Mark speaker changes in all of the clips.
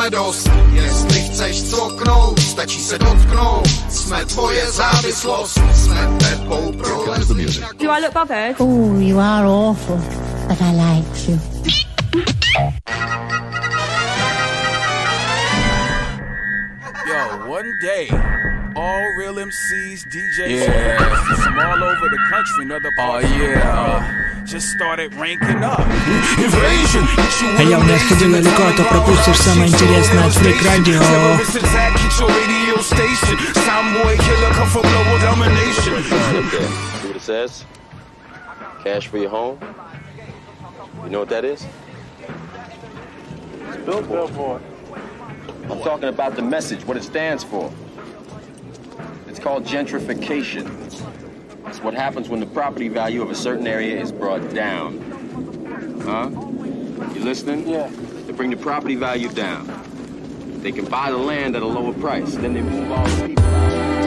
Speaker 1: jsme dost Jestli chceš coknout, stačí se dotknout Jsme tvoje závislost, jsme tebou prolezli
Speaker 2: Do I look bothered?
Speaker 3: Oh, you are awful, but I like you.
Speaker 4: Yo, one day, all real MCs, DJs, yeah. from all over the country and other parts oh, yeah. just started ranking up. Invasion!
Speaker 5: А я у нас тут далеко, а то пропустишь самое интересное от Фрик Радио.
Speaker 6: See what it says? Cash for your home. You know what that is?
Speaker 7: Billboard.
Speaker 6: I'm talking about the message, what it stands for. It's called gentrification. It's what happens when the property value of a certain area is brought down. Huh? You listening?
Speaker 7: Yeah.
Speaker 6: They bring the property value down. They can buy the land at a lower price. Then they move all the people out.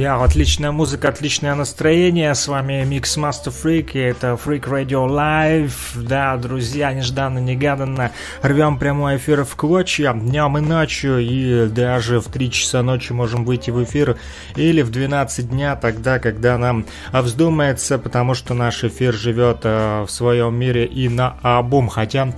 Speaker 5: Я, отличная музыка, отличное настроение. С вами Mix Master Freak, и это Freak Radio Live. Да, друзья, нежданно-негаданно рвем прямой эфир в клочья днем и ночью, и даже в 3 часа ночи можем выйти в эфир, или в 12 дня, тогда, когда нам вздумается, потому что наш эфир живет э, в своем мире и на обум, хотя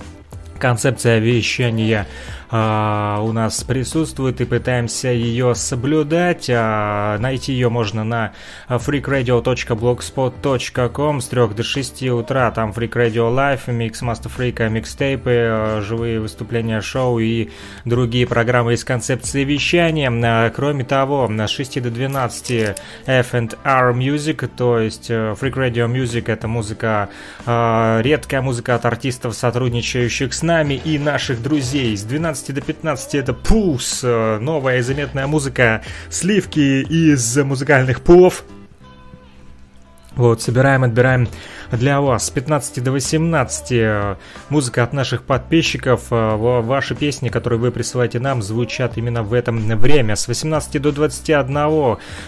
Speaker 5: концепция вещания а, у нас присутствует и пытаемся ее соблюдать. А, найти ее можно на freakradio.blogspot.com с 3 до 6 утра. Там Freak Radio Live, Mix Master Freak, микстейпы, а, живые выступления шоу и другие программы из концепции вещания. А, Кроме того, с 6 до 12 F&R Music, то есть э, Freak Radio Music это музыка, а, редкая музыка от артистов, сотрудничающих с нами и наших друзей. С 12 до 15 это Пулс, э, новая и заметная музыка, сливки из музыкальных пулов. Вот, собираем, отбираем для вас с 15 до 18 э, музыка от наших подписчиков. Э, Ваши песни, которые вы присылаете нам, звучат именно в это время. С 18 до 21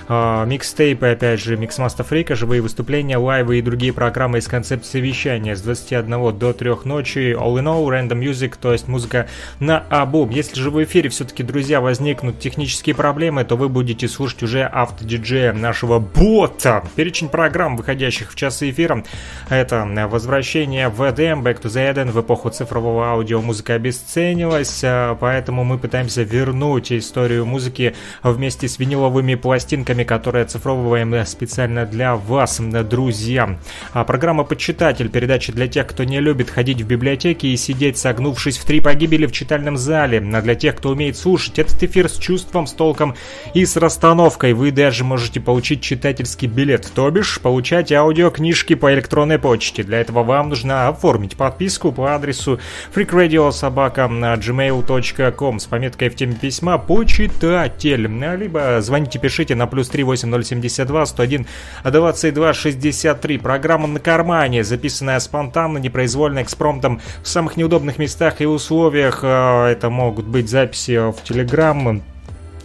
Speaker 5: э, микстейпы, опять же, Миксмаста Фрика, живые выступления, лайвы и другие программы из концепции вещания. С 21 до 3 ночи All in All, Random Music, то есть музыка наобум. Если же в эфире все-таки, друзья, возникнут технические проблемы, то вы будете слушать уже автодиджея нашего бота. Перечень программ, выходящих в часы эфира, это возвращение в EDM, Back to the Eden, в эпоху цифрового аудио музыка обесценилась, а, поэтому мы пытаемся вернуть историю музыки вместе с виниловыми пластинками, которые оцифровываем специально для вас, друзья. А программа «Почитатель» — передача для тех, кто не любит ходить в библиотеки и сидеть согнувшись в три погибели в читальном зале. А для тех, кто умеет слушать этот эфир с чувством, с толком и с расстановкой, вы даже можете получить читательский билет, то бишь получать аудиокнижки по электронной почте. Для этого вам нужно оформить подписку по адресу freakradio.gmail.com с пометкой в теме письма «Почитатель». Либо звоните, пишите на плюс 38072 101 22 63. Программа на кармане, записанная спонтанно, непроизвольно, экспромтом в самых неудобных местах и условиях. Э, Это могут быть записи в Телеграм,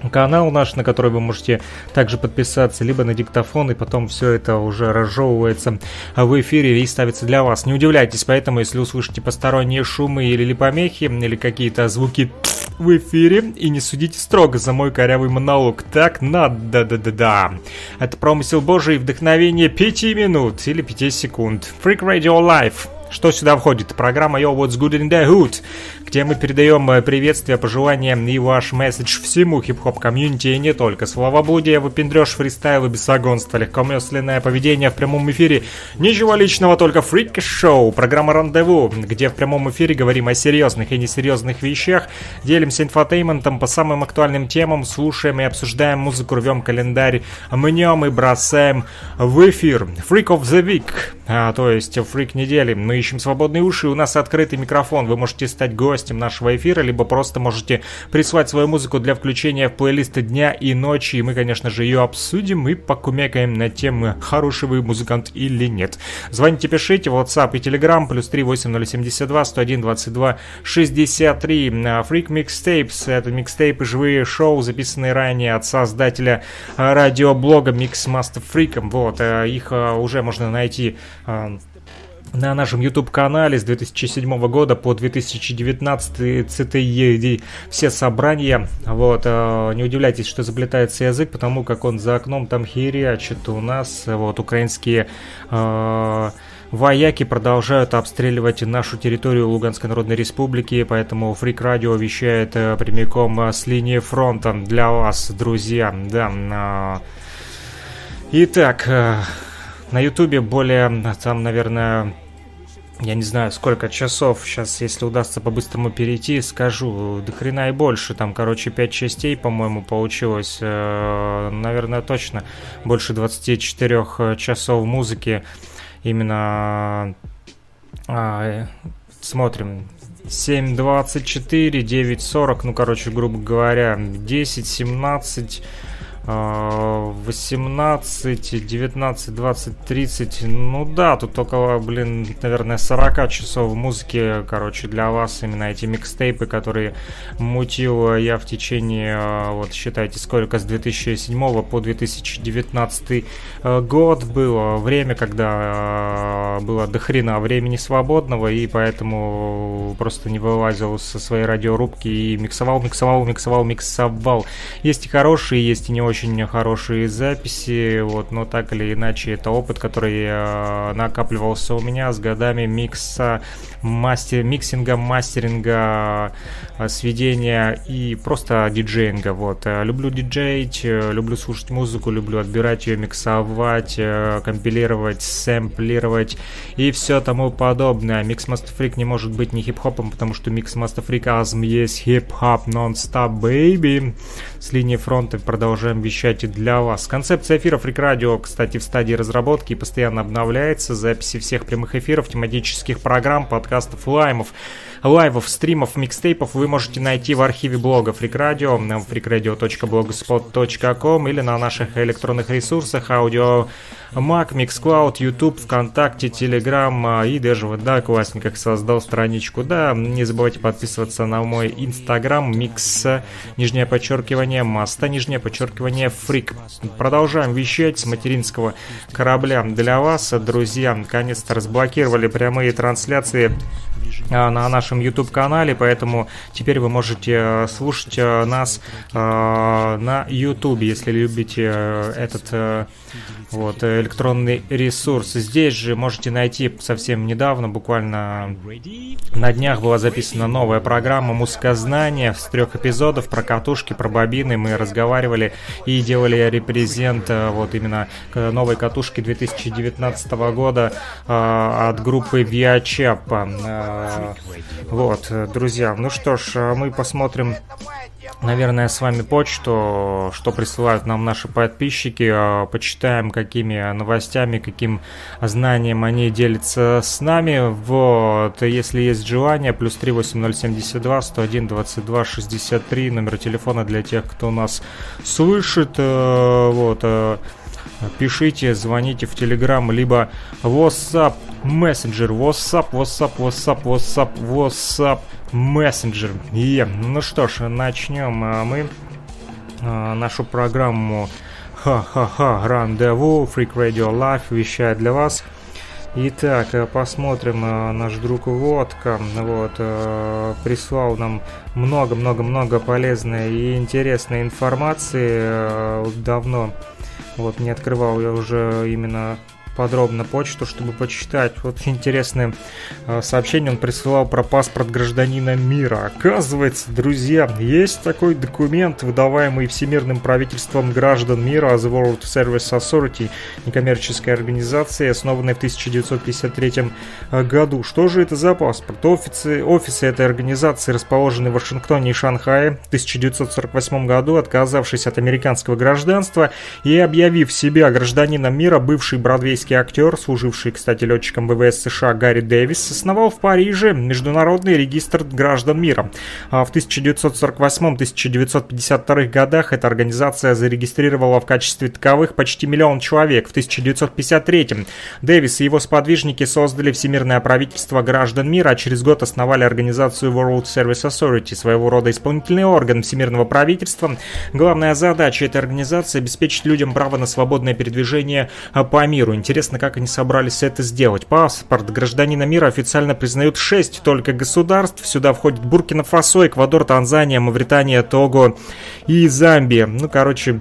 Speaker 5: канал наш, на который вы можете также подписаться, либо на диктофон, и потом все это уже разжевывается в эфире и ставится для вас. Не удивляйтесь, поэтому, если услышите посторонние шумы или помехи, или какие-то звуки в эфире, и не судите строго за мой корявый монолог. Так надо, да-да-да. Это промысел божий, вдохновение 5 минут или 5 секунд. Freak Radio Live. Что сюда входит? Программа Yo What's Good in the Hood, где мы передаем э, приветствия, пожелания и ваш месседж всему хип-хоп комьюнити и не только. Словоблудие, фристайл и бесогонство, легкомысленное поведение в прямом эфире. Ничего личного, только фрик-шоу. Программа Рандеву, где в прямом эфире говорим о серьезных и несерьезных вещах, делимся инфотейнментом по самым актуальным темам, слушаем и обсуждаем музыку, рвем календарь, мнем и бросаем в эфир. Freak of the Week. а, то есть фрик недели. Мы ищем свободные уши, у нас открытый микрофон. Вы можете стать гостем нашего эфира, либо просто можете прислать свою музыку для включения в плейлисты дня и ночи. И мы, конечно же, ее обсудим и покумекаем на тему, хороший вы музыкант или нет. Звоните, пишите, WhatsApp и Telegram, плюс 38072 101 22 63. Фрик Mixtapes, это микстейпы, живые шоу, записанные ранее от создателя а, радиоблога Mix Master Freak. Вот, э, их а, уже можно найти на нашем YouTube-канале с 2007 года по 2019 CTE все собрания. Вот, не удивляйтесь, что заплетается язык, потому как он за окном там херячит у нас. Вот, украинские Вояки продолжают обстреливать нашу территорию Луганской Народной Республики, поэтому Фрик Радио вещает э, прямиком э, с линии фронта для вас, друзья. Да. Итак, э, на Ютубе более, там, наверное, я не знаю, сколько часов. Сейчас, если удастся по-быстрому перейти, скажу, до хрена и больше. Там, короче, 5 частей, по-моему, получилось. Наверное, точно больше 24 часов музыки. Именно а, смотрим. 7.24, 9.40, ну, короче, грубо говоря, 10, 17, 18, 19, 20, 30. Ну да, тут около, блин, наверное, 40 часов музыки, короче, для вас именно эти микстейпы, которые мутил я в течение, а, вот считайте, сколько, с 2007 по 2019 э, год было время, когда а, было до хрена времени свободного, и поэтому просто не вылазил со своей радиорубки и миксовал, миксовал, миксовал, миксовал. Есть и хорошие, есть и не очень очень хорошие записи, вот, но так или иначе это опыт, который э, накапливался у меня с годами микса, мастер, миксинга, мастеринга, э, сведения и просто диджеинга, вот. Э, люблю диджеить, э, люблю слушать музыку, люблю отбирать ее, миксовать, компилировать, сэмплировать и все тому подобное. Mix Master Freak не может быть не хип-хопом, потому что Mix Master Freak азм есть хип-хоп нон-стоп, baby. С линии фронта продолжаем вещать и для вас. Концепция эфира Freak Radio, кстати, в стадии разработки и постоянно обновляется. Записи всех прямых эфиров, тематических программ, подкастов, лаймов лайвов, стримов, микстейпов вы можете найти в архиве блога Freak Radio, freakradio.blogspot.com или на наших электронных ресурсах аудио Mac, Mixcloud, YouTube, ВКонтакте, Telegram и даже вот, да, классненько создал страничку. Да, не забывайте подписываться на мой Instagram, Mix, нижнее подчеркивание, Маста, нижнее подчеркивание, Фрик. Продолжаем вещать с материнского корабля для вас, друзья. Наконец-то разблокировали прямые трансляции а, на нашем YouTube-канале, поэтому теперь вы можете э, слушать нас на YouTube, если любите этот вот, электронный ресурс. Здесь же можете найти совсем недавно, буквально на днях была записана новая программа «Музыкознание» с трех эпизодов про катушки, про бобины. Мы разговаривали и делали репрезент вот именно новой катушки 2019 года от группы ViaChap. Вот, друзья, ну что ж, мы посмотрим наверное, с вами почту, что присылают нам наши подписчики, а, почитаем, какими новостями, каким знанием они делятся с нами. Вот, если есть желание, плюс 38072 101 22 63, номер телефона для тех, кто нас слышит, э, вот, э, пишите, звоните в Telegram, либо WhatsApp Messenger, WhatsApp, WhatsApp, WhatsApp, WhatsApp, WhatsApp Messenger. И, ну что ж, начнем а, мы а, нашу программу Ха-ха-ха, Рандеву, Freak Radio Live вещает для вас. Итак, э, посмотрим, э, наш друг Водка, вот, э, прислал нам много-много-много полезной и интересной информации давно. Вот, не открывал я уже именно подробно почту, чтобы почитать. Вот интересное э, сообщение он присылал про паспорт гражданина мира. Оказывается, друзья, есть такой документ, выдаваемый Всемирным правительством граждан мира, The World Service Authority, некоммерческая организация, основанная в 1953 э, году. Что же это за паспорт? Офисы, офисы этой организации расположены в Вашингтоне и Шанхае. В 1948 году, отказавшись от американского гражданства и объявив себя гражданином мира, бывший бродвейский американский актер, служивший, кстати, летчиком ВВС США Гарри Дэвис, основал в Париже Международный регистр граждан мира. А в 1948-1952 годах эта организация зарегистрировала в качестве таковых почти миллион человек. В 1953 Дэвис и его сподвижники создали Всемирное правительство граждан мира, а через год основали организацию World Service Authority, своего рода исполнительный орган Всемирного правительства. Главная задача этой организации – обеспечить людям право на свободное передвижение а, по миру. Интересно, как они собрались это сделать. Паспорт гражданина мира официально признают 6 только государств. Сюда входят Буркина-Фасо, Эквадор, Танзания, Мавритания, Того и Замбия. Ну, короче,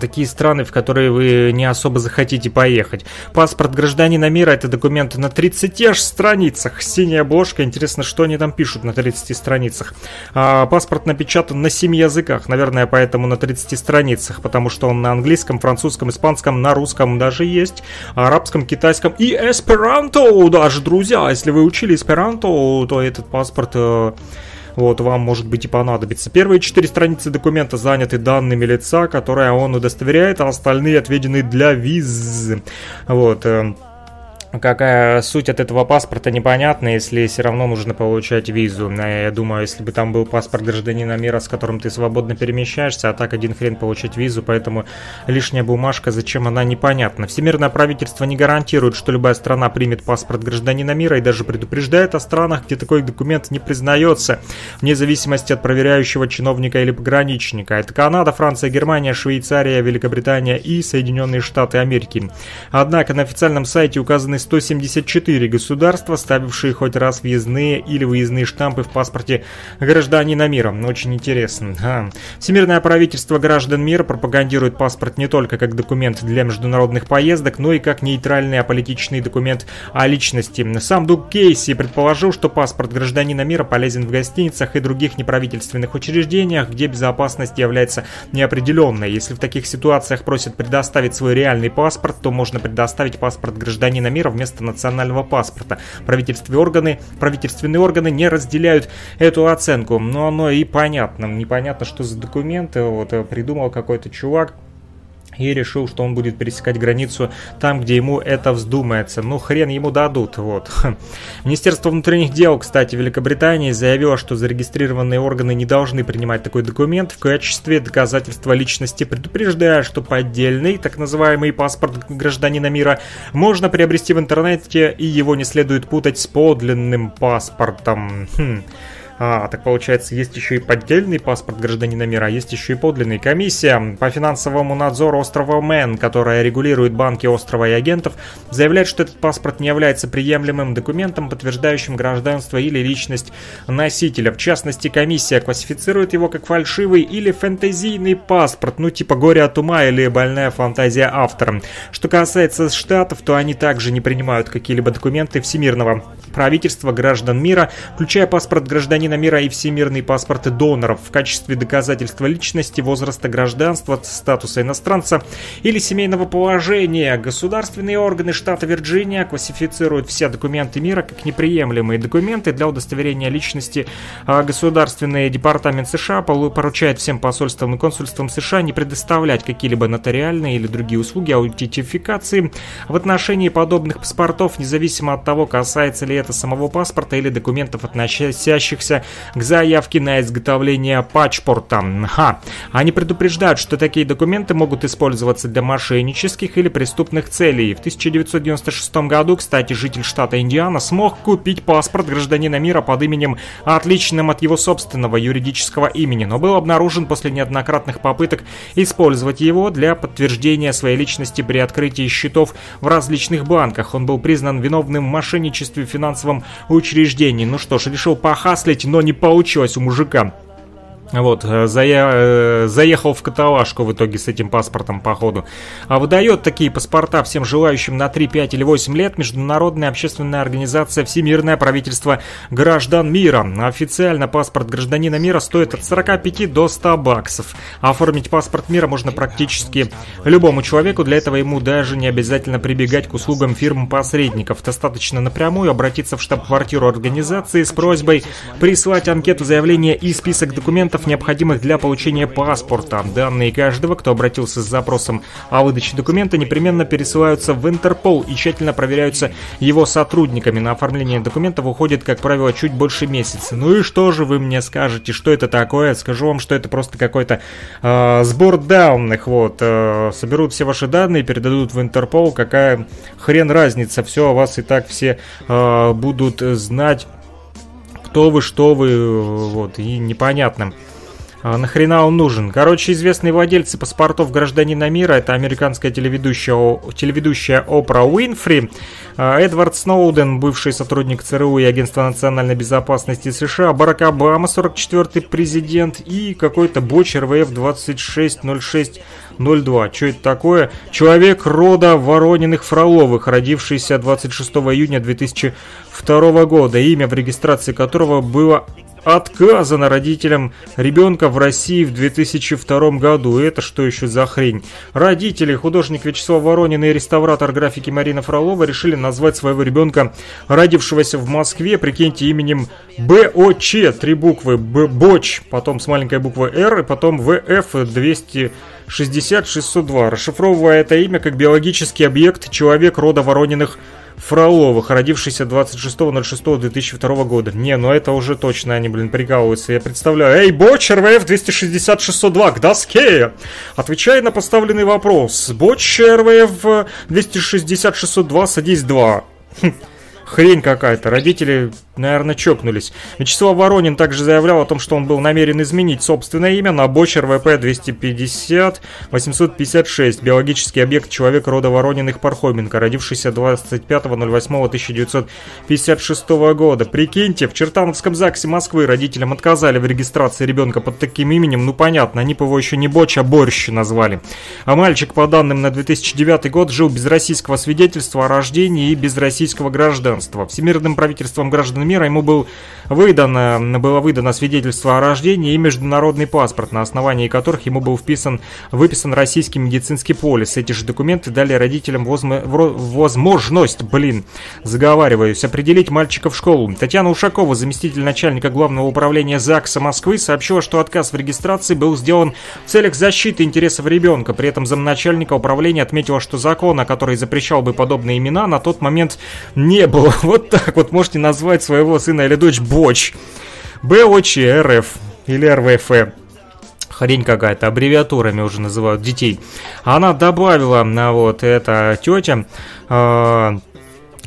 Speaker 5: такие страны, в которые вы не особо захотите поехать. Паспорт гражданина мира это документ на 30 аж страницах. Синяя обложка. Интересно, что они там пишут на 30 страницах. А, паспорт напечатан на 7 языках. Наверное, поэтому на 30 страницах. Потому что он на английском, французском, испанском, на русском даже есть. Арабском, китайском и эсперанто даже, друзья. Если вы учили эсперанто, то этот паспорт... Вот, вам может быть и понадобится. Первые четыре страницы документа заняты данными лица, которые он удостоверяет, а остальные отведены для виз. Вот, э, Какая суть от этого паспорта непонятна, если все равно нужно получать визу. Э, я думаю, если бы там был паспорт гражданина мира, с которым ты свободно перемещаешься, а так один хрен получать визу, поэтому лишняя бумажка, зачем она непонятна. Всемирное правительство не гарантирует, что любая страна примет паспорт гражданина мира и даже предупреждает о странах, где такой документ не признается, вне зависимости от проверяющего чиновника или пограничника. Это Канада, Франция, Германия, Швейцария, Великобритания и Соединенные Штаты Америки. Однако на официальном сайте указаны 174 государства, ставившие хоть раз въездные или выездные штампы в паспорте гражданина мира. Очень интересно. А. Всемирное правительство граждан мира пропагандирует паспорт не только как документ для международных поездок, но и как нейтральный аполитичный документ о личности. Сам Дуг Кейси предположил, что паспорт гражданина мира полезен в гостиницах и других неправительственных учреждениях, где безопасность является неопределенной. Если в таких ситуациях просят предоставить свой реальный паспорт, то можно предоставить паспорт гражданина мира вместо национального паспорта. Правительственные органы, правительственные органы не разделяют эту оценку, но оно и понятно. Непонятно, что за документы, вот э, придумал какой-то чувак, и решил, что он будет пересекать границу там, где ему это вздумается. Ну, хрен ему дадут, вот. Министерство внутренних дел, кстати, Великобритании заявило, что зарегистрированные органы не должны принимать такой документ в качестве доказательства личности, предупреждая, что поддельный, так называемый паспорт гражданина мира можно приобрести в интернете, и его не следует путать с подлинным паспортом. Хм. А, так получается, есть еще и поддельный паспорт гражданина мира, а есть еще и подлинный. Комиссия по финансовому надзору острова Мэн, которая регулирует банки острова и агентов, заявляет, что этот паспорт не является приемлемым документом, подтверждающим гражданство или личность носителя. В частности, комиссия классифицирует его как фальшивый или фэнтезийный паспорт, ну типа горе от ума или больная фантазия автора. Что касается штатов, то они также не принимают какие-либо документы всемирного правительства граждан мира, включая паспорт гражданина мира и всемирный паспорт доноров в качестве доказательства личности, возраста гражданства, статуса иностранца или семейного положения. Государственные органы штата Вирджиния классифицируют все документы мира как неприемлемые документы для удостоверения личности. А Государственный департамент США поручает всем посольствам и консульствам США не предоставлять какие-либо нотариальные или другие услуги аутентификации в отношении подобных паспортов, независимо от того, касается ли это самого паспорта или документов, относящихся к заявке на изготовление пачпорта. Ха. Они предупреждают, что такие документы могут использоваться для мошеннических или преступных целей. В 1996 году, кстати, житель штата Индиана смог купить паспорт гражданина мира под именем, отличным от его собственного юридического имени, но был обнаружен после неоднократных попыток использовать его для подтверждения своей личности при открытии счетов в различных банках. Он был признан виновным в мошенничестве финансовых финансовом учреждении. Ну что ж, решил похаслить, но не получилось у мужика. Вот, э, зая, э, заехал в каталажку в итоге с этим паспортом, походу. А выдает такие паспорта всем желающим на 3, 5 или 8 лет Международная общественная организация Всемирное правительство граждан мира. Официально паспорт гражданина мира стоит от 45 до 100 баксов. Оформить паспорт мира можно практически любому человеку, для этого ему даже не обязательно прибегать к услугам фирм-посредников. Достаточно напрямую обратиться в штаб-квартиру организации с просьбой прислать анкету заявления и список документов, документов, необходимых для получения паспорта. Данные каждого, кто обратился с запросом о выдаче документа, непременно пересылаются в Интерпол и тщательно проверяются его сотрудниками. На оформление документов уходит, как правило, чуть больше месяца. Ну и что же вы мне скажете, что это такое? Скажу вам, что это просто какой-то э, сбор данных. Вот, э, соберут все ваши данные, передадут в Интерпол. Какая хрен разница? Все о вас и так все э, будут знать кто вы, что вы, вот, и непонятно. А нахрена он нужен? Короче, известные владельцы паспортов гражданина мира это американская телеведущая, телеведущая Опра Уинфри, а, Эдвард Сноуден, бывший сотрудник ЦРУ и Агентства национальной безопасности США, Барак Обама, 44-й президент и какой-то боч РВФ 260602. Что это такое? Человек рода Ворониных Фроловых, родившийся 26 июня 2002 года, имя в регистрации которого было отказано родителям ребенка в России в 2002 году. Это что еще за хрень? Родители, художник Вячеслав Воронин и реставратор графики Марина Фролова решили назвать своего ребенка, родившегося в Москве, прикиньте, именем БОЧ, три буквы, Б, БОЧ, потом с маленькой буквы Р и потом ВФ 260 602, расшифровывая это имя как биологический объект человек рода Ворониных Фроловых, родившийся 26.06.2002 года. Не, ну это уже точно они, блин, прикалываются. Я представляю. Эй, Боч, РВФ 260-602, к доске! Отвечай на поставленный вопрос. Боч, РВФ 260-602, садись 2. Хрень какая-то. Родители наверное, чокнулись. Вячеслав Воронин также заявлял о том, что он был намерен изменить собственное имя на Бочер ВП 250 856, биологический объект человек рода Ворониных Пархоменко, родившийся 25.08.1956 года. Прикиньте, в Чертановском ЗАГСе Москвы родителям отказали в регистрации ребенка под таким именем, ну понятно, они бы его еще не Боч, а Борщ назвали. А мальчик, по данным на 2009 год, жил без российского свидетельства о рождении и без российского гражданства. Всемирным правительством граждан мира ему был выдано, было выдано свидетельство о рождении и международный паспорт, на основании которых ему был вписан, выписан российский медицинский полис. Эти же документы дали родителям возм... возможность, блин, заговариваюсь, определить мальчика в школу. Татьяна Ушакова, заместитель начальника главного управления ЗАГСа Москвы, сообщила, что отказ в регистрации был сделан в целях защиты интересов ребенка. При этом замначальника управления отметила, что закона, который запрещал бы подобные имена, на тот момент не было. Вот так вот можете назвать своего сына или дочь Боч. БОЧ РФ или РВФ хрень какая-то, аббревиатурами уже называют детей. Она добавила, а вот эта тетя, э,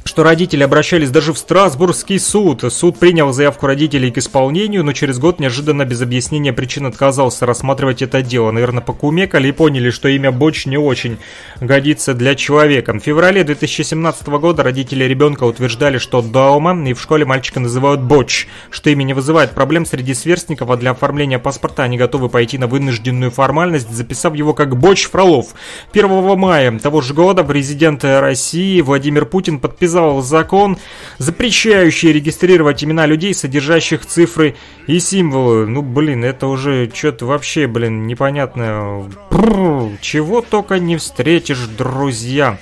Speaker 5: что родители обращались даже в Страсбургский суд. Суд принял заявку родителей к исполнению, но через год неожиданно без объяснения причин отказался рассматривать это дело. Наверное, покумекали и поняли, что имя Боч не очень годится для человека. В феврале 2017 года родители ребенка утверждали, что дома и в школе мальчика называют Боч, что имя не вызывает проблем среди сверстников, а для оформления паспорта они готовы пойти на вынужденную формальность, записав его как Боч Фролов. 1 мая того же года президент России Владимир Путин подписал подписал закон, запрещающий регистрировать имена людей, содержащих цифры и символы. Ну, блин, это уже что-то вообще, блин, непонятно. Бррр, чего только не встретишь, друзья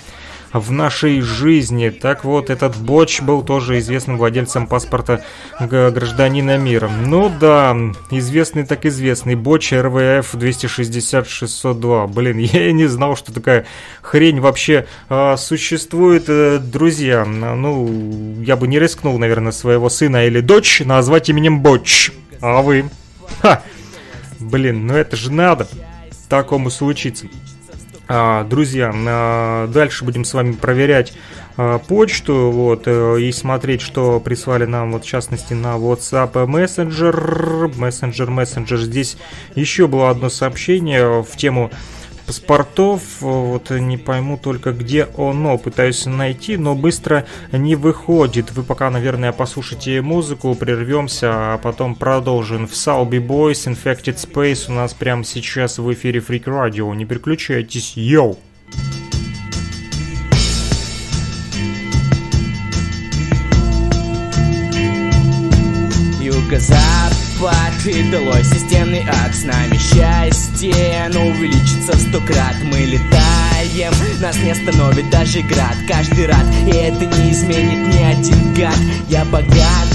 Speaker 5: в нашей жизни. Так вот, этот Боч был тоже известным владельцем паспорта гражданина мира. Ну да, известный так известный. Боч РВФ 260-602. Блин, я не знал, что такая хрень вообще а, существует. Э, друзья, ну, я бы не рискнул, наверное, своего сына или дочь назвать именем Боч. А вы? Ха! Блин, ну это же надо такому случиться. А, друзья, а, дальше будем с вами проверять а, почту вот, э, и смотреть, что прислали нам, вот, в частности, на WhatsApp Messenger. Messenger, Messenger. Здесь еще было одно сообщение в тему паспортов, вот не пойму только где оно, пытаюсь найти, но быстро не выходит. Вы пока, наверное, послушайте музыку, прервемся, а потом продолжим. В Salby Boys, Infected Space у нас прямо сейчас в эфире Freak Radio. Не переключайтесь, йоу!
Speaker 2: Юго-запад и долой системный ад С нами счастье, но увеличится в сто крат. Мы летаем, нас не остановит даже град. Каждый рад, и это не изменит ни один гад. Я богат,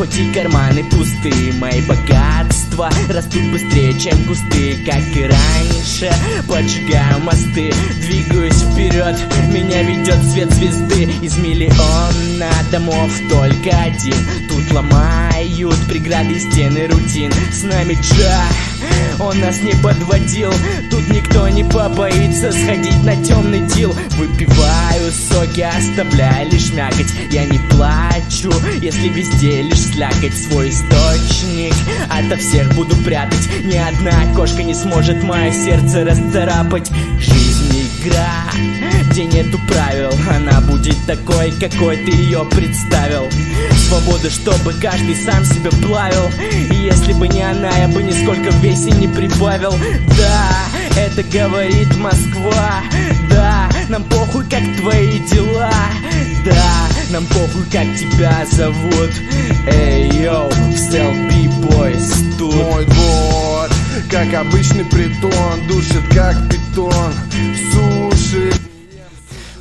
Speaker 2: хоть и карманы пусты Мои богатства растут быстрее, чем кусты Как и раньше, поджигаю мосты Двигаюсь вперед, меня ведет свет звезды. Из миллиона домов только один Тут ломают преграды стены рутин. С нами Джа, он нас не подводил. Тут никто не побоится сходить на темный дил. Выпиваю соки, оставляя лишь мякоть. Я не плачу, если везде лишь слякоть. Свой источник ото всех буду прятать. Ни одна кошка не сможет мое сердце расцарапать. Жизнь игра, где нету правил Она будет такой, какой ты ее представил. Свобода, чтобы каждый сам себя плавил. И если бы не она, я бы нисколько в весе не прибавил. Да, это говорит Москва. Да, нам похуй, как твои дела. Да, нам похуй, как тебя зовут. Эй, йоу, B-Boys тут.
Speaker 1: Мой двор, как обычный притон Душит, как питон Суши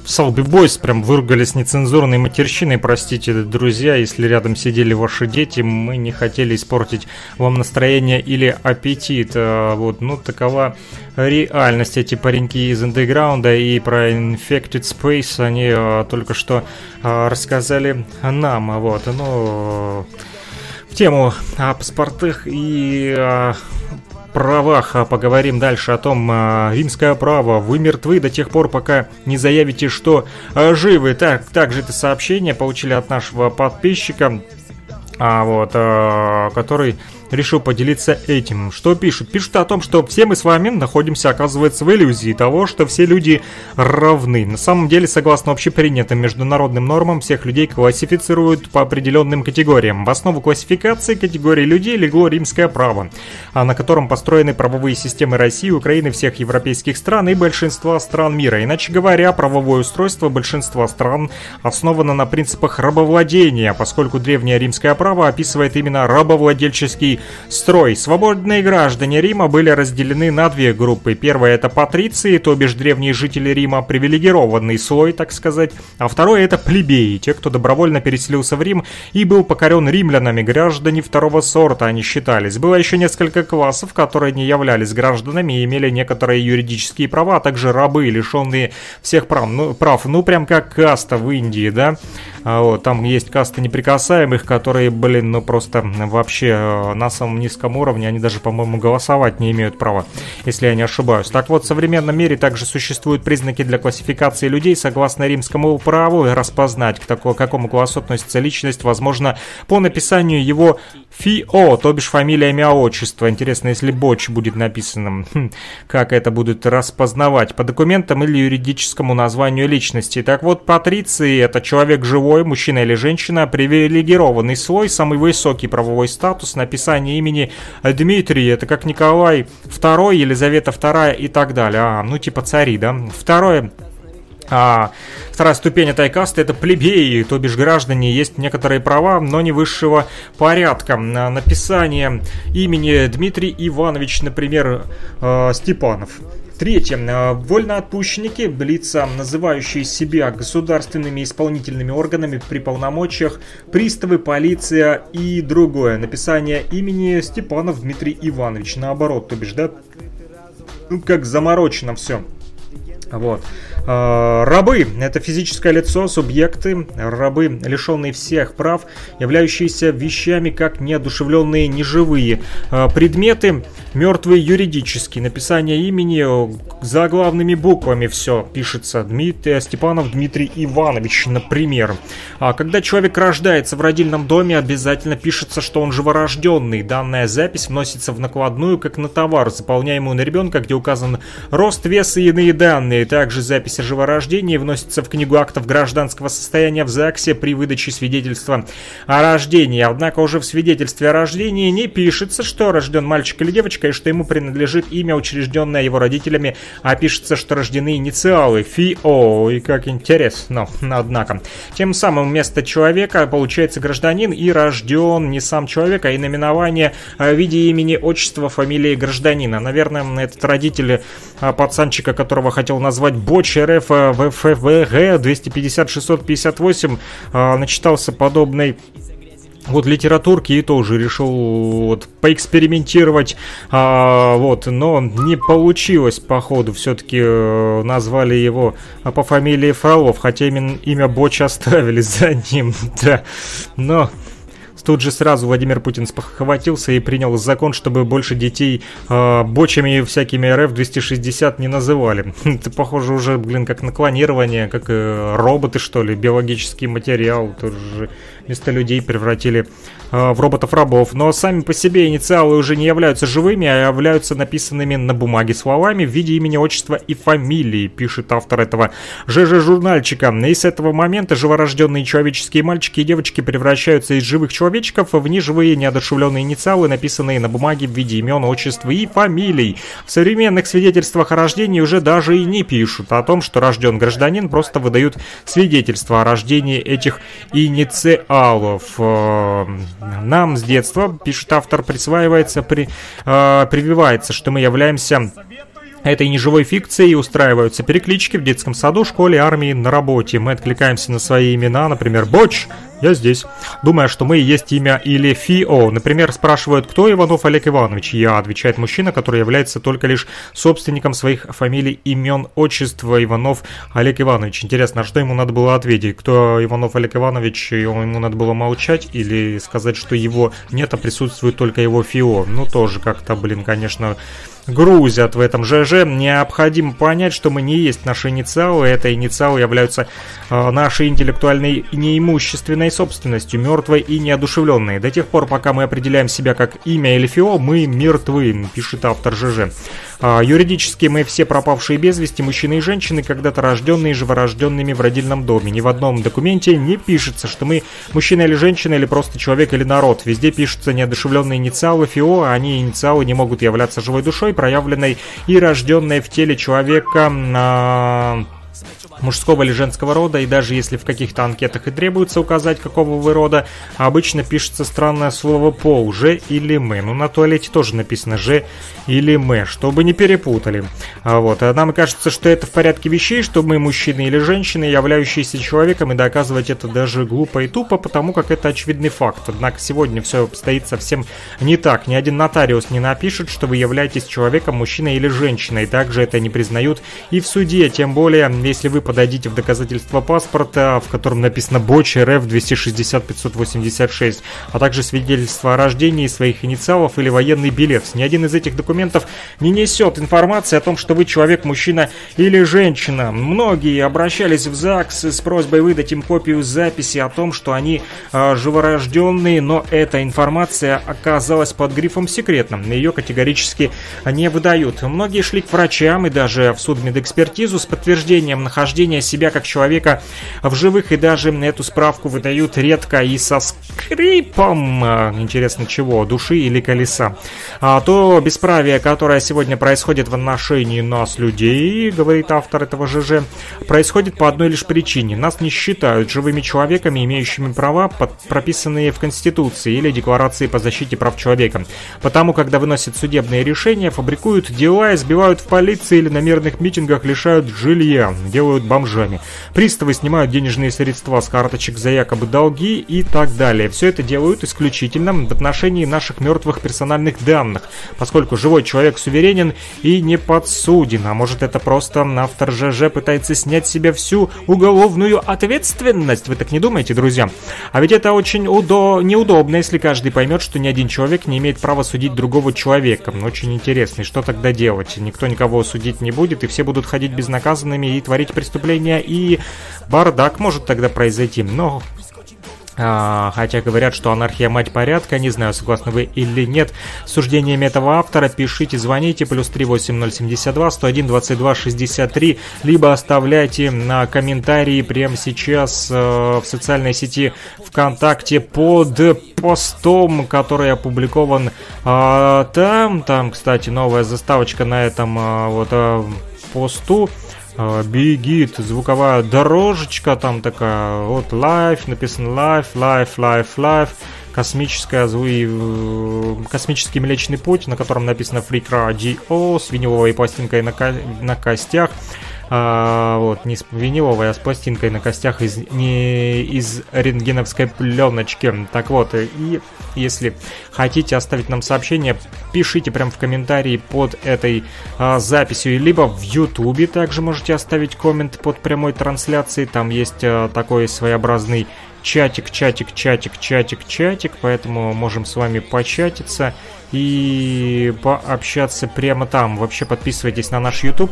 Speaker 5: Салби Бойс прям выругались нецензурной матерщиной, простите, друзья, если рядом сидели ваши дети, мы не хотели испортить вам настроение или аппетит. А, вот, ну, такова реальность. Эти пареньки из андеграунда и про Infected Space, они а, только что а, рассказали нам, вот, ну, в тему о паспортах и правах а поговорим дальше о том, а, римское право, вы мертвы до тех пор, пока не заявите, что а, живы. Так, также это сообщение получили от нашего подписчика, а, вот, который решил поделиться этим. Что пишут? Пишут о том, что все мы с вами находимся, оказывается, в иллюзии того, что все люди равны. На самом деле, согласно общепринятым международным нормам, всех людей классифицируют по определенным категориям. В основу классификации категории людей легло римское право, а на котором построены правовые системы России, Украины, всех европейских стран и большинства стран мира. Иначе говоря, правовое устройство большинства стран основано на принципах рабовладения, поскольку древнее римское право описывает именно рабовладельческий строй. Свободные граждане Рима были разделены на две группы. Первая это патриции, то бишь древние жители Рима, привилегированный слой, так сказать. А второе это плебеи, те, кто добровольно переселился в Рим и был покорен римлянами, граждане второго сорта они считались. Было еще несколько классов, которые не являлись гражданами и имели некоторые юридические права, а также рабы, лишенные всех прав. Ну, прав, ну прям как каста в Индии, да? А вот, там есть каста неприкасаемых, которые, блин, ну просто вообще э, на самом низком уровне, они даже, по-моему, голосовать не имеют права, если я не ошибаюсь. Так вот, в современном мире также существуют признаки для классификации людей согласно римскому праву, и распознать, к такому, какому классу относится личность, возможно, по написанию его ФИО, то бишь фамилия, имя, отчество. Интересно, если Боч будет написанным, хм, как это будет распознавать, по документам или юридическому названию личности. Так вот, Патриции – это человек живой, мужчина или женщина, привилегированный слой, самый высокий правовой статус, написание имени Дмитрий, это как Николай II, Елизавета II и так далее. А, ну типа цари, да. Второе, а вторая ступень этой касты это плебеи, то бишь граждане, есть некоторые права, но не высшего порядка. Написание имени Дмитрий Иванович, например, э, Степанов. Третье. Вольноотпущенники, лица, называющие себя государственными исполнительными органами при полномочиях, приставы, полиция и другое. Написание имени Степанов Дмитрий Иванович. Наоборот, то бишь, да? Ну, как заморочено все. Вот. А, рабы – это физическое лицо, субъекты, рабы, лишенные всех прав, являющиеся вещами как неодушевленные, неживые. А, предметы – мертвые юридически. Написание имени заглавными буквами все пишется. Дмитрий Степанов Дмитрий Иванович, например. А когда человек рождается в родильном доме, обязательно пишется, что он живорожденный. Данная запись вносится в накладную, как на товар, заполняемую на ребенка, где указан рост, вес и иные данные. Также запись о живорождении вносится в книгу актов гражданского состояния в ЗАГСе при выдаче свидетельства о рождении. Однако уже в свидетельстве о рождении не пишется, что рожден мальчик или девочка и что ему принадлежит имя, учрежденное его родителями а пишется, что рождены инициалы ФИО, и как интересно, однако. Тем самым вместо человека получается гражданин и рожден не сам человек, а именование в виде имени, отчества, фамилии гражданина. Наверное, этот родитель а, пацанчика, которого хотел назвать Боч РФ ВФВГ 250-658, начитался подобной вот литературки и тоже решил вот поэкспериментировать, а, вот, но не получилось походу, все-таки э, назвали его а, по фамилии Фролов, хотя именно имя Боч оставили за ним, да, но Тут же сразу Владимир Путин спохватился и принял закон, чтобы больше детей э, бочами всякими РФ-260 не называли. Это похоже уже, блин, как на клонирование, как э, роботы, что ли, биологический материал. Тут же вместо людей превратили э, в роботов-рабов. Но сами по себе инициалы уже не являются живыми, а являются написанными на бумаге словами в виде имени, отчества и фамилии, пишет автор этого ЖЖ-журнальчика. И с этого момента живорожденные человеческие мальчики и девочки превращаются из живых человечков в неживые неодушевленные инициалы, написанные на бумаге в виде имен, отчества и фамилий. В современных свидетельствах о рождении уже даже и не пишут о том, что рожден гражданин, просто выдают свидетельство о рождении этих инициалов. Э, нам с детства, пишет автор, присваивается, при, э, прививается, что мы являемся этой неживой фикцией устраиваются переклички в детском саду, школе, армии, на работе. Мы откликаемся на свои имена, например, Боч, я здесь. Думая, что мы есть имя или ФИО. Например, спрашивают, кто Иванов Олег Иванович? Я, отвечает мужчина, который является только лишь собственником своих фамилий, имен, отчества Иванов Олег Иванович. Интересно, а что ему надо было ответить? Кто Иванов Олег Иванович? Ему надо было молчать или сказать, что его нет, а присутствует только его ФИО? Ну, тоже как-то, блин, конечно, грузят в этом ЖЖ. Необходимо понять, что мы не есть наши инициалы. Это инициалы являются э, нашей интеллектуальной неимущественной собственностью, мертвой и неодушевленной. До тех пор, пока мы определяем себя как имя или ФИО, мы мертвы, пишет автор ЖЖ. А, юридически мы все пропавшие без вести, мужчины и женщины, когда-то рожденные живорожденными в родильном доме. Ни в одном документе не пишется, что мы мужчина или женщина, или просто человек или народ. Везде пишутся неодушевленные инициалы ФИО, а они инициалы не могут являться живой душой, проявленной и рожденной в теле человека. Мужского или женского рода, и даже если в каких-то анкетах и требуется указать, какого вы рода, обычно пишется странное слово «пол», «же» или «мы». Ну, на туалете тоже написано «же» или «мы», чтобы не перепутали. А вот, а нам кажется, что это в порядке вещей, что мы мужчины или женщины, являющиеся человеком, и доказывать это даже глупо и тупо, потому как это очевидный факт. Однако сегодня все обстоит совсем не так. Ни один нотариус не напишет, что вы являетесь человеком, мужчиной или женщиной. Также это не признают и в суде, тем более, если вы подадите в доказательство паспорта, в котором написано Боч РФ 260 586, а также свидетельство о рождении своих инициалов или военный билет. Ни один из этих документов не несет информации о том, что вы человек, мужчина или женщина. Многие обращались в ЗАГС с просьбой выдать им копию записи о том, что они э, живорожденные, но эта информация оказалась под грифом секретным. Ее категорически не выдают. Многие шли к врачам и даже в судмедэкспертизу с подтверждением нахождения рождения себя как человека в живых, и даже эту справку выдают редко и со скрипом, а, интересно чего, души или колеса. А то бесправие, которое сегодня происходит в отношении нас, людей, говорит автор этого ЖЖ, происходит по одной лишь причине. Нас не считают живыми человеками, имеющими права, под, прописанные в Конституции или Декларации по защите прав человека. Потому, когда выносят судебные решения, фабрикуют дела, избивают в полиции или на мирных митингах лишают жилья, делают бомжами. Приставы снимают денежные средства с карточек за якобы долги и так далее. Все это делают исключительно в отношении наших мертвых персональных данных, поскольку живой человек суверенен и не подсуден. А может это просто автор ЖЖ пытается снять с себя всю уголовную ответственность? Вы так не думаете, друзья? А ведь это очень удо... неудобно, если каждый поймет, что ни один человек не имеет права судить другого человека. Очень интересно, и что тогда делать? Никто никого судить не будет, и все будут ходить безнаказанными и творить преступления преступления, и бардак может тогда произойти. Но а, хотя говорят, что анархия мать порядка, не знаю, согласны вы или нет. С суждениями этого автора пишите, звоните, плюс 38072 101 22 63, либо оставляйте на комментарии прямо сейчас э, в социальной сети ВКонтакте под постом, который опубликован э, там. Там, кстати, новая заставочка на этом э, вот посту. А, бегит звуковая дорожечка там такая, вот live, написано live, live, live, live, космическая, э, космический Млечный Путь, на котором написано Free Radio с виниловой пластинкой на, ко на костях. А, вот, не с виниловой, а с пластинкой на костях из, не из рентгеновской пленочки. Так вот, и если хотите оставить нам сообщение, пишите прямо в комментарии под этой а, записью, либо в ютубе также можете оставить коммент под прямой трансляцией, там есть а, такой своеобразный чатик, чатик, чатик, чатик, чатик, поэтому можем с вами початиться и пообщаться прямо там. Вообще подписывайтесь на наш YouTube,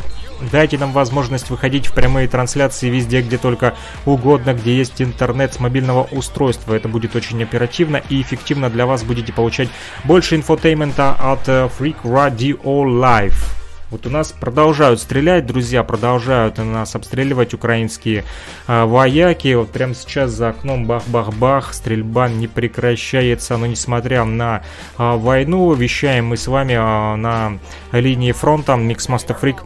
Speaker 5: дайте нам возможность выходить в прямые трансляции везде, где только угодно, где есть интернет с мобильного устройства. Это будет очень оперативно и эффективно для вас. Будете получать больше infotainment а от э, Freak Radio Live. Вот у нас продолжают стрелять, друзья, продолжают нас обстреливать украинские э, вояки. Вот прямо сейчас за окном бах-бах-бах, стрельба не прекращается. Но несмотря на э, войну, вещаем мы с вами э, на линии фронта. Mixmaster Freak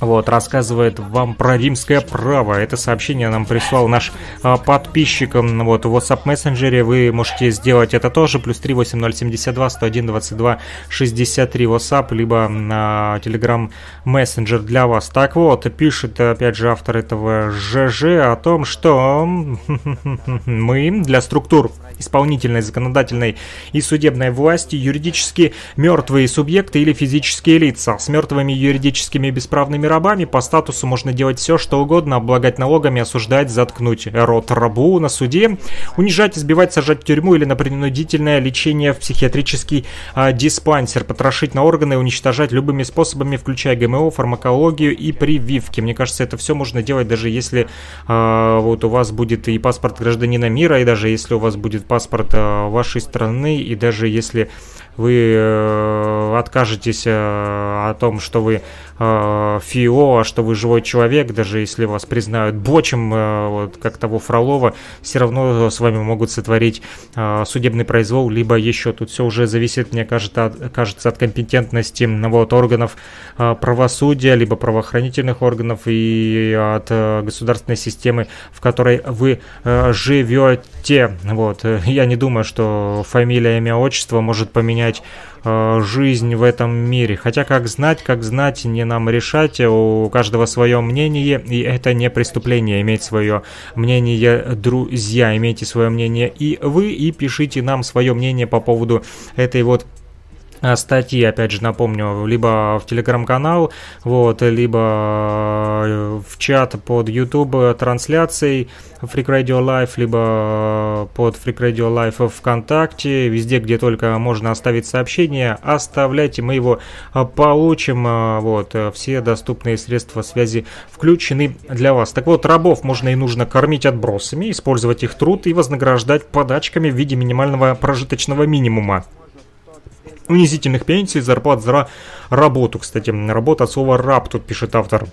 Speaker 5: вот, рассказывает вам про римское право. Это сообщение нам прислал наш а, подписчик вот, в WhatsApp мессенджере. Вы можете сделать это тоже. Плюс 38072 101 22 63 WhatsApp, либо на Telegram мессенджер для вас. Так вот, пишет опять же автор этого ЖЖ о том, что мы для структур исполнительной, законодательной и судебной власти юридически мертвые субъекты или физические лица. С мертвыми юридическими бесправными рабами по статусу можно делать все, что угодно, облагать налогами, осуждать, заткнуть рот рабу на суде, унижать, избивать, сажать в тюрьму или на принудительное лечение в психиатрический а, диспансер, потрошить на органы, уничтожать любыми способами, включая ГМО, фармакологию и прививки. Мне кажется, это все можно делать, даже если а, вот у вас будет и паспорт гражданина мира, и даже если у вас будет паспорт а, вашей страны, и даже если вы э, откажетесь э, о том, что вы э, ФИО, а что вы живой человек, даже если вас признают бочем, э, вот, как того Фролова, все равно с вами могут сотворить э, судебный произвол, либо еще тут все уже зависит, мне кажется, от, кажется, от компетентности вот, органов э, правосудия, либо правоохранительных органов и от э, государственной системы, в которой вы э, живете. Вот. Я не думаю, что фамилия, имя, отчество может поменять Э, жизнь в этом мире. Хотя как знать, как знать, не нам решать, у каждого свое мнение, и это не преступление, иметь свое мнение, друзья, имейте свое мнение и вы, и пишите нам свое мнение по поводу этой вот Э, статьи, опять же, напомню, либо в телеграм-канал, вот, либо э, в чат под YouTube трансляцией Freak Radio Live, либо под Freak Radio Live ВКонтакте, везде, где только можно оставить сообщение, оставляйте, мы его э, получим, вот, все доступные средства связи включены для вас. Так вот, рабов можно и нужно кормить отбросами, использовать их труд и вознаграждать подачками в виде минимального прожиточного минимума унизительных пенсий, зарплат за работу, кстати. Работа от слова «раб», тут пишет автор.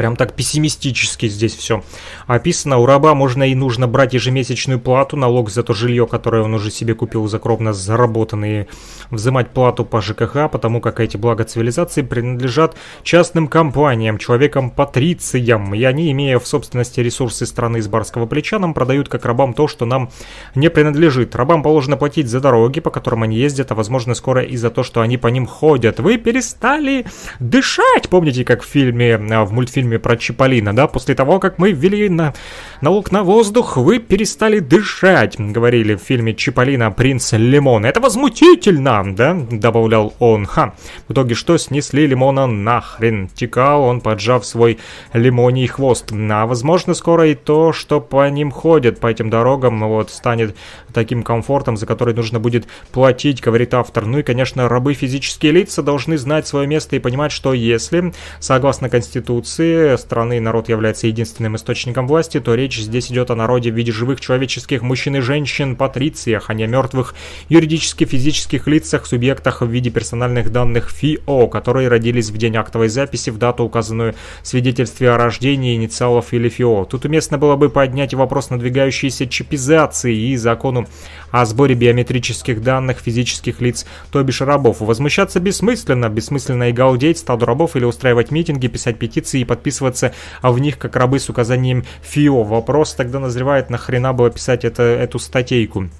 Speaker 5: Прям так пессимистически здесь все описано. У раба можно и нужно брать ежемесячную плату, налог за то жилье, которое он уже себе купил за кровно заработанные, взимать плату по ЖКХ, потому как эти блага цивилизации принадлежат частным компаниям, человекам-патрициям, и они, имея в собственности ресурсы страны из барского плеча, нам продают как рабам то, что нам не принадлежит. Рабам положено платить за дороги, по которым они ездят, а возможно скоро и за то, что они по ним ходят. Вы перестали дышать! Помните, как в фильме, а, в мультфильме фильме про Чиполлино, да, после того, как мы ввели на налог на воздух, вы перестали дышать, говорили в фильме Чиполлино «Принц Лимон». Это возмутительно, да, добавлял он. Ха, в итоге что, снесли Лимона нахрен? Текал он, поджав свой лимоний хвост. А возможно, скоро и то, что по ним ходят, по этим дорогам, вот, станет таким комфортом, за который нужно будет платить, говорит автор. Ну и, конечно, рабы физические лица должны знать свое место и понимать, что если, согласно Конституции, страны народ является единственным источником власти, то речь здесь идет о народе в виде живых человеческих мужчин и женщин, патрициях, а не мертвых юридически физических лицах, субъектах в виде персональных данных ФИО, которые родились в день актовой записи в дату, указанную в свидетельстве о рождении инициалов или ФИО. Тут уместно было бы поднять вопрос надвигающейся чипизации и закону о сборе биометрических данных физических лиц, то бишь рабов. Возмущаться бессмысленно, бессмысленно и галдеть стаду рабов или устраивать митинги, писать петиции и подписываться в них как рабы с указанием ФИО. Вопрос тогда назревает, нахрена было писать это, эту статейку.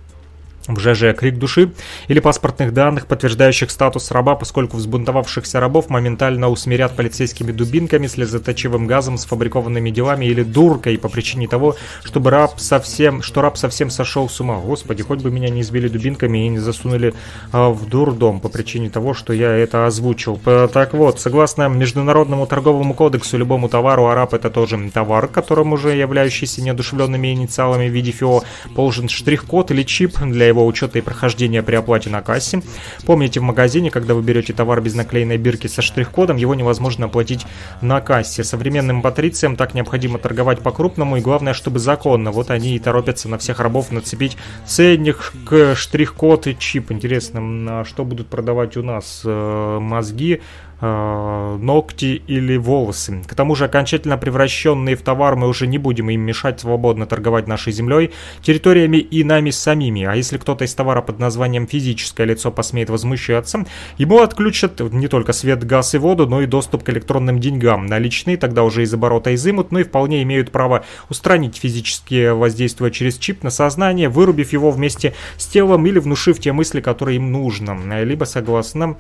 Speaker 5: В ЖЖ «Крик души» или паспортных данных, подтверждающих статус раба, поскольку взбунтовавшихся рабов моментально усмирят полицейскими дубинками, слезоточивым газом, сфабрикованными делами или дуркой по причине того, чтобы раб совсем, что раб совсем сошел с ума. Господи, хоть бы меня не избили дубинками и не засунули а, в дурдом по причине того, что я это озвучил. Так вот, согласно Международному торговому кодексу, любому товару араб это тоже товар, которым уже являющийся неодушевленными инициалами в виде ФИО, положен штрих-код или чип для его учета и прохождения при оплате на кассе. Помните, в магазине, когда вы берете товар без наклеенной бирки со штрих-кодом, его невозможно оплатить на кассе. Современным патрициям так необходимо торговать по-крупному и главное, чтобы законно. Вот они и торопятся на всех рабов нацепить ценник штрих-код и чип. Интересно, что будут продавать у нас? Э, мозги, э, ногти или волосы. К тому же окончательно превращенные в товар мы уже не будем им мешать свободно торговать нашей землей, территориями и нами самими. А если кто-то из товара под названием физическое лицо посмеет возмущаться, ему отключат не только свет, газ и воду, но и доступ к электронным деньгам. Наличные тогда уже из оборота изымут, но и вполне имеют право устранить физические воздействия через чип на сознание, вырубив его вместе с телом или внушив те мысли, которые им нужно. Либо согласно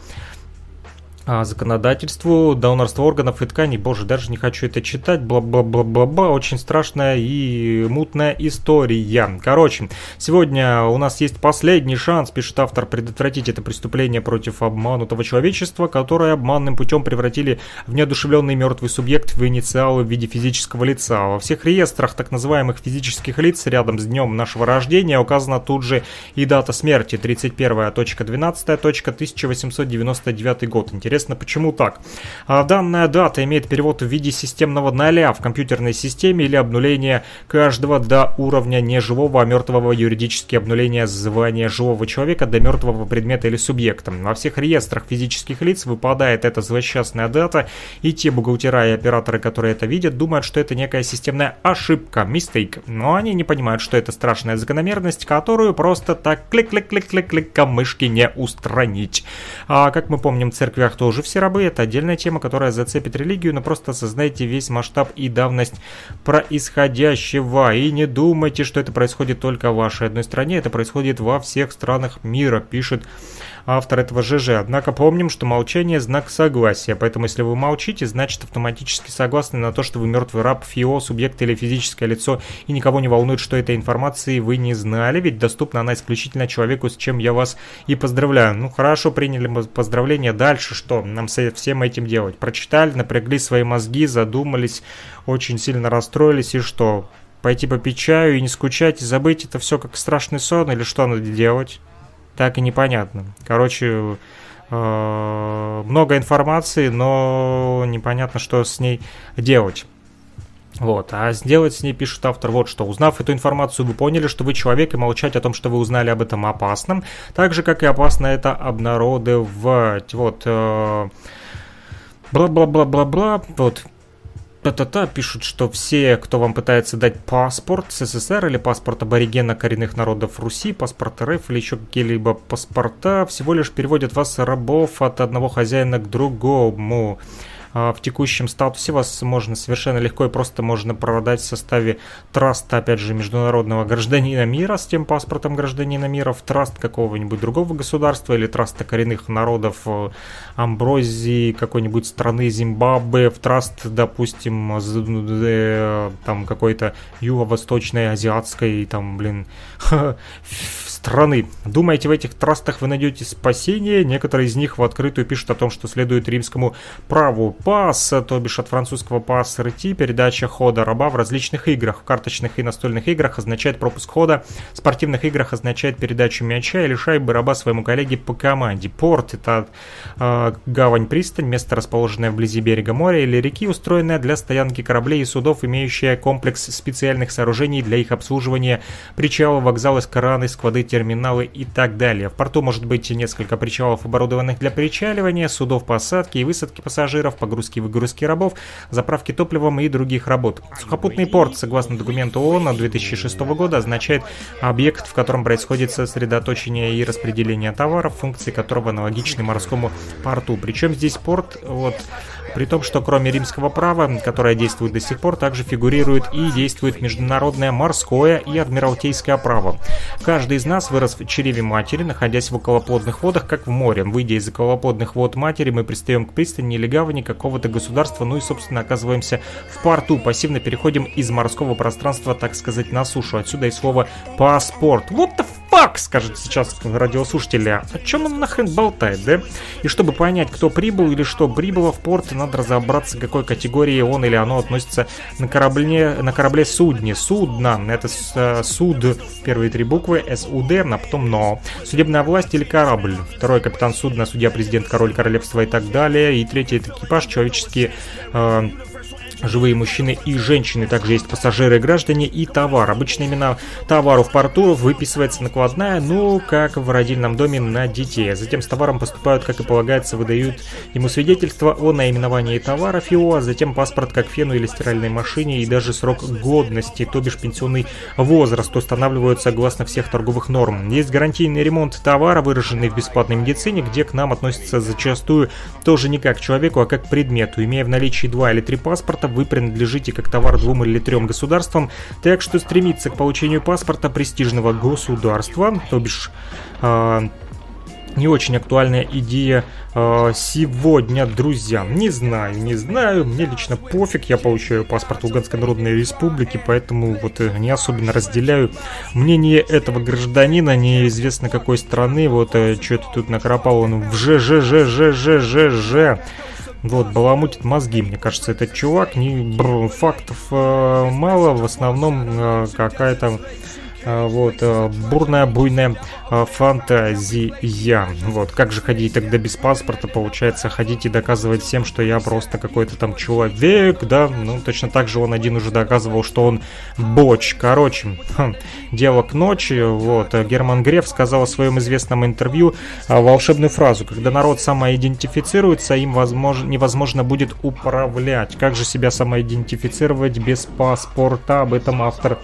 Speaker 5: а, законодательству, донорство органов и тканей. Боже, даже не хочу это читать. Бла-бла-бла-бла-бла. Очень страшная и мутная история. Короче, сегодня у нас есть последний шанс, пишет автор, предотвратить это преступление против обманутого человечества, которое обманным путем превратили в неодушевленный мертвый субъект в инициалы в виде физического лица. Во всех реестрах так называемых физических лиц рядом с днем нашего рождения указана тут же и дата смерти 31.12.1899 год. Интересно Интересно, почему так? А данная дата имеет перевод в виде системного ноля в компьютерной системе или обнуления каждого до уровня не живого, а мертвого юридически обнуления звания живого человека до мертвого предмета или субъекта. Во всех реестрах физических лиц выпадает эта злосчастная дата, и те бухгалтера и операторы, которые это видят, думают, что это некая системная ошибка, мистейк. Но они не понимают, что это страшная закономерность, которую просто так клик-клик-клик-клик-клик мышки не устранить. А как мы помним, в церквях тоже все рабы, это отдельная тема, которая зацепит религию, но просто осознайте весь масштаб и давность происходящего. И не думайте, что это происходит только в вашей одной стране, это происходит во всех странах мира, пишет автор этого ЖЖ. Однако помним, что молчание – знак согласия, поэтому если вы молчите, значит автоматически согласны на то, что вы мертвый раб, ФИО, субъект или физическое лицо, и никого не волнует, что этой информации вы не знали, ведь доступна она исключительно человеку, с чем я вас и поздравляю. Ну хорошо, приняли поздравления, дальше что нам со всем этим делать? Прочитали, напрягли свои мозги, задумались, очень сильно расстроились, и что? Пойти попить чаю и не скучать, и забыть это все как страшный сон, или что надо делать? Так и непонятно. Короче, э, много информации, но непонятно, что с ней делать. Вот, а сделать с ней, пишет автор, вот что. Узнав эту информацию, вы поняли, что вы человек, и молчать о том, что вы узнали об этом опасно. Так же, как и опасно это обнародовать. Вот, э, бла-бла-бла-бла-бла. Вот, та-та-та пишут, что все, кто вам пытается дать паспорт СССР или паспорт аборигена коренных народов Руси, паспорт РФ или еще какие-либо паспорта, всего лишь переводят вас рабов от одного хозяина к другому. А, в текущем статусе вас можно совершенно легко и просто можно продать в составе траста, опять же, международного гражданина мира с тем паспортом гражданина мира в траст какого-нибудь другого государства или траста коренных народов э, Амброзии, какой-нибудь страны Зимбабве, в траст, допустим, э, там какой-то юго-восточной, азиатской, там, блин, страны. Думаете, в этих трастах вы найдете спасение? Некоторые из них в открытую пишут о том, что следует римскому праву. Пас, то бишь от французского пас РТ, передача хода раба в различных играх. В карточных и настольных играх означает пропуск хода, в спортивных играх означает передачу мяча или шайбы раба своему коллеге по команде. Порт – это э, гавань-пристань, место, расположенное вблизи берега моря или реки, устроенное для стоянки кораблей и судов, имеющее комплекс специальных сооружений для их обслуживания, причалы, вокзалы, скраны, склады, терминалы и так далее. В порту может быть несколько причалов, оборудованных для причаливания, судов посадки и высадки пассажиров, погрузки и выгрузки рабов, заправки топливом и других работ. Сухопутный порт, согласно документу ООН 2006 года, означает объект, в котором происходит сосредоточение и распределение товаров, функции которого аналогичны морскому порту. Причем здесь порт, вот, При том, что кроме римского права, которое действует до сих пор, также фигурирует и действует международное морское и адмиралтейское право. Каждый из нас вырос в чреве матери, находясь в околоплодных водах, как в море. Выйдя из околоплодных вод матери, мы пристаем к пристани или гавани какого-то государства, ну и, собственно, оказываемся в порту. Пассивно переходим из морского пространства, так сказать, на сушу. Отсюда и слово «паспорт». What the fuck, скажет сейчас радиослушатели. О чем он нахрен болтает, да? И чтобы понять, кто прибыл или что прибыло в порт, надо разобраться, к какой категории он или оно относится на корабле, на корабле судне. Судно, это э, суд, первые три буквы, СУД, а потом НО. Судебная власть или корабль. Второй капитан судна, судья, президент, король королевства и так далее. И третий это экипаж, человеческие э, живые мужчины и женщины, также есть пассажиры, граждане и товар. Обычно имена товару в порту выписывается накладная, ну, как в родильном доме на детей. Затем с товаром поступают, как и полагается, выдают ему свидетельство о наименовании товара ФИО, а затем паспорт как фену или стиральной машине и даже срок годности, то бишь пенсионный возраст, устанавливают согласно всех торговых норм. Есть гарантийный ремонт товара, выраженный в бесплатной медицине, где к нам относятся зачастую тоже не как к человеку, а как к предмету. Имея в наличии два или три паспорта, вы принадлежите как товар двум или трем государствам, так что стремиться к получению паспорта престижного государства, то бишь э, не очень актуальная идея э, сегодня, друзья. Не знаю, не знаю, мне лично пофиг, я получаю паспорт Луганской Народной Республики, поэтому вот э, не особенно разделяю мнение этого гражданина, неизвестно какой страны, вот э, что-то тут накропал он в ЖЖЖЖЖЖЖ. Вот, баламутит мозги, мне кажется, этот чувак. Не, фактов э, мало, в основном э, какая-то вот, э, бурная, буйная э, фантазия. Вот, как же ходить тогда без паспорта? Получается, ходить и доказывать всем, что я просто какой-то там человек, да? Ну, точно так же он один уже доказывал, что он боч. Короче, хм, дело к ночи. Вот, Герман Греф сказал в своем известном интервью а, волшебную фразу. Когда народ самоидентифицируется, им возможно, невозможно будет управлять. Как же себя самоидентифицировать без паспорта? Об этом автор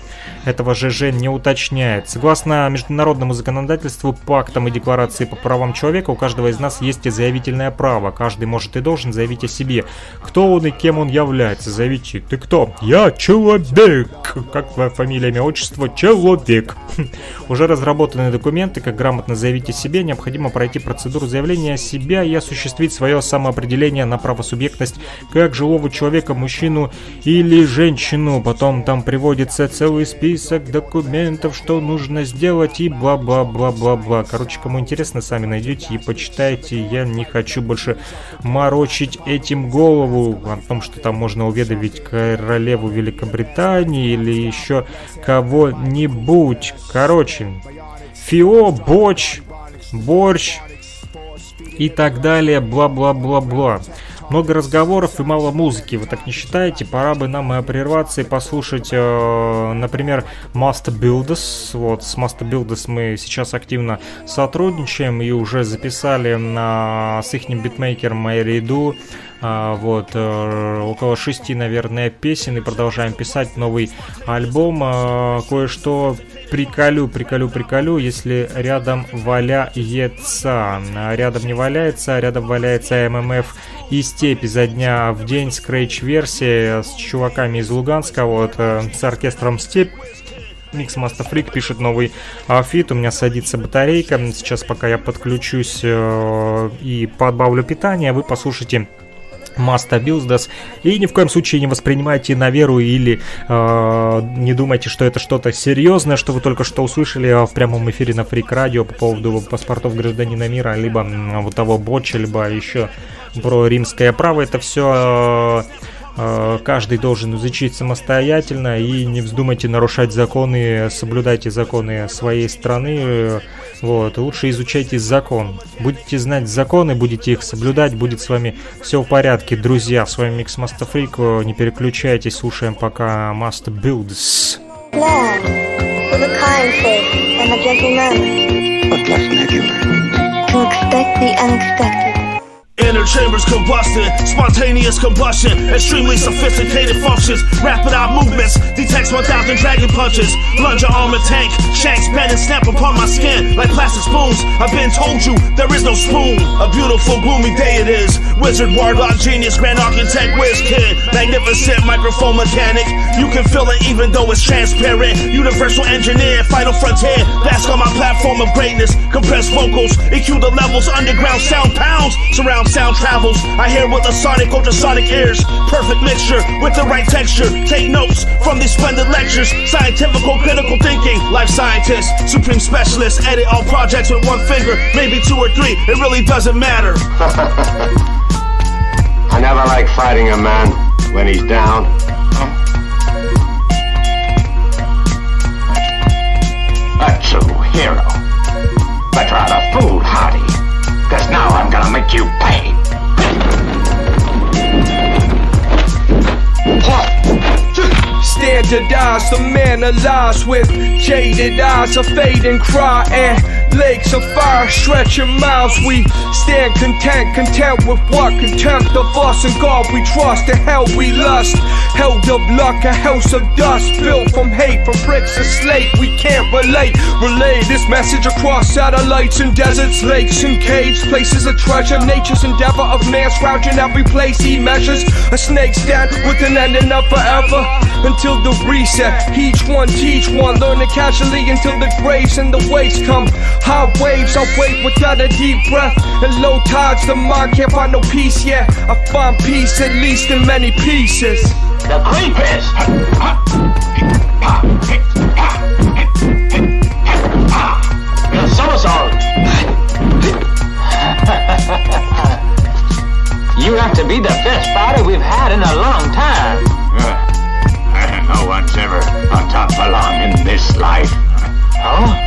Speaker 5: этого ЖЖ не уточняет уточняет. Согласно международному законодательству, пактам и декларации по правам человека, у каждого из нас есть заявительное право. Каждый может и должен заявить о себе. Кто он и кем он является. Заявите. Ты кто? Я человек. Как твоя фамилия, имя, отчество? Человек. Уже разработаны документы, как грамотно заявить о себе. Необходимо пройти процедуру заявления о себе и осуществить свое самоопределение на правосубъектность как живого человека, мужчину или женщину. Потом там приводится целый список документов моментов, что нужно сделать и бла-бла-бла-бла-бла. Короче, кому интересно, сами найдете и почитайте. Я не хочу больше морочить этим голову о том, что там можно уведомить королеву Великобритании или еще кого-нибудь. Короче, Фио, Боч, Борщ и так далее, бла-бла-бла-бла. Много разговоров и мало музыки, вы так не считаете? Пора бы нам прерваться и послушать, э, например, Master Builders. Вот, с Master Builders мы сейчас активно сотрудничаем и уже записали на, с их битмейкером Майриду а, вот, э, около шести, наверное, песен и продолжаем писать новый альбом. А, кое-что приколю, приколю, приколю, если рядом валяется. Рядом не валяется, а рядом валяется ММФ и степь изо дня в день скретч-версия с чуваками из Луганска, вот, э, с оркестром степь. Mix Master Freak пишет новый feat, у меня садится батарейка, сейчас пока я подключусь э, и подбавлю питание, вы послушайте Masta Buildas. И ни в коем случае не воспринимайте на веру или э, не думайте, что это что-то серьезное, что вы только что услышали в прямом эфире на Freak Radio по поводу паспортов гражданина мира, либо вот того Ботча, либо еще про римское право. Это все э, каждый должен изучить самостоятельно и не вздумайте нарушать законы, соблюдайте законы своей страны. Вот, лучше изучайте закон. Будете знать законы, будете их соблюдать, будет с вами все в порядке, друзья. С вами Микс Freak. Не переключайтесь, слушаем пока Master Builds.
Speaker 7: To expect the unexpected. Inner chambers combusted, spontaneous combustion, extremely sophisticated functions, rapid eye movements, detects 1000 dragon punches, plunger armor tank, shanks bend and snap upon my skin like plastic spoons. I've been told you there is no spoon. A beautiful, gloomy day it is. Wizard, warlock, genius, grand architect, whiz kid, magnificent microphone mechanic. You can feel it even though it's transparent. Universal engineer, final frontier, bask on my platform of greatness. Compressed vocals, EQ the levels, underground sound pounds, surround sound travels. I hear with the sonic ultrasonic ears. Perfect mixture with the right texture. Take notes from these splendid lectures. Scientific, critical thinking. Life scientist, supreme specialist. Edit all projects with one finger, maybe two or three. It really doesn't matter.
Speaker 6: I never like fighting a man when he's down. A true hero. But rather foolhardy. Cause now I'm gonna make you pay.
Speaker 8: Standardized, the man alive with jaded eyes, a fading cry, and lakes of fire stretching miles. We stand content, content with what contempt of us and God we trust. And hell we lust, held up luck, a house of dust built from hate, from bricks and slate. We can't relate, relay this message across satellites and deserts, lakes and caves, places of treasure. Nature's endeavor of man scrounging every place he measures. A snake's den with an ending of forever until the reset. Each one teach one, learning casually until the graves and the waves come. High waves, I wait without a deep breath. And low tides, the mind can't find no peace yet. I find peace at least in many pieces.
Speaker 6: The creepers! The somersault! you have to be the best fighter we've had in a long time. One's ever on top long in this life. Huh?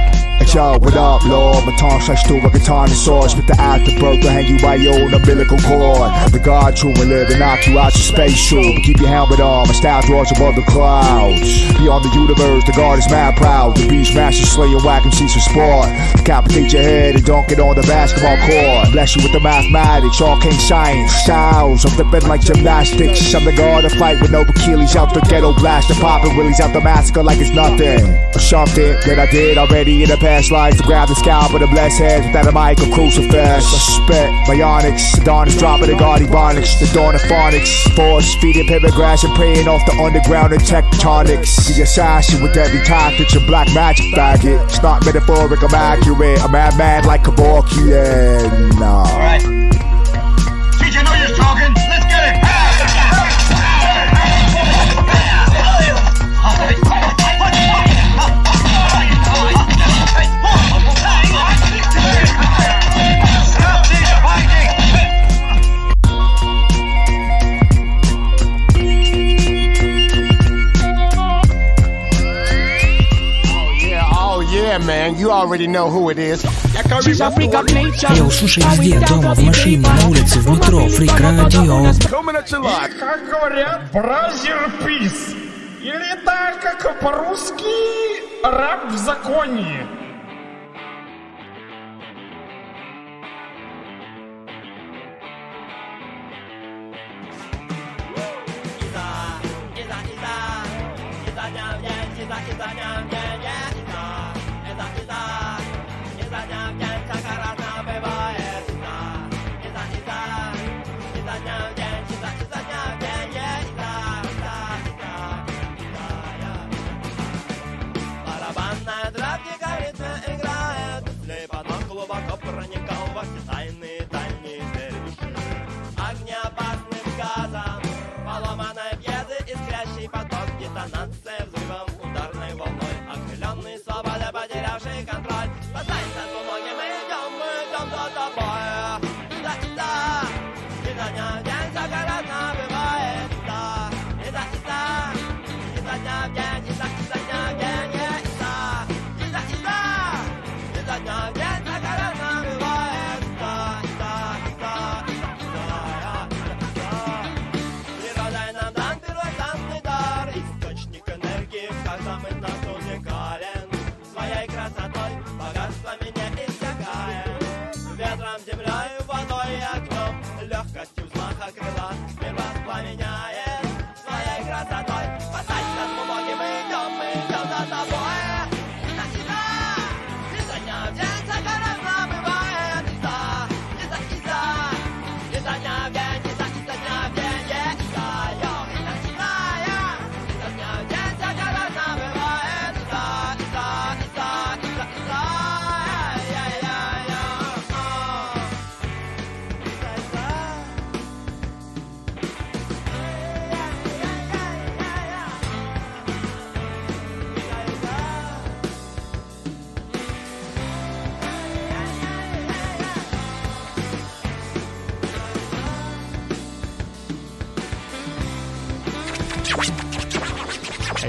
Speaker 9: Yo, what up, Lord? My tongue slice through a katana sword. Spit the afterbirth to hang you by your own umbilical cord. The God true and live and knock you out your space shoe. But keep your helmet on, my style draws above the clouds. Beyond the universe, the God is mad proud. The beast master slaying whack and cease for sport. Decapitate your head and dunk it on the basketball court. Bless you with the mathematics, arcane science. Styles I'm bed like gymnastics. I'm the God of fight with no Achilles out the ghetto blaster. Popping willies out the massacre like it's nothing. Or something that I did already in the past life to grab the scalp of the blessed heads without a mic or crucifix. Spit bionics, the dawn is dropping the god ebonics, the dawn of phonics. Force feeding pivot grass and preying off the underground and tectonics. The assassin with deadly tactics and black magic faggot. It's not metaphoric, I'm accurate. A madman like Kevorkian.
Speaker 10: Alright. You
Speaker 1: already know who it is.
Speaker 11: Йоу, слушай везде, дома, в машине, на улице, в метро, фрик радио.
Speaker 12: Как говорят, бразер пис. Или так, как по-русски, раб в законе.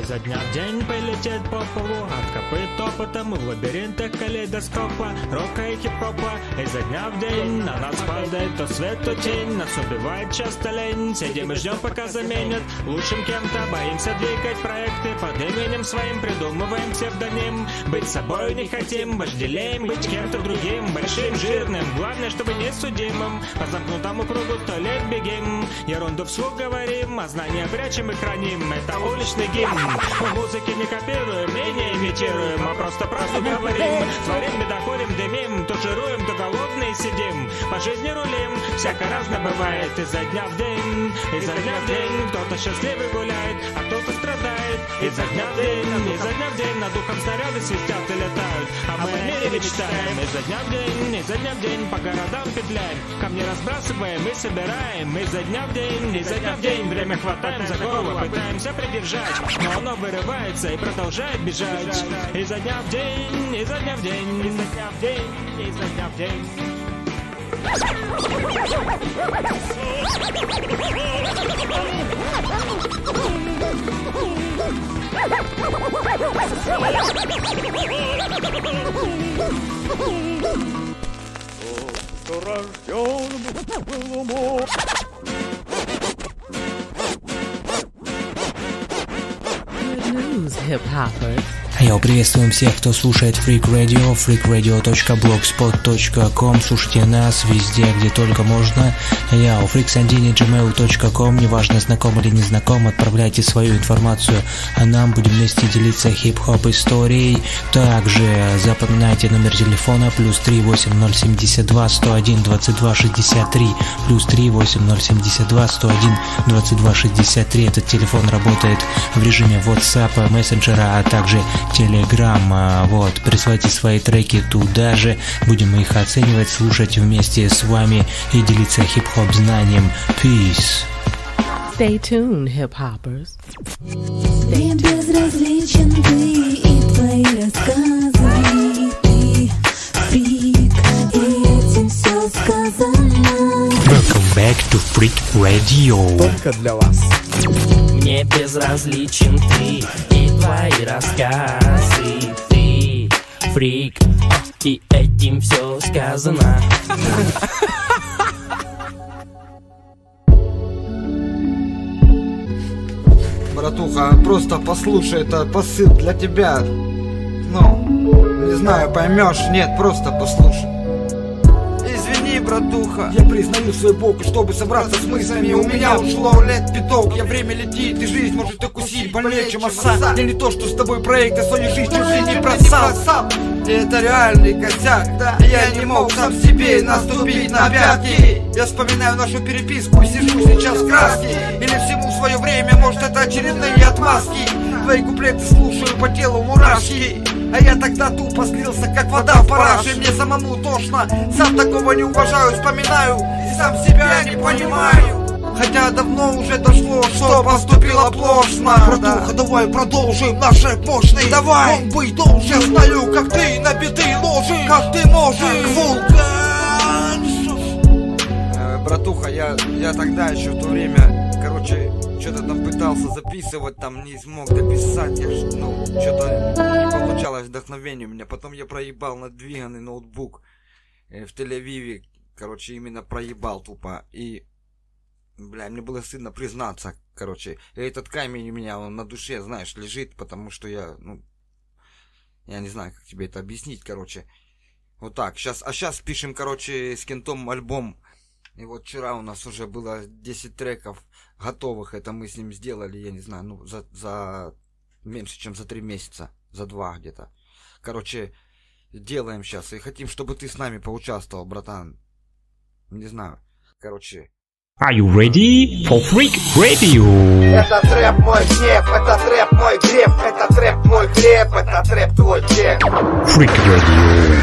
Speaker 13: Изо дня в день полететь по полу. От копыт топотом в лабиринтах калейдоскопа. Рока и хип-хопа Изо дня в день на нас падает то свет, то тень. Нас убивает часто лень. Сидим и ждем, пока заменят. Лучшим кем-то Боимся двигать проекты. Под именем своим Придумываем псевдоним Быть собой не хотим, вожделеем Быть кем-то другим, большим, жирным Главное, чтобы не судимым. По замкнутому кругу сто лет бегим. Ерунду вслух говорим, а знания прячем и храним. Это уличный гимн Мы музыки не копируем и не имитируем А просто правду говорим. Творим, медоходим, дымим То жируем, то голодные сидим. По жизни рулим, всяко разно бывает. Изо дня в день, изо дня в день. Кто-то счастливый гуляет, а кто-то страдает Изо дня в день, изо дня в день Над духом снаряды свистят и летают. А мы о мире мечтаем Изо дня в день, изо дня в день По городам петляем. Камни разбрасываем и собираем Изо дня в день, изо дня в день Время хватаем за голову, пытаемся придержать. Но оно вырывается и продолжает бежать. Изо дня в день, изо дня в день Изо дня в день, изо дня в день
Speaker 11: Good news, hip hoppers. Йоу, приветствуем всех, кто слушает Freak Radio, freakradio.blogspot.com Слушайте нас везде, где только можно. Йоу, freaksandini.gmail.com Неважно, знаком или не знаком, отправляйте свою информацию, а нам будем вместе делиться хип-хоп историей. Также запоминайте номер телефона плюс 38072 101 22 63 плюс 38072 101 22 63. Этот телефон работает в режиме WhatsApp, мессенджера, а также Telegram. А, Вот, присылайте свои треки туда же, будем их оценивать, слушать вместе с вами и делиться хип-хоп знанием. Peace.
Speaker 14: Stay tuned, hip-hoppers.
Speaker 15: Мне безразличен ты и твои рассказы ты фрик, и этим все сказано
Speaker 11: Welcome back to Freak Radio.
Speaker 16: Только для вас.
Speaker 2: Мне безразличен ты и твои рассказы Ты фрик, и этим все сказано
Speaker 16: Братуха, просто послушай, это посыл для тебя. Ну, не знаю, поймешь, нет, просто послушай. Извини, братуха. Я признаю свой бог, чтобы собраться с мыслями. У меня ушло лет пяток, я время летит И жизнь может укусить больнее, чем оса. Я не то, что с тобой проект, я свою жизнь чужие не бросал. И это реальный косяк, да Я не мог сам себе наступить на пятки. Я вспоминаю нашу переписку и сижу сейчас в краске. Или всему свое время, может это очередные отмазки. Твои куплеты слушаю по телу мурашки а я тогда тупо слился, как вода в параше. Мне самому тошно, сам такого не уважаю Вспоминаю. И сам себя не понимаю. Хотя давно уже дошло, что поступило плошно Братуха, давай продолжим наш эпошный Давай! Он быть должен, знаю, как ты на биты ложишь. Как ты можешь, вулкан. Э, Братуха, я, я тогда еще в то время, короче, что-то там пытался записывать, там не смог дописать, я ж, ну, что-то не получалось вдохновение у меня. Потом я проебал надвиганный ноутбук э, в Тель-Авиве, короче, именно проебал тупо. И, бля, мне было стыдно признаться, короче. Этот камень у меня, он на душе, знаешь, лежит, потому что я, ну, я не знаю, как тебе это объяснить, короче. Вот так, сейчас, а сейчас пишем, короче, с кентом альбом. И вот вчера у нас уже было 10 треков готовых. Это мы с ним сделали, я не знаю, ну, за, за меньше, чем за 3 месяца. За 2 где-то. Короче, делаем сейчас. И хотим, чтобы ты с нами поучаствовал, братан. Не знаю. Короче,
Speaker 11: Are you ready for Freak Radio?
Speaker 17: Это трэп мой гнев, это трэп мой греб, это трэп мой хлеб, это трэп твой чек.
Speaker 11: Freak Radio.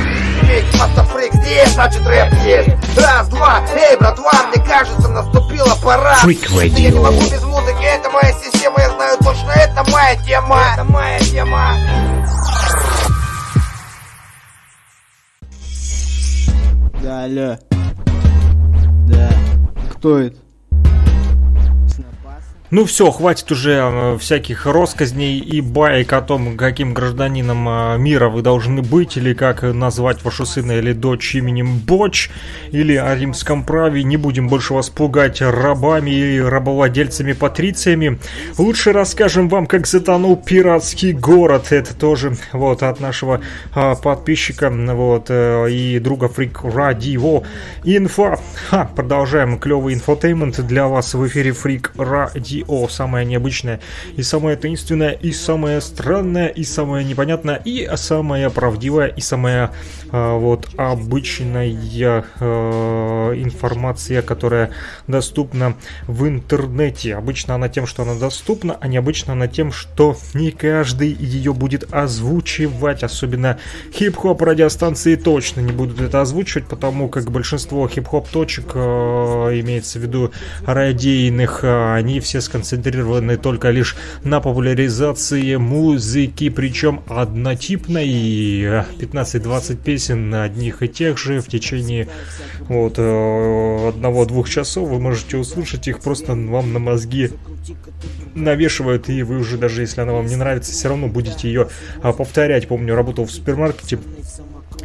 Speaker 17: Микс Мастафрик здесь, значит рэп есть. Раз, два, эй, братва, мне кажется, наступила пора.
Speaker 11: Freak
Speaker 17: Что Я не
Speaker 11: Radio.
Speaker 17: могу без музыки, это моя система, я знаю точно, это моя тема. Это моя тема.
Speaker 18: Да, алло. Да. Кто это? Снопасы?
Speaker 5: Ну все, хватит уже э, всяких россказней и баек о том, каким гражданином э, мира вы должны быть, или как назвать вашу сына или дочь именем Боч, или о римском праве. Не будем больше вас пугать рабами и рабовладельцами-патрициями. Лучше расскажем вам, как затонул пиратский город. Это тоже вот от нашего а, подписчика вот и друга Freak Radio. Инфа. Ха, продолжаем клевый infotainment для вас в эфире Freak Radio. О, самое необычное, и самое таинственное, и самое странное, и самое непонятное, и самое правдивое, и самое э, вот обычная э, информация, которая доступна в интернете. Обычно она тем, что она доступна, а необычно она тем, что не каждый ее будет озвучивать, особенно хип-хоп радиостанции точно не будут это озвучивать, потому как большинство хип-хоп точек, э, имеется в виду радийных, э, они все сконцентрированы только лишь на популяризации музыки, причем однотипной, и 15-20 песен одних и тех же в течение вот э, одного-двух часов вы можете услышать их просто вам на мозги навешивают, и вы уже даже если она вам не нравится, все равно будете ее а, повторять. Помню, работал в супермаркете,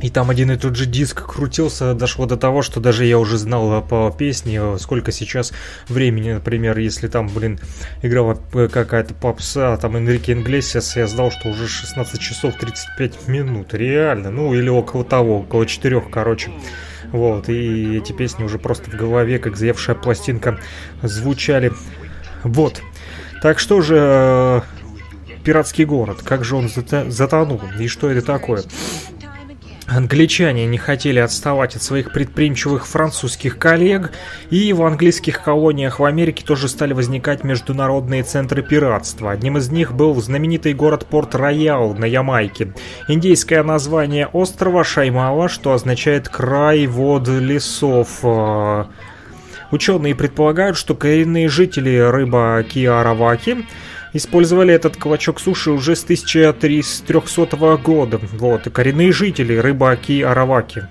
Speaker 5: и там один и тот же диск крутился, дошло до того, что даже я уже знал по песне, сколько сейчас времени, например, если там, блин, играла какая-то попса, там Энрике Инглесиас, я знал, что уже 16 часов 35 минут, реально, ну или около того, около 4, короче. Вот, и эти песни уже просто в голове, как заевшая пластинка, звучали. Вот. Так что же, э, пиратский город, как же он затонул, и что это такое? Англичане не хотели отставать от своих предприимчивых французских коллег, и в английских колониях в Америке тоже стали возникать международные центры пиратства. Одним из них был знаменитый город Порт-Роял на Ямайке. Индейское название острова Шаймала, что означает «край вод лесов». Ученые предполагают, что коренные жители рыба Киараваки использовали этот клочок суши уже с 1300 года. Вот, и коренные жители рыбаки Араваки.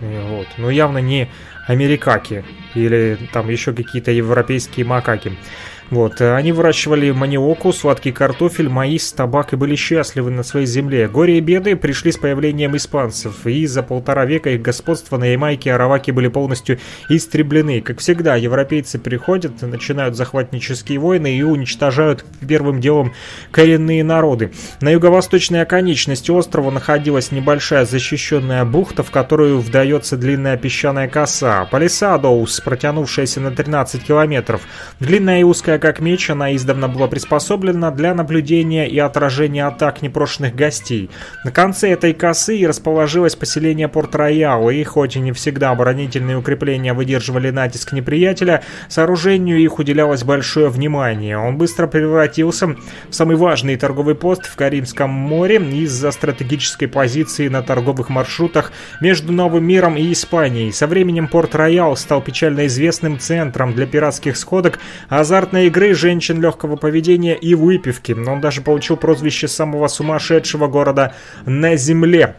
Speaker 5: Вот, но явно не америкаки или там еще какие-то европейские макаки. Вот, э, они выращивали маниоку, сладкий картофель, маис, табак и были счастливы на своей земле. Горе и беды пришли с появлением испанцев, и за полтора века их господства на Ямайке и Араваке были полностью истреблены. Как всегда, европейцы приходят, начинают захватнические войны и уничтожают первым делом коренные народы. На юго-восточной оконечности острова находилась небольшая защищенная бухта, в которую вдается длинная песчаная коса. Палисадоус, протянувшаяся на 13 километров. Длинная и узкая как меч, она издавна была приспособлена для наблюдения и отражения атак непрошенных гостей. На конце этой косы расположилось поселение Порт-Роял, и хоть и не всегда оборонительные укрепления выдерживали натиск неприятеля, сооружению их уделялось большое внимание. Он быстро превратился в самый важный торговый пост в Карибском море из-за стратегической позиции на торговых маршрутах между Новым миром и Испанией. Со временем Порт-Роял стал печально известным центром для пиратских сходок, азартной игры, женщин легкого поведения и выпивки. Он даже получил прозвище самого сумасшедшего города на Земле.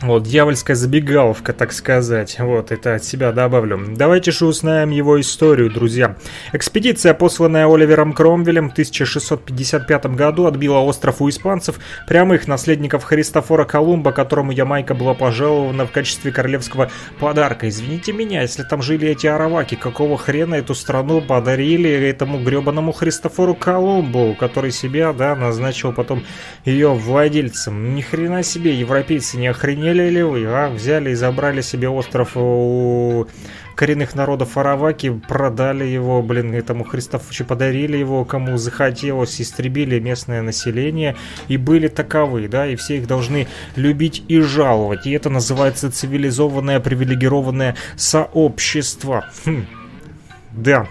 Speaker 5: Вот, дьявольская забегаловка, так сказать. Вот, это от себя добавлю. Давайте же узнаем его историю, друзья. Экспедиция, посланная Оливером Кромвелем в 1655 году, отбила остров у испанцев, прямых наследников Христофора Колумба, которому Ямайка была пожалована в качестве королевского подарка. Извините меня, если там жили эти араваки, какого хрена эту страну подарили этому гребаному Христофору Колумбу, который себя, да, назначил потом ее владельцем. Ни хрена себе, европейцы не охренели охренели ли а? Взяли и забрали себе остров у коренных народов Араваки, продали его, блин, этому Христофучу, подарили его, кому захотелось, истребили местное население и были таковы, да, и все их должны любить и жаловать. И это называется цивилизованное, привилегированное сообщество. Хм. Да.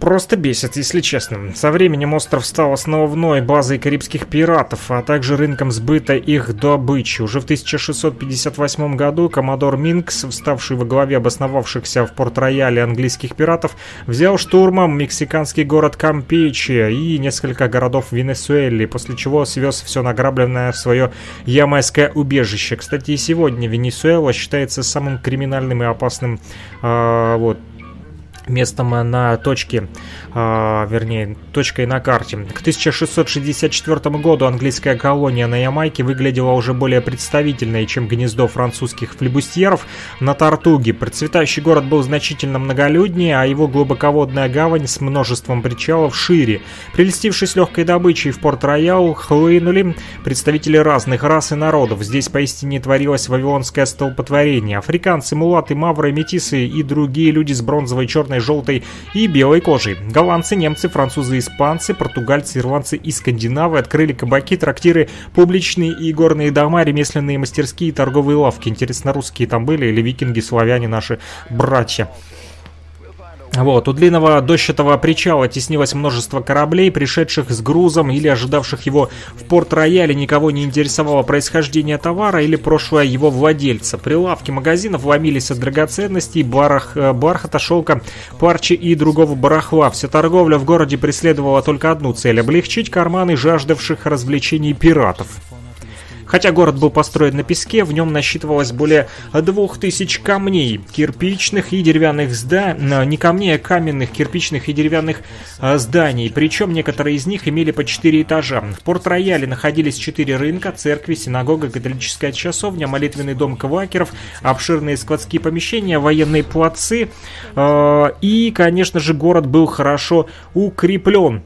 Speaker 5: Просто бесит, если честно. Со временем остров стал основной базой карибских пиратов, а также рынком сбыта их добычи. Уже в 1658 году коммодор Минкс, вставший во главе обосновавшихся в Порт-Рояле английских пиратов, взял штурмом мексиканский город Кампечи и несколько городов Венесуэлы, после чего свез все награбленное в свое ямайское убежище. Кстати, и сегодня Венесуэла считается самым криминальным и опасным э, вот, местом на точке, э, вернее, точкой на карте. К 1664 году английская колония на Ямайке выглядела уже более представительной, чем гнездо французских флебустьеров на Тартуге. Процветающий город был значительно многолюднее, а его глубоководная гавань с множеством причалов шире. Прелестившись легкой добычей в Порт-Роял, хлынули представители разных рас и народов. Здесь поистине творилось вавилонское столпотворение. Африканцы, мулаты, мавры, метисы и другие люди с бронзовой, черной, желтой и белой кожей. Голландцы, немцы, французы, испанцы, португальцы, ирландцы и скандинавы открыли кабаки, трактиры, публичные и горные дома, ремесленные мастерские и торговые лавки. Интересно, русские там были или викинги, славяне наши братья? Вот, у длинного дощатого причала теснилось множество кораблей, пришедших с грузом или ожидавших его в порт-рояле. Никого не интересовало происхождение товара или прошлое его владельца. Прилавки магазинов ломились от драгоценностей, барах, э, бархата, шелка, парчи и другого барахла. Вся торговля в городе преследовала только одну цель – облегчить карманы жаждавших развлечений пиратов. Хотя город был построен на песке, в нем насчитывалось более двух тысяч камней, кирпичных и деревянных зданий, не камней, а каменных, кирпичных и деревянных а, зданий. Причем некоторые из них имели по четыре этажа. В Порт-Рояле находились четыре рынка, церкви, синагога, католическая часовня, молитвенный дом квакеров, обширные складские помещения, военные плацы. Э, и, конечно же, город был хорошо укреплен.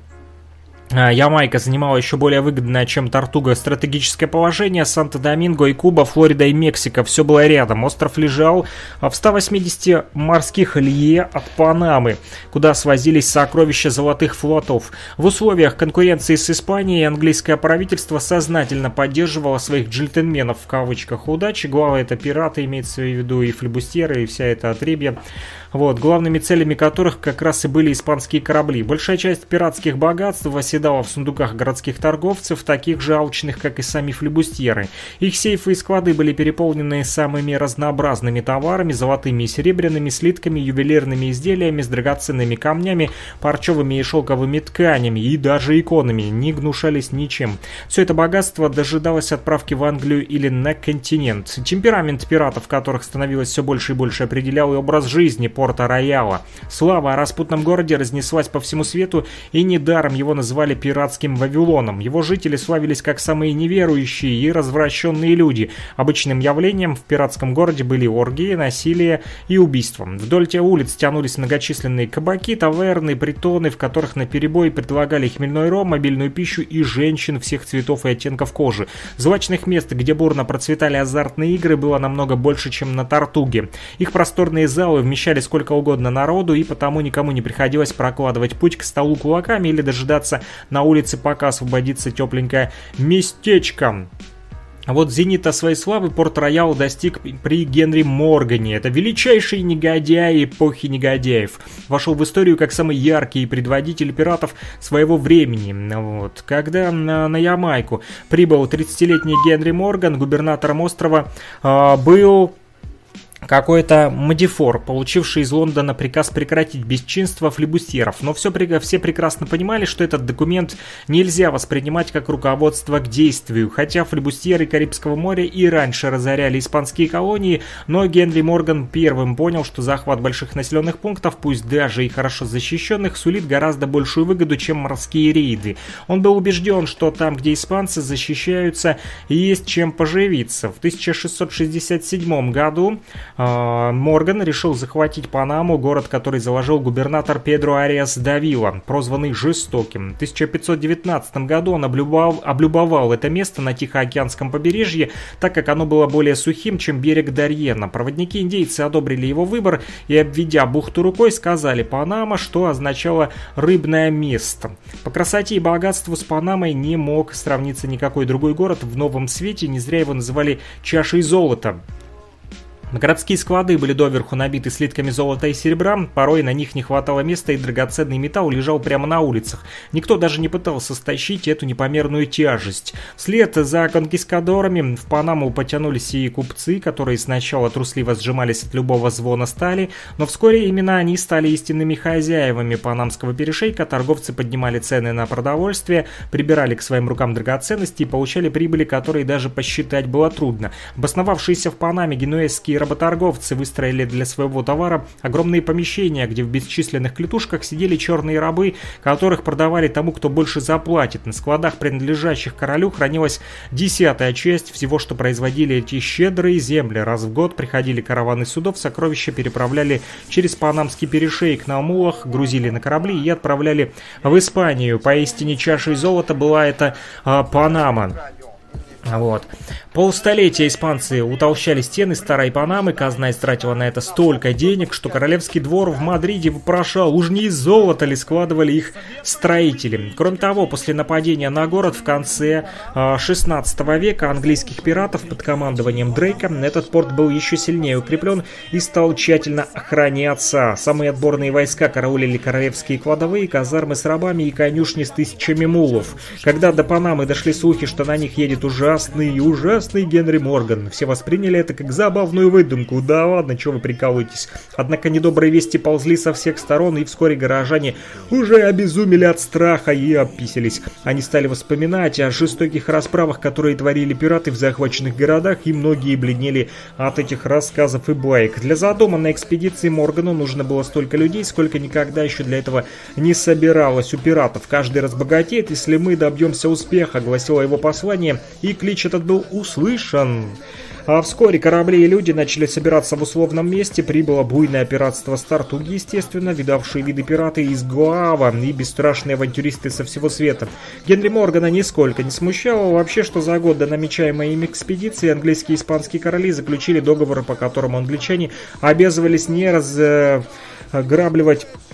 Speaker 5: А, Ямайка занимала еще более выгодное, чем Тартуга, стратегическое положение. Санто-Доминго и Куба, Флорида и Мексика. Все было рядом. Остров лежал в 180 морских лье от Панамы, куда свозились сокровища золотых флотов. В условиях конкуренции с Испанией английское правительство сознательно поддерживало своих джентльменов в кавычках удачи. Главы это пираты, имеется в виду и флебустеры, и вся эта отребья вот, главными целями которых как раз и были испанские корабли. Большая часть пиратских богатств восседала в сундуках городских торговцев, таких же алчных, как и сами флебустьеры. Их сейфы и склады были переполнены самыми разнообразными товарами, золотыми и серебряными слитками, ювелирными изделиями с драгоценными камнями, парчевыми и шелковыми тканями и даже иконами, не гнушались ничем. Все это богатство дожидалось отправки в Англию или на континент. Темперамент пиратов, которых становилось все больше и больше, определял и образ жизни, Порта-Рояла. Слава о распутном городе разнеслась по всему свету, и недаром его называли пиратским Вавилоном. Его жители славились как самые неверующие и развращенные люди. Обычным явлением в пиратском городе были оргии, насилие и убийства. Вдоль тех улиц тянулись многочисленные кабаки, таверны, притоны, в которых на перебой предлагали хмельной ром, мобильную пищу и женщин всех цветов и оттенков кожи. Злачных мест, где бурно процветали азартные игры, было намного больше, чем на Тартуге. Их просторные залы вмещали сколько угодно народу, и потому никому не приходилось прокладывать путь к столу кулаками или дожидаться на улице, пока освободится тепленькое местечко. А вот зенита своей славы Порт-Роял достиг при Генри Моргане. Это величайший негодяй эпохи негодяев. Вошел в историю как самый яркий предводитель пиратов своего времени. Вот. Когда на, на Ямайку прибыл 30-летний Генри Морган, губернатором острова, э, был какой-то модифор, получивший из Лондона приказ прекратить бесчинство флебустьеров, но все, все прекрасно понимали, что этот документ нельзя воспринимать как руководство к действию, хотя флебустьеры Карибского моря и раньше разоряли испанские колонии, но Генри Морган первым понял, что захват больших населенных пунктов, пусть даже и хорошо защищенных, сулит гораздо большую выгоду, чем морские рейды. Он был убежден, что там, где испанцы защищаются, есть чем поживиться. В 1667 году Морган решил захватить Панаму, город, который заложил губернатор Педро Ариас Давила, прозванный Жестоким. В 1519 году он облюбовал, облюбовал это место на Тихоокеанском побережье, так как оно было более сухим, чем берег Дарьена. Проводники индейцы одобрили его выбор и, обведя бухту рукой, сказали «Панама», что означало «рыбное место». По красоте и богатству с Панамой не мог сравниться никакой другой город в новом свете, не зря его называли «чашей золота». Городские склады были доверху набиты слитками золота и серебра, порой на них не хватало места и драгоценный металл лежал прямо на улицах. Никто даже не пытался стащить эту непомерную тяжесть. Вслед за конкискадорами в Панаму потянулись и купцы, которые сначала трусливо сжимались от любого звона стали, но вскоре именно они стали истинными хозяевами панамского перешейка, торговцы поднимали цены на продовольствие, прибирали к своим рукам драгоценности и получали прибыли, которые даже посчитать было трудно. Обосновавшиеся в Панаме генуэзские работорговцы выстроили для своего товара огромные помещения, где в бесчисленных клетушках сидели черные рабы, которых продавали тому, кто больше заплатит. На складах, принадлежащих королю, хранилась десятая часть всего, что производили эти щедрые земли. Раз в год приходили караваны судов, сокровища переправляли через Панамский перешейк на мулах, грузили на корабли и отправляли в Испанию. Поистине чашей золота была эта а, Панама. Вот. Полстолетия испанцы утолщали стены старой Панамы, казна истратила на это столько денег, что королевский двор в Мадриде вопрошал, уж не из золота ли складывали их строители. Кроме того, после нападения на город в конце э, 16 века английских пиратов под командованием Дрейка этот порт был еще сильнее укреплен и стал тщательно охраняться. Самые отборные войска караулили королевские кладовые, казармы с рабами и конюшни с тысячами мулов. Когда до Панамы дошли слухи, что на них едет и ужасный Генри Морган. Все восприняли это как забавную выдумку. Да ладно, что вы прикалываетесь. Однако недобрые вести ползли со всех сторон, и вскоре горожане уже обезумели от страха и описались. Они стали вспоминать о жестоких расправах, которые творили пираты в захваченных городах, и многие бледнели от этих рассказов и баек. Для задуманной экспедиции Моргану нужно было столько людей, сколько никогда еще для этого не собиралось у пиратов. Каждый разбогатеет, если мы добьемся успеха, гласило его послание, и клич этот был услышан. А вскоре корабли и люди начали собираться в условном месте. Прибыло буйное пиратство Стартуги, естественно, видавшие виды пираты из Гуава и бесстрашные авантюристы со всего света. Генри Моргана нисколько не смущало вообще, что за год до намечаемой им экспедиции английские и испанские короли заключили договоры, по которым англичане обязывались не разграбливать Э,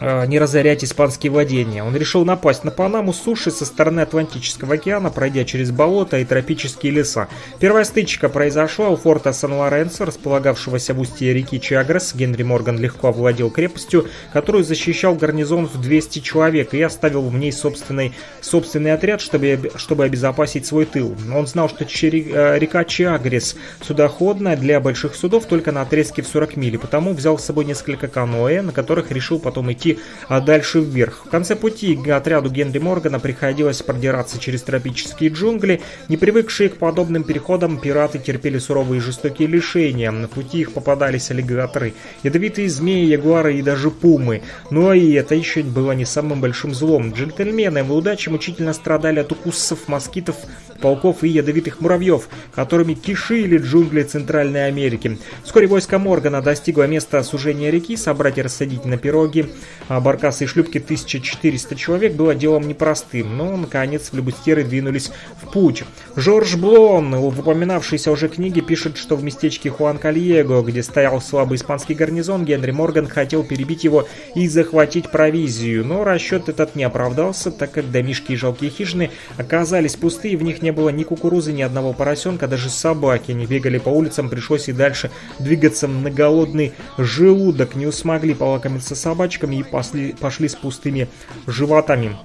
Speaker 5: не разорять испанские владения. Он решил напасть на Панаму с суши со стороны Атлантического океана, пройдя через болота и тропические леса. Первая стычка произошла у форта Сан-Лоренцо, располагавшегося в устье реки Чагрес. Генри Морган легко овладел крепостью, которую защищал гарнизон в 200 человек и оставил в ней собственный, собственный отряд, чтобы, чтобы обезопасить свой тыл. Он знал, что э, река Чагрес судоходная для больших судов только на отрезке в 40 миль, потому взял с собой несколько каноэ, на которых решил потом идти идти а дальше вверх. В конце пути отряду Генри Моргана приходилось продираться через тропические джунгли. Не привыкшие к подобным переходам, пираты терпели суровые и жестокие лишения. На пути их попадались аллигаторы, ядовитые змеи, ягуары и даже пумы. Ну и это еще было не самым большим злом. Джентльмены в удаче мучительно страдали от укусов москитов, пауков и ядовитых муравьев, которыми кишили джунгли Центральной Америки. Вскоре войско Моргана достигло места сужения реки, собрать и рассадить на пироги а баркасы и шлюпки 1400 человек было делом непростым, но, наконец, флебустеры двинулись в путь. Жорж Блон, в упоминавшейся уже книге, пишет, что в местечке Хуан Кальего, где стоял слабый испанский гарнизон, Генри Морган хотел перебить его и захватить провизию, но расчет этот не оправдался, так как домишки и жалкие хижины оказались пусты, и в них не было ни кукурузы, ни одного поросенка, даже собаки не бегали по улицам, пришлось и дальше двигаться на голодный желудок, не смогли полакомиться собачками и пошли, пошли с пустыми животами.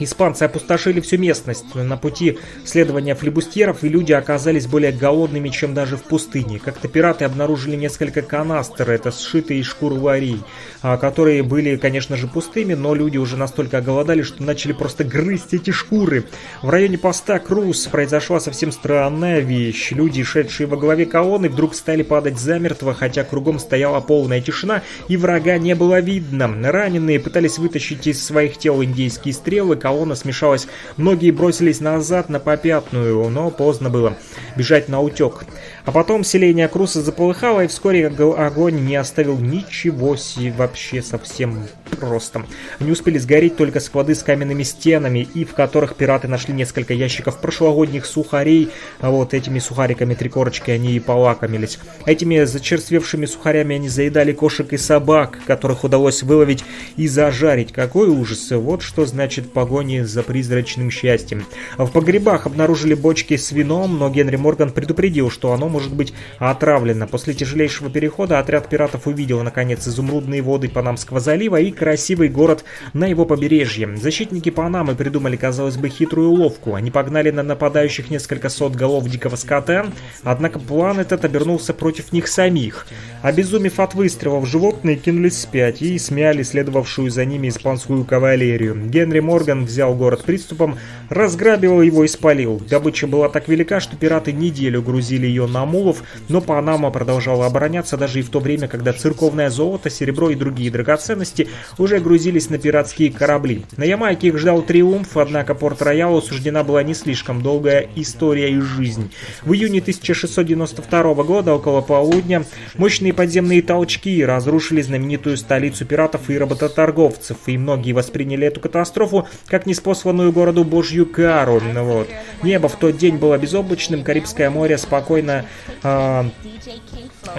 Speaker 5: Испанцы опустошили всю местность. На пути следования флебустьеров и люди оказались более голодными, чем даже в пустыне. Как-то пираты обнаружили несколько канастер, это сшитые из шкур варий, которые были, конечно же, пустыми, но люди уже настолько оголодали, что начали просто грызть эти шкуры. В районе поста Круз произошла совсем странная вещь. Люди, шедшие во главе колонны, вдруг стали падать замертво, хотя кругом стояла полная тишина и врага не было видно. Раненые пытались вытащить из своих тел индейские стрелы, колонна смешалась. Многие бросились назад на попятную, но поздно было бежать на утек. А потом селение Круса заполыхало, и вскоре огонь не оставил ничего вообще совсем просто. Не успели сгореть только склады с каменными стенами, и в которых пираты нашли несколько ящиков прошлогодних сухарей. А вот этими сухариками три корочки они и полакомились. Этими зачерствевшими сухарями они заедали кошек и собак, которых удалось выловить и зажарить. Какой ужас! Вот что значит погони за призрачным счастьем. В погребах обнаружили бочки с вином, но Генри Морган предупредил, что оно может быть отравлено. После тяжелейшего перехода отряд пиратов увидел, наконец, изумрудные воды Панамского залива и красивый город на его побережье. Защитники Панамы придумали, казалось бы, хитрую уловку. Они погнали на нападающих несколько сот голов дикого скота, однако план этот обернулся против них самих. Обезумев от выстрелов, животные кинулись спять и смяли следовавшую за ними испанскую кавалерию. Генри Морган взял город приступом, разграбил его и спалил. Добыча была так велика, что пираты неделю грузили ее на мулов, но Панама продолжала обороняться даже и в то время, когда церковное золото, серебро и другие драгоценности уже грузились на пиратские корабли. На Ямайке их ждал триумф, однако Порт-Роялу суждена была не слишком долгая история и жизнь. В июне 1692 года, около полудня, мощные подземные толчки разрушили знаменитую столицу пиратов и работоторговцев, и многие восприняли эту катастрофу как неспосланную городу божью кару. Вот. Небо в тот день было безоблачным, Карибское море спокойно э,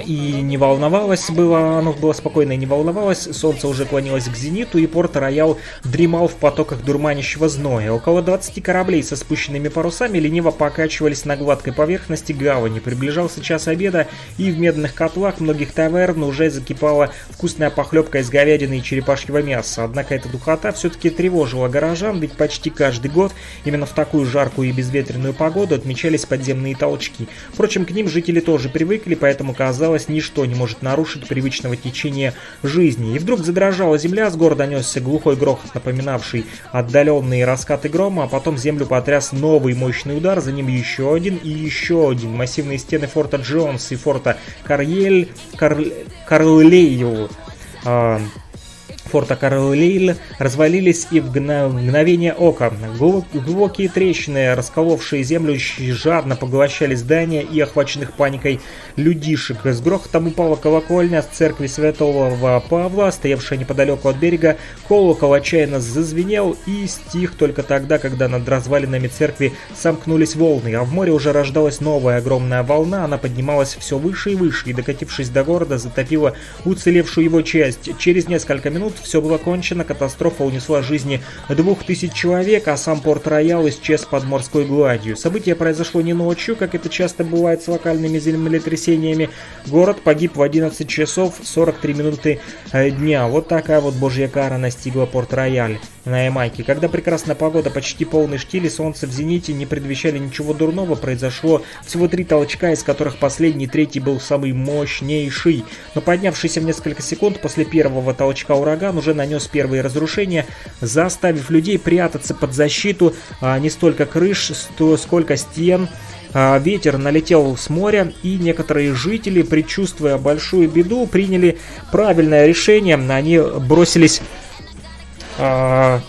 Speaker 5: и не волновалось, было, оно было спокойно и не волновалось, солнце уже клонилось к зениту, и Порт-Роял дремал в потоках дурманящего зноя. Около 20 кораблей со спущенными парусами лениво покачивались на гладкой поверхности гавани. Приближался час обеда, и в медных котлах многих таверн уже закипала вкусная похлебка из говядины и черепашьего мяса. Однако эта духота все-таки тревожила горожан, ведь почти каждый год именно в такую жаркую и безветренную погоду отмечались подземные толчки. Впрочем, к ним жители тоже привыкли, поэтому казалось, ничто не может нарушить привычного течения жизни. И вдруг задрожала земля, с гор донесся глухой грохот, напоминавший отдаленные раскаты грома, а потом землю потряс новый мощный удар, за ним еще один и еще один. Массивные стены форта Джонс и форта Карьель, Кар... Карлею а, форта Карлейль развалились и в мгновение ока. Глубокие трещины, расколовшие землю, жадно поглощали здания и охваченных паникой людишек. С грохотом упала колокольня с церкви святого Павла, стоявшая неподалеку от берега. Колокол отчаянно зазвенел и стих только тогда, когда над развалинами церкви сомкнулись волны, а в море уже рождалась новая огромная волна. Она поднималась все выше и выше и, докатившись до города, затопила уцелевшую его часть. Через несколько минут все было кончено, катастрофа унесла жизни двух тысяч человек, а сам Порт-Роял исчез под морской гладью. Событие произошло не ночью, как это часто бывает с локальными землетрясениями. Город погиб в 11 часов 43 минуты э, дня. Вот такая вот божья кара настигла Порт-Рояль на Ямайке. Когда прекрасная погода, почти полный штиль и солнце в зените не предвещали ничего дурного, произошло всего три толчка, из которых последний, третий был самый мощнейший. Но поднявшийся в несколько секунд после первого толчка ураган уже нанес первые разрушения, заставив людей прятаться под защиту а, не столько крыш, сколько стен, а, Ветер налетел с моря, и некоторые жители, предчувствуя большую беду, приняли правильное решение. Они бросились в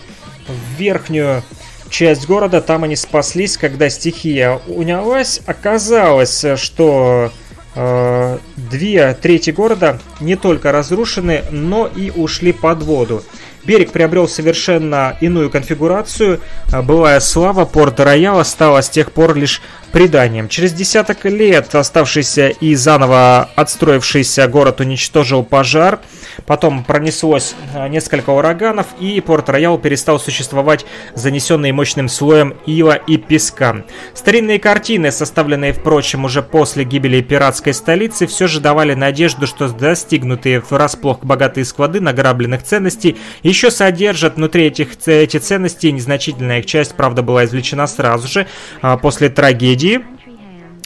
Speaker 5: верхнюю часть города. Там они спаслись, когда стихия унялась. Оказалось, что э, две трети города не только разрушены, но и ушли под воду. Берег приобрел совершенно иную конфигурацию. Былая слава порта Рояла стала с тех пор лишь преданием. Через десяток лет оставшийся и заново отстроившийся город уничтожил пожар. Потом пронеслось а, несколько ураганов, и Порт-Роял перестал существовать, занесенный мощным слоем ила и песка. Старинные картины, составленные, впрочем, уже после гибели пиратской столицы, все же давали надежду, что достигнутые врасплох богатые склады награбленных ценностей еще содержат внутри этих эти ценности. Незначительная их часть, правда, была извлечена сразу же а, после трагедии трагедии,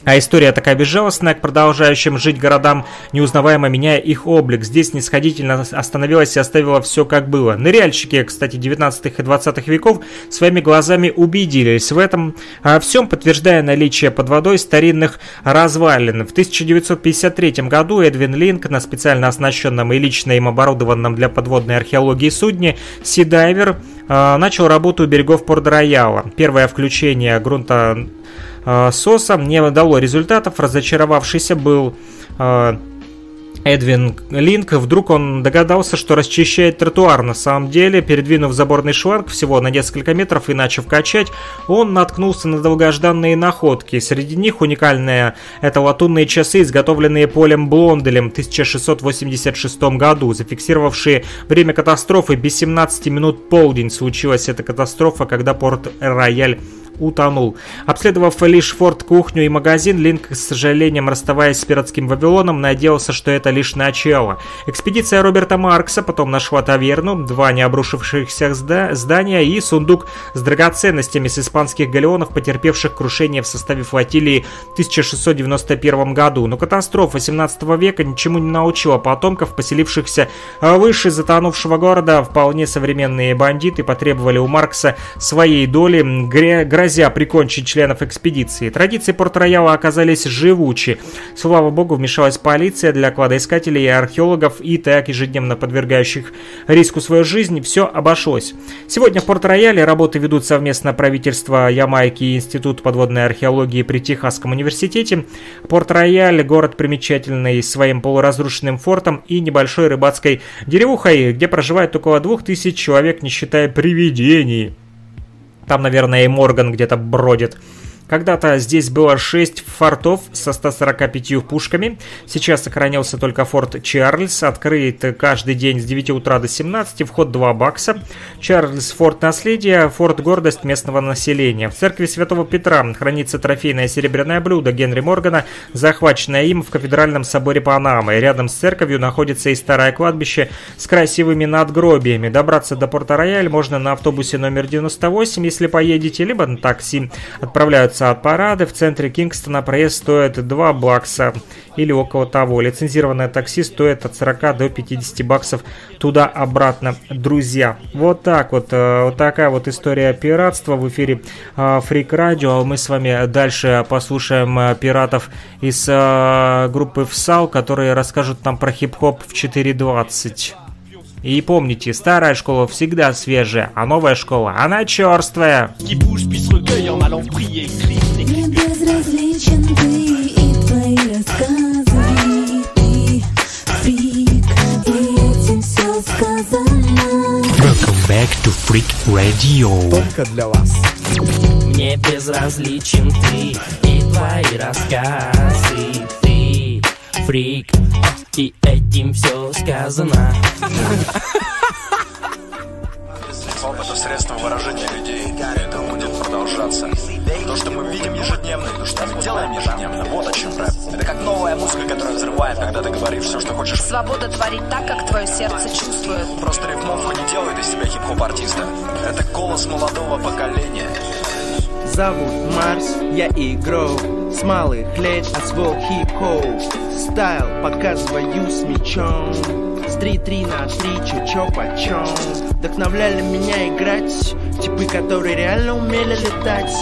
Speaker 5: а история такая безжалостная к продолжающим жить городам, неузнаваемо меняя их облик. Здесь нисходительно остановилась и оставила все как было. Ныряльщики, кстати, 19 и 20 веков своими глазами убедились в этом, а всем подтверждая наличие под водой старинных развалин. В 1953 году Эдвин Линк на специально оснащенном и лично им оборудованном для подводной археологии судне Сидайвер начал работу у берегов Порт-Рояла. Первое включение грунта Соса не дало результатов, разочаровавшийся был э, Эдвин Линк, вдруг он догадался, что расчищает тротуар. На самом деле, передвинув заборный шланг всего на несколько метров и начав качать, он наткнулся на долгожданные находки. Среди них уникальные это латунные часы, изготовленные Полем Блонделем в 1686 году, зафиксировавшие время катастрофы без 17 минут полдень. Случилась эта катастрофа, когда порт Рояль утонул. Обследовав лишь форт, кухню и магазин, Линк, с сожалением расставаясь с пиратским Вавилоном, надеялся, что это лишь начало. Экспедиция Роберта Маркса потом нашла таверну, два необрушившихся здания и сундук с драгоценностями с испанских галеонов, потерпевших крушение в составе флотилии в 1691 году. Но катастрофа 17 века ничему не научила потомков, поселившихся выше затонувшего города. Вполне современные бандиты потребовали у Маркса своей доли, грязь грозя прикончить членов экспедиции. Традиции Порт-Рояла оказались живучи. Слава богу, вмешалась полиция для кладоискателей и археологов, и так ежедневно подвергающих риску свою жизнь, все обошлось. Сегодня в Порт-Рояле работы ведут совместно правительство Ямайки и Институт подводной археологии при Техасском университете. Порт-Рояль – город примечательный своим полуразрушенным фортом и небольшой рыбацкой деревухой, где проживает около двух тысяч человек, не считая привидений. Там, наверное, и Морган где-то бродит. Когда-то здесь было 6 фортов со 145 пушками. Сейчас сохранился только форт Чарльз. Открыт каждый день с 9 утра до 17. Вход 2 бакса. Чарльз форт наследия. Форт гордость местного населения. В церкви Святого Петра хранится трофейное серебряное блюдо Генри Моргана, захваченное им в кафедральном соборе Панамы. Рядом с церковью находится и старое кладбище с красивыми надгробиями. Добраться до Порта-Рояль можно на автобусе номер 98, если поедете, либо на такси. Отправляются от парада в центре Кингстона проезд стоит 2 бакса или около того. Лицензированное такси стоит от 40 до 50 баксов туда-обратно, друзья. Вот так вот, э, вот такая вот история пиратства в эфире э, Радио. Мы с вами дальше послушаем э, пиратов из группы ВСАУ, которые расскажут нам про хип-хоп в 4.20. И помните, старая школа всегда свежая, а новая школа, она черствая.
Speaker 15: Мне безразличен ты и твои рассказы, ты фрик, этим все сказано.
Speaker 11: Welcome back to Freak Radio.
Speaker 19: Только для вас.
Speaker 2: Мне безразличен ты и твои рассказы, ты фрик, и этим все сказано.
Speaker 20: Хип-хоп это средство выражения людей, и это будет продолжаться. То, что мы видим ежедневно, и то, что мы делаем ежедневно, вот о чем рэп. Это как новая музыка, которая взрывает, когда ты говоришь все, что хочешь.
Speaker 21: Свобода творить так, как твое сердце чувствует.
Speaker 20: Просто рифмовка не делает из тебя хип-хоп артиста. Это голос молодого поколения.
Speaker 22: Зовут Марс, я игрок С малых лет освоил хип-хоп Стайл показываю с мечом. С 3-3 на 3, чё-чё почем. Вдохновляли меня играть Типы, которые реально умели летать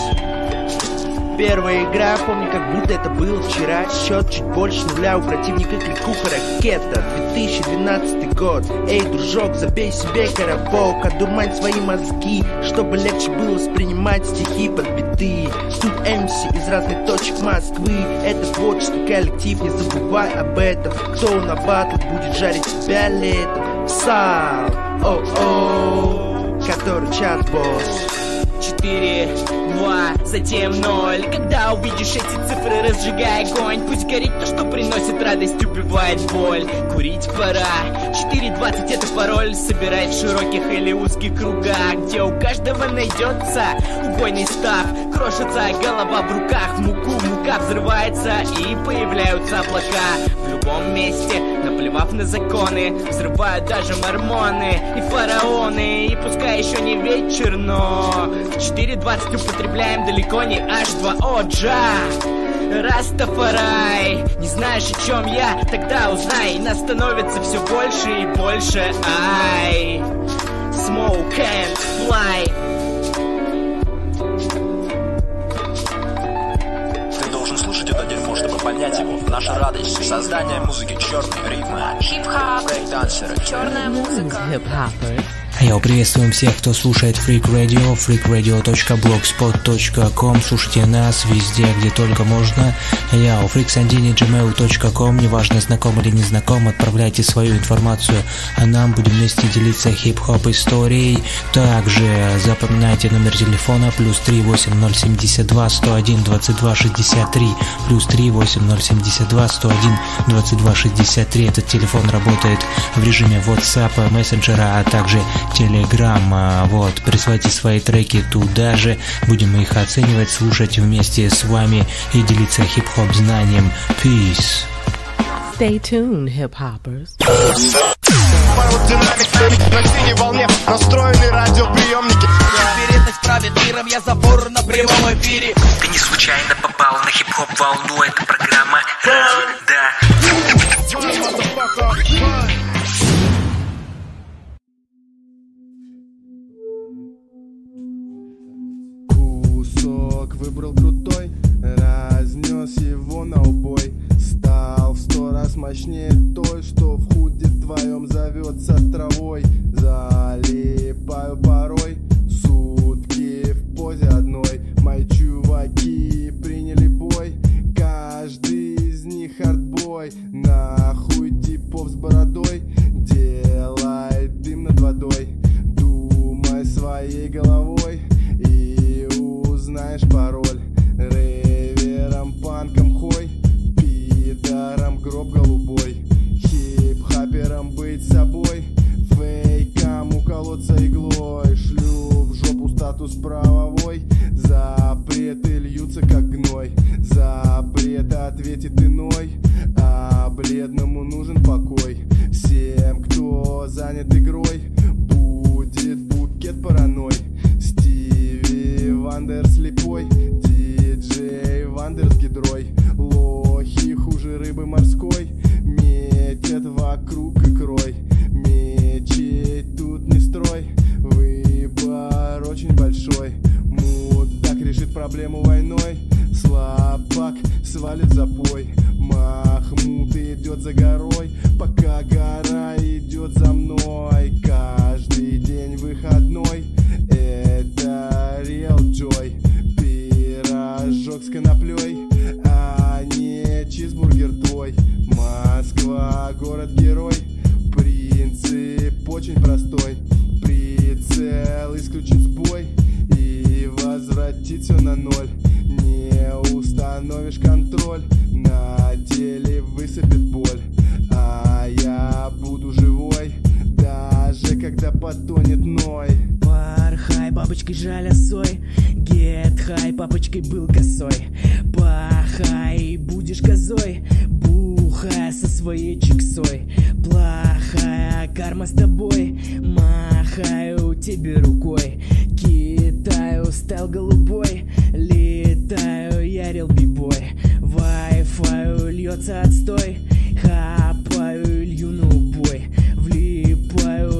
Speaker 22: Первая игра, помню, как будто это было вчера. Счет чуть больше нуля, у противника кликуха ракета. 2012 год. Эй, дружок, забей себе коробок. Одурмань свои мозги Чтобы легче было воспринимать стихи под биты Тут МС из разных точек Москвы. Это творческий коллектив, не забывай об этом. Кто на батл будет жарить тебя летом? Сал, о-о, который чат-босс
Speaker 2: 4, 2, затем 0 Когда увидишь эти цифры, разжигай огонь. Пусть горит то, что приносит радость, убивает боль. Курить пора. 4.20 это пароль. Собирай в широких или узких кругах Где у каждого найдется убойный став. Крошится голова в руках В муку мука взрывается И появляются облака. В любом месте, наплевав на законы Взрывают даже мормоны и фараоны. И пускай еще не вечер, но в 4.20 употребляем далеко не H2O, джа Растафарай Не знаешь, о чем я? Тогда узнай Нас становится все больше и больше. Ай. Smoke and fly
Speaker 20: понять его. Наша радость, создание музыки, черные ритмы,
Speaker 21: Хип-хоп,
Speaker 20: брейк-дансеры.
Speaker 21: черная музыка.
Speaker 14: Hip-hoppers.
Speaker 11: Я приветствуем всех, кто слушает Freak Radio, freakradio.blogspot.com. Слушайте нас везде, где только можно. Я у freaksandini.gmail.com. Неважно, знаком или не знаком, отправляйте свою информацию, а нам будем вместе делиться хип-хоп историей. Также запоминайте номер телефона плюс 38072 101 22 63 плюс 38072 101 22 63. Этот телефон работает в режиме WhatsApp, мессенджера, а также Telegram. Вот, присылайте свои треки туда же, будем их оценивать, слушать вместе с вами и делиться хип-хоп знанием. Peace.
Speaker 14: Stay tuned, hip-hoppers.
Speaker 1: На синей волне настроены радиоприемники
Speaker 23: Вероятность правит миром, я забор на прямом эфире
Speaker 11: Ты не случайно попал на хип-хоп волну, это программа Да.
Speaker 24: Кусок выбрал крутой Разнес его на убой. Стал в сто раз мощнее той, что в худе твоем зовется травой. Залипаю порой Сутки в позе одной. Мои чуваки приняли бой Каждый из них hard boy Нахуй типов с бородой Делай дым над водой. Думай своей головой узнаешь пароль? Рейвером, панком хой Пидором гроб голубой. Хип-хапером быть собой Фейкам уколоться иглой. Шлю в жопу статус правовой. Запреты льются как гной. Запрет ответит иной А бледному нужен покой. Всем, кто занят игрой Будет букет параной Стиви Вандер слепой Диджей Вандер с гидрой. Лохи хуже рыбы морской Метят вокруг икрой. Мечей тут не строй Выбор очень большой. Мудак решит проблему войной Слабак свалит запой. Махмуд идет за горой Пока гора идет за мной. Каждый день выходной Real Joy Пирожок с коноплей А не чизбургер твой. Москва город-герой Принцип очень простой. Прицел исключит сбой И возвратить все на ноль. Не установишь контроль На теле высыпет боль. А я буду живой Даже когда потонет ной.
Speaker 2: Пархай, бабочкой жаля сой Get хай, папочкой был косой. Пахай, будешь козой. Бухай со своей чиксой. Плохая карма с тобой. Махаю тебе рукой. Китаю стал голубой. Летаю, я бибой Wi-Fi льется отстой. Хапаю, лью на убой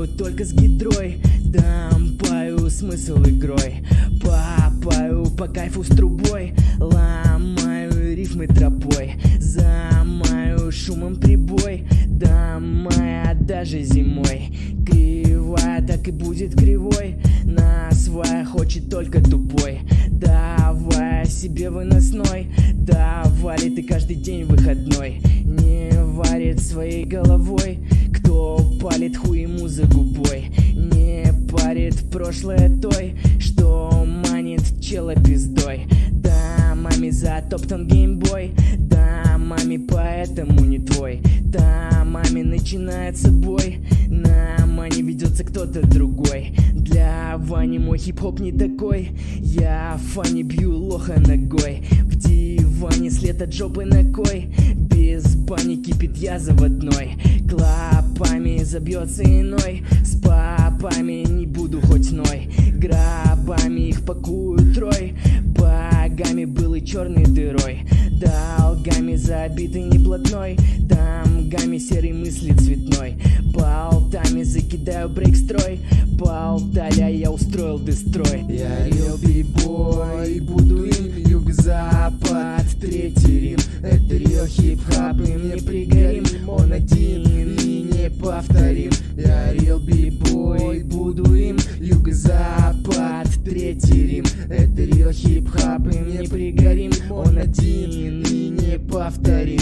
Speaker 2: Только с гидрой. Дампаю смысл игрой. Папаю по кайфу с трубой. Ломаю рифмы тропой. Замаю шумом прибой. Домая даже зимой. Кривая так и будет кривой. На свая хочет только тупой. Давай себе выносной. Давали ты каждый день выходной? Не варит своей головой. Кто палит хуй ему за губой? Не парит прошлое той Что манит чела пиздой. Да, маме затоптан геймбой. Да, маме поэтому не твой. Да, маме начинается бой. На мане ведется кто-то другой. Для Вани мой хип-хоп не такой. Я фани бью лоха ногой. В диване след от жопы на кой Без бани кипит я заводной Клапами забьется иной С папами не буду хоть ной. Гробами их пакую трой Богами был и черной дырой. Долгами забитый неплотной Дамгами серой мысли цветной Болтами закидаю брейк-строй. Болтали, а я устроил дестрой. Я рел бибой, буду им Юг-запад, третий Рим Это рил хип-хап и мне пригорим. Он один и неповторим. Я рил бибой, буду им Юг-запад, третий Рим Это рил хип-хап и мне пригорим. Он один и неповторим.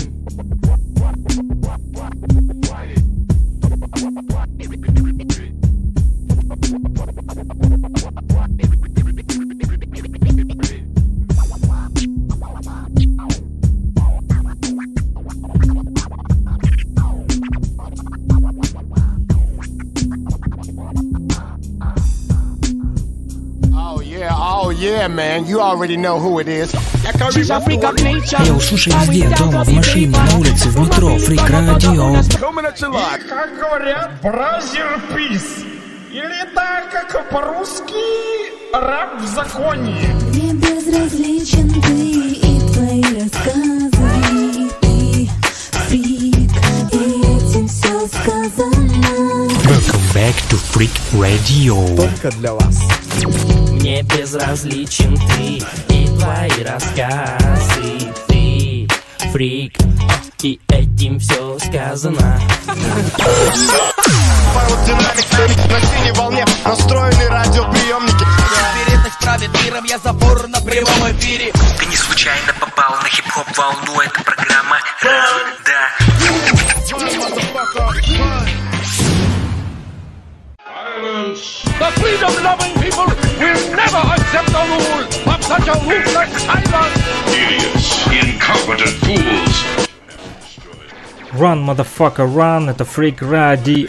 Speaker 1: Oh man. You already know who it is.
Speaker 11: Йоу, слушай везде, дома, в машине, на улице, в метро, фрик радио.
Speaker 12: Как говорят, бразер пис. Или так, как по-русски, раб в законе.
Speaker 15: Мне безразличен ты и твои рассказы И ты фрик, и этим все сказано
Speaker 11: Welcome back to Freak Radio.
Speaker 25: Только для вас.
Speaker 2: Мне безразличен ты и твои рассказы Ты фрик, и этим все сказано
Speaker 1: Динамик на синей волне настроены радиоприемники
Speaker 23: Вероятность правит миром, я забор на прямом эфире
Speaker 11: Ты не случайно попал на хип-хоп волну, это программа Да.
Speaker 12: The freedom-loving people will never accept the rule of such a ruthless tyrant.
Speaker 25: Idiots, incompetent fools.
Speaker 5: Run, motherfucker, run, это Freak Radio.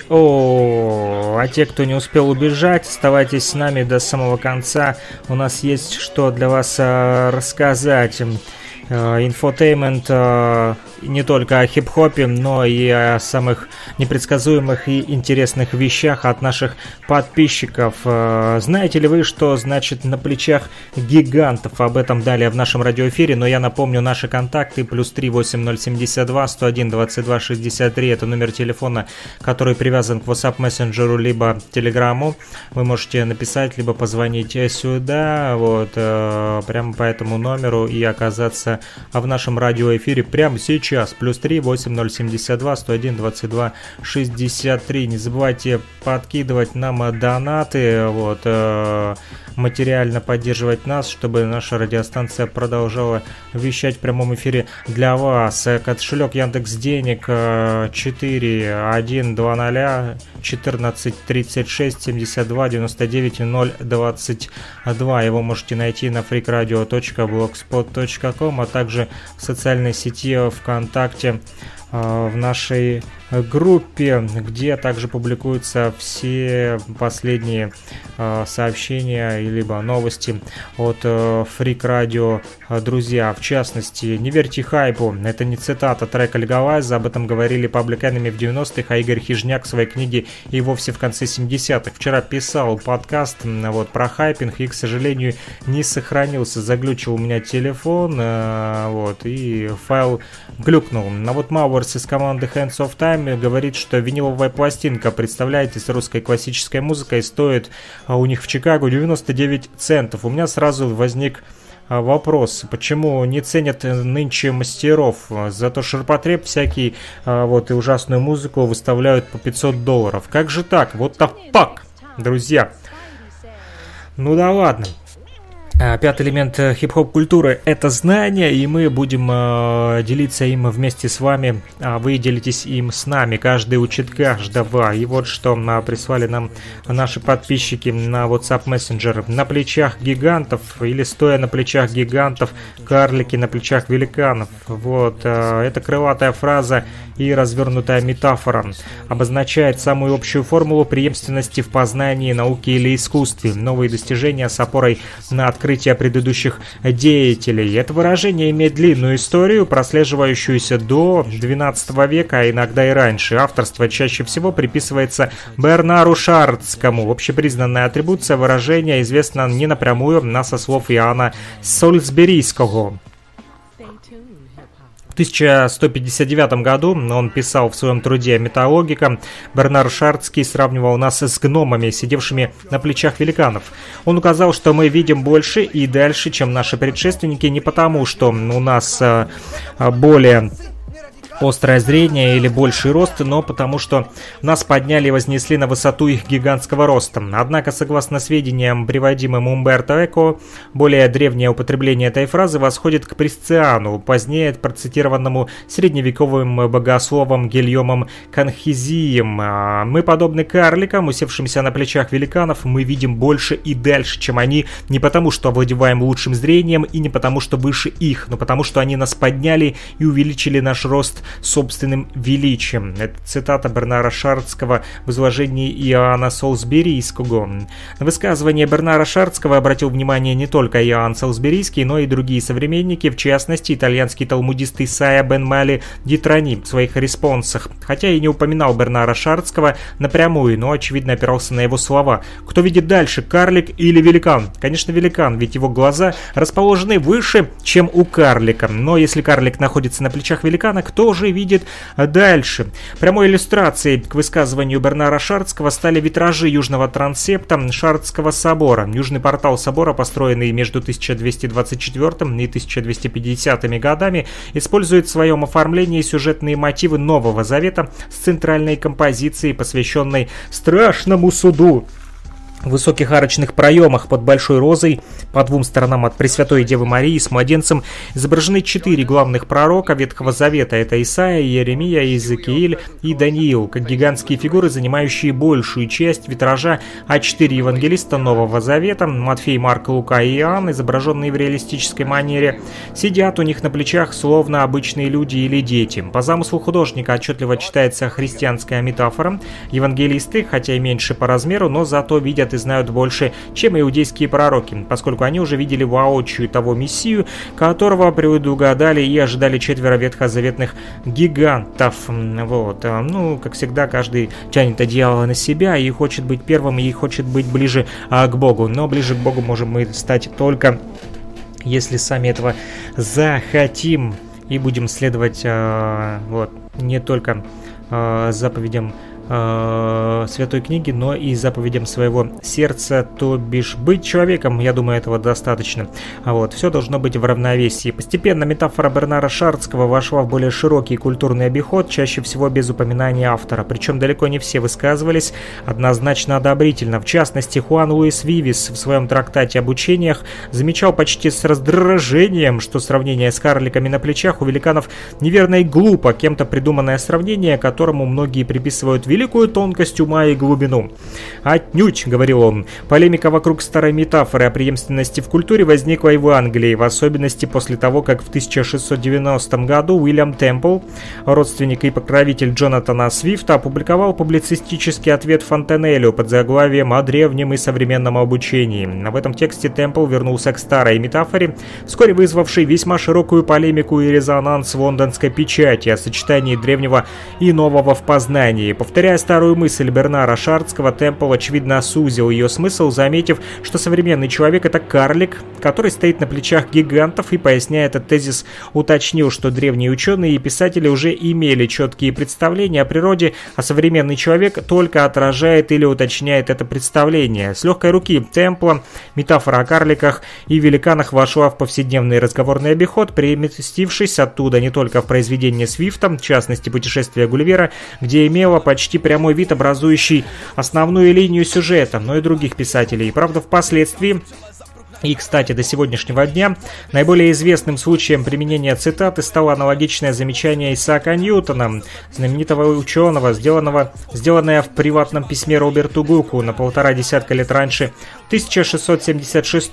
Speaker 5: А те, кто не успел убежать, оставайтесь с нами до самого конца. У нас есть что для вас э, рассказать. Э, Инфотеймент э, не только о хип-хопе, но и о самых непредсказуемых и интересных вещах от наших подписчиков. Э, Знаете ли вы, что значит на плечах гигантов? Об этом далее в нашем радиоэфире, но я напомню наши контакты. Плюс 3 8072 101 22 63. Это номер телефона, который привязан к WhatsApp мессенджеру либо Телеграму. Вы можете написать, либо позвонить сюда, вот, прямо по этому номеру и оказаться в нашем радиоэфире прямо сейчас. Плюс 3 8072 101 22 63. Не забывайте подкидывать нам донаты, вот, э, материально поддерживать нас, чтобы наша радиостанция продолжала вещать в прямом эфире для вас. Э, Кошелек Яндекс Денег 4 1 2 0 14 36 72 99 0 22. Его можете найти на freakradio.blogspot.com, а также в социальной сети ВКонтакте э, в нашей группе, где также публикуются все последние э, сообщения либо новости от э, Freak Radio друзья. В частности, не верьте хайпу, это не цитата трека Легалайза, об этом говорили Public Enemy в 90-х, а Игорь Хижняк в своей книге и вовсе в конце 70-х. Вчера писал подкаст вот, про хайпинг и, к сожалению, не сохранился. Заглючил у меня телефон, э, вот, и файл глюкнул. А вот Мауэрс из команды Hands of Time говорит, что виниловая пластинка, представляете, с русской классической музыкой стоит а, у них в Чикаго 99 центов. У меня сразу возник а, вопрос, почему не ценят нынче мастеров? Зато ширпотреб всякий, а, вот и ужасную музыку выставляют по 500 долларов. Как же так? Вот the fuck, друзья. Ну да ладно. А, Пятый элемент э, хип-хоп культуры – это знание, и мы будем э, делиться им вместе с вами, а вы делитесь им с нами, каждый учит каждого. И вот что прислали нам наши подписчики на WhatsApp Messenger. На плечах гигантов или стоя на плечах гигантов, карлики на плечах великанов. Вот, э, это крылатая фраза и развернутая метафора. Обозначает самую общую формулу преемственности в познании, науке или искусстве. Новые достижения с опорой на открытие предыдущих деятелей. Это выражение имеет длинную историю, прослеживающуюся до XII века, а иногда и раньше. Авторство чаще всего приписывается Бернару Шардскому. Общепризнанная атрибуция выражения известна не напрямую, а со слов Иоанна Сольсберийского. В 1159 году он писал в своем труде «Металлогика». Бернар Шардский сравнивал нас с гномами, сидевшими на плечах великанов. Он указал, что мы видим больше и дальше, чем наши предшественники, не потому, что у нас э, более острое зрение или больший рост, но потому что нас подняли и вознесли на высоту их гигантского роста. Однако, согласно сведениям, приводимым Умберто Эко, более древнее употребление этой фразы восходит к Присциану, позднее процитированному средневековым богословом Гильомом Канхизием. А Мы подобны карликам, усевшимся на плечах великанов, мы видим больше и дальше, чем они, не потому что овладеваем лучшим зрением и не потому что выше их, но потому что они нас подняли и увеличили наш рост собственным величием. Это цитата Бернара Шардского в изложении Иоанна Солсберийского. На высказывание Бернара Шардского обратил внимание не только Иоанн Солсберийский, но и другие современники, в частности, итальянский талмудист Исайя Бен Мали Дитрани в своих респонсах. Хотя и не упоминал Бернара Шардского напрямую, но, очевидно, опирался на его слова. Кто видит дальше, карлик или великан? Конечно, великан, ведь его глаза расположены выше, чем у карлика. Но если карлик находится на плечах великана, кто же видит дальше. Прямой иллюстрацией к высказыванию Бернара Шардского стали витражи южного трансепта Шардского собора. Южный портал собора, построенный между 1224 и 1250 годами, использует в своем оформлении сюжетные мотивы Нового Завета с центральной композицией, посвященной страшному суду в высоких арочных проемах под Большой Розой по двум сторонам от Пресвятой Девы Марии с младенцем изображены четыре главных пророка Ветхого Завета. Это Исаия, Иеремия, Иезекииль и Даниил, как гигантские фигуры, занимающие большую часть витража, а четыре евангелиста Нового Завета, Матфей, Марк, Лука и Иоанн, изображенные в реалистической манере, сидят у них на плечах словно обычные люди или дети. По замыслу художника отчетливо читается христианская метафора. Евангелисты, хотя и меньше по размеру, но зато видят и знают больше, чем иудейские пророки, поскольку они уже видели воочию того Мессию, которого предугадали и ожидали четверо ветхозаветных гигантов. Вот. Ну, как всегда, каждый тянет одеяло на себя и хочет быть первым, и хочет быть ближе а, к Богу. Но ближе к Богу можем мы стать только если сами этого захотим и будем следовать э, вот не только э, заповедям э, Святой Книги, но и заповедям своего сердца, то бишь быть человеком, я думаю, этого достаточно. Вот, все должно быть в равновесии. Постепенно метафора Бернара Шардского вошла в более широкий культурный обиход, чаще всего без упоминания автора, причем далеко не все высказывались однозначно одобрительно. В частности, Хуан Луис Вивис в своем трактате об учениях замечал почти с раздражением, что сравнение с карликами на плечах у великанов неверно и глупо, кем-то придуманное сравнение, которому многие приписывают великую тонкость ума и глубину. «Отнюдь», — говорил он, — полемика вокруг старой метафоры о преемственности в культуре возникла и в Англии, в особенности после того, как в 1690 году Уильям Темпл, родственник и покровитель Джонатана Свифта, опубликовал публицистический ответ Фонтенелю под заглавием «О древнем и современном обучении». В этом тексте Темпл вернулся к старой метафоре, вскоре вызвавшей весьма широкую полемику и резонанс в лондонской печати о сочетании древнего и нового в познании. Повторяя старую мысль Бернара Шардского, Темпл очевидно сузил ее смысл, заметив, что современный человек — это карлик, который стоит на плечах гигантов, и, поясняя этот тезис, уточнил, что древние ученые и писатели уже имели четкие представления о природе, а современный человек только отражает или уточняет это представление. С легкой руки Темпла метафора о карликах и великанах вошла в повседневный разговорный обиход, переместившись оттуда не только в произведение Свифта, в частности «Путешествие Гулливера», где имела почти прямой вид, образующий основную линию сюжета, но и других писателей. Правда, впоследствии и, кстати, до сегодняшнего дня наиболее известным случаем применения цитаты стало аналогичное замечание Исаака Ньютона, знаменитого ученого, сделанного, сделанное в приватном письме Роберту Гуку на полтора десятка лет раньше, 1676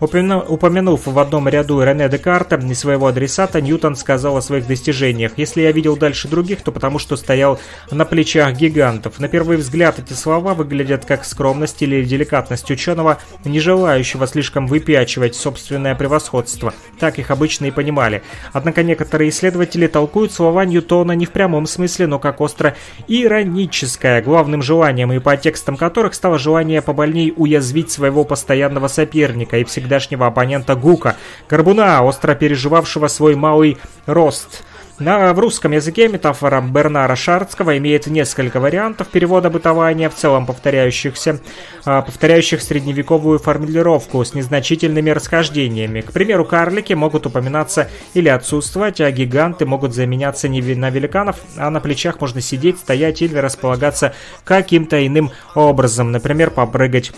Speaker 5: Упомянув в одном ряду Рене Декарта и своего адресата, Ньютон сказал о своих достижениях. «Если я видел дальше других, то потому что стоял на плечах гигантов». На первый взгляд эти слова выглядят как скромность или деликатность ученого, не желающего слишком выпячивать собственное превосходство. Так их обычно и понимали. Однако некоторые исследователи толкуют слова Ньютона не в прямом смысле, но как остро ироническое, главным желанием и по текстам которых стало желание побольней уязвить своего постоянного соперника и всегдашнего оппонента Гука, Горбуна, остро переживавшего свой малый рост. На, в русском языке метафора Бернара Шардского имеет несколько вариантов перевода бытования, в целом повторяющихся, э, повторяющих средневековую формулировку с незначительными расхождениями. К примеру, карлики могут упоминаться или отсутствовать, а гиганты могут заменяться не на великанов, а на плечах можно сидеть, стоять или располагаться каким-то иным образом, например, попрыгать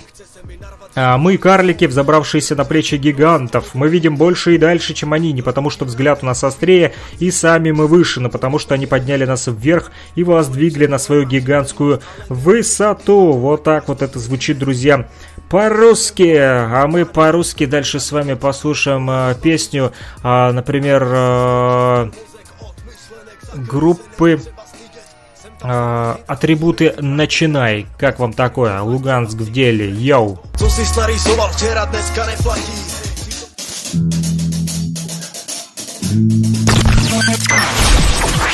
Speaker 5: мы, карлики, взобравшиеся на плечи гигантов, мы видим больше и дальше, чем они, не потому что взгляд у нас острее, и сами мы выше, но потому что они подняли нас вверх и воздвигли на свою гигантскую высоту. Вот так вот это звучит, друзья, по-русски. А мы по-русски дальше с вами послушаем э, песню, э, например, э, группы э, атрибуты «Начинай». Как вам такое? Луганск в деле. Йоу.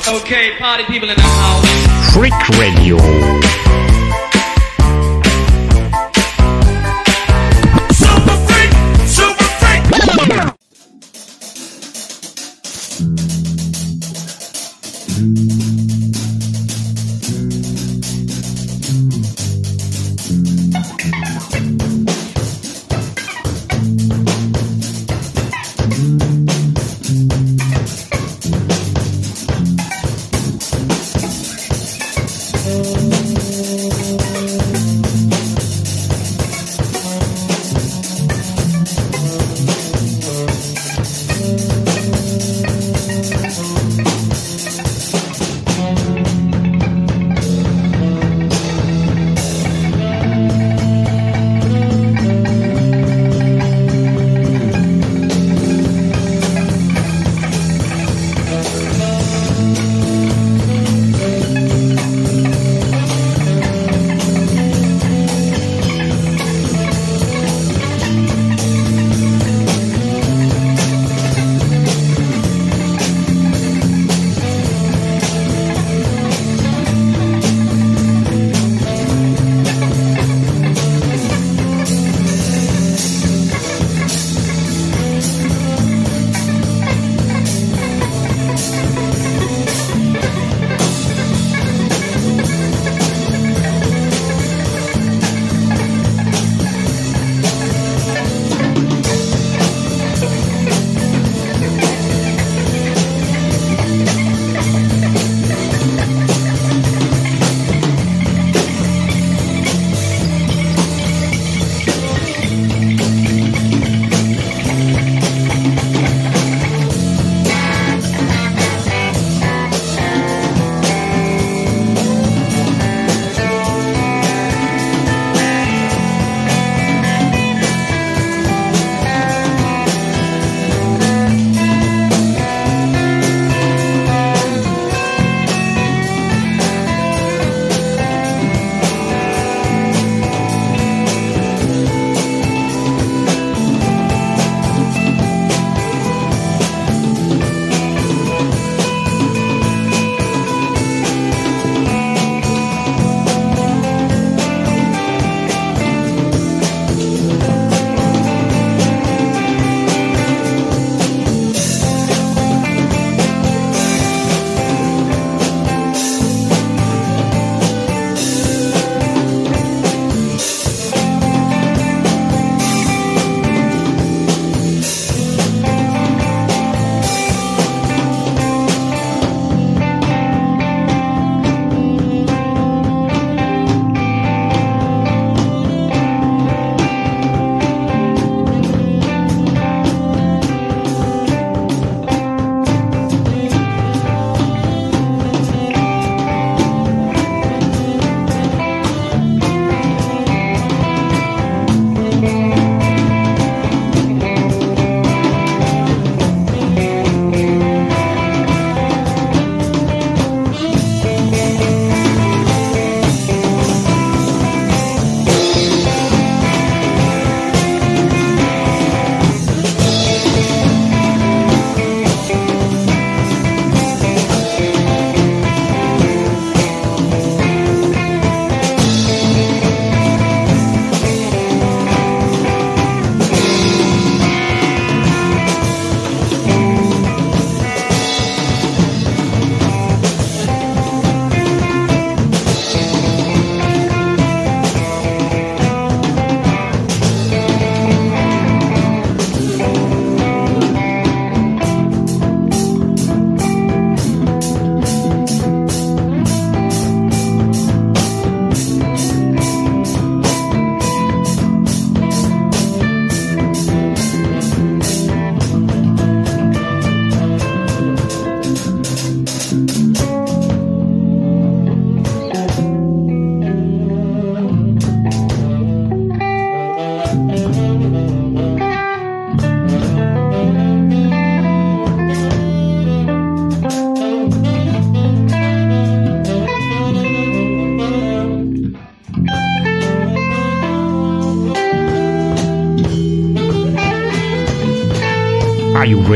Speaker 26: Okay, party people in the house.
Speaker 5: Freak Radio.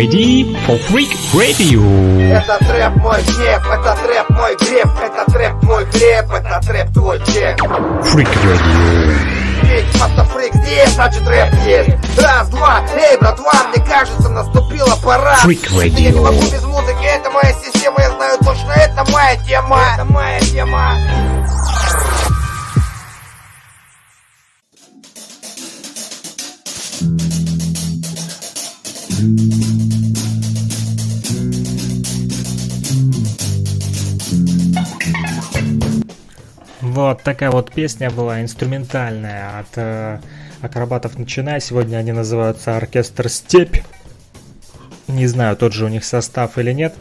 Speaker 5: Ready for Freak Radio?
Speaker 17: Это трэп мой гнев, это трэп мой греб, это трэп мой хлеб, это трэп твой чек.
Speaker 5: Freak Radio.
Speaker 17: Ведь автофрик здесь, значит рэп есть. Раз, два, эй, братва, мне кажется, наступила пора.
Speaker 5: Freak Radio.
Speaker 17: Я не могу без музыки, это моя система, я знаю точно, это моя тема. Это моя тема.
Speaker 5: Вот такая вот песня была инструментальная от э, акробатов начиная. Сегодня они называются Оркестр Степь. Не знаю, тот же у них состав или нет.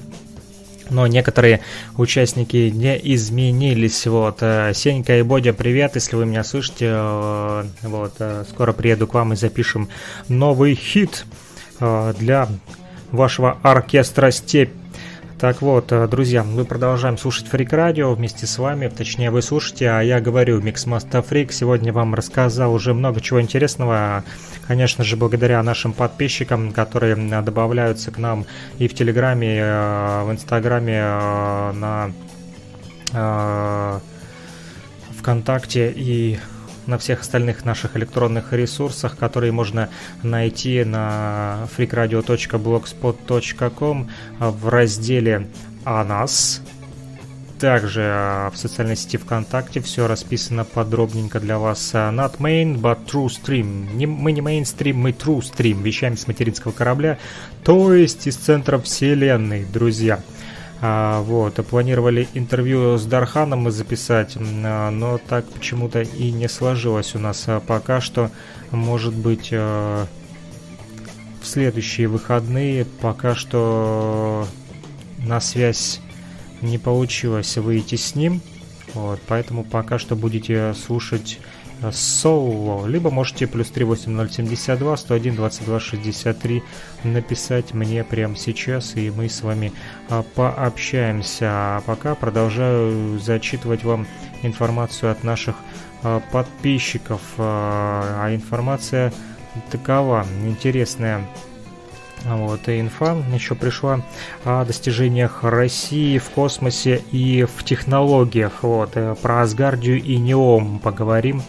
Speaker 5: Но некоторые участники не изменились. Вот, э, Сенька и Бодя, привет, если вы меня слышите. Э, вот, э, скоро приеду к вам и запишем новый хит для вашего оркестра Степь. Так вот, э, друзья, мы продолжаем слушать Фрик Радио вместе с вами, точнее вы слушаете, а я говорю Микс Маста Фрик. Сегодня вам рассказал уже много чего интересного, конечно же, благодаря нашим подписчикам, которые э, добавляются к нам и в Телеграме, э, в Инстаграме, на ВКонтакте и на всех остальных наших электронных ресурсах, которые можно найти на freakradio.blogspot.com в разделе «О нас». Также э, в социальной сети ВКонтакте все расписано подробненько для вас. Э, Not main, but true stream. Не, мы не мейнстрим, мы true stream. Вещаем с материнского корабля, то есть из центра вселенной, друзья. А, вот, планировали интервью с Дарханом записать, а, но так почему-то и не сложилось у нас а, пока что. Может быть, а, в следующие выходные пока что на связь не получилось выйти с ним. Вот, поэтому пока что будете слушать соло, либо можете плюс 38072 101 22 63 написать мне прямо сейчас, и мы с вами а, пообщаемся. А пока продолжаю зачитывать вам информацию от наших а, подписчиков. А, а информация такова, интересная. Вот, и инфа еще пришла о достижениях России в космосе и в технологиях. Вот, э, про Асгардию и Неом поговорим.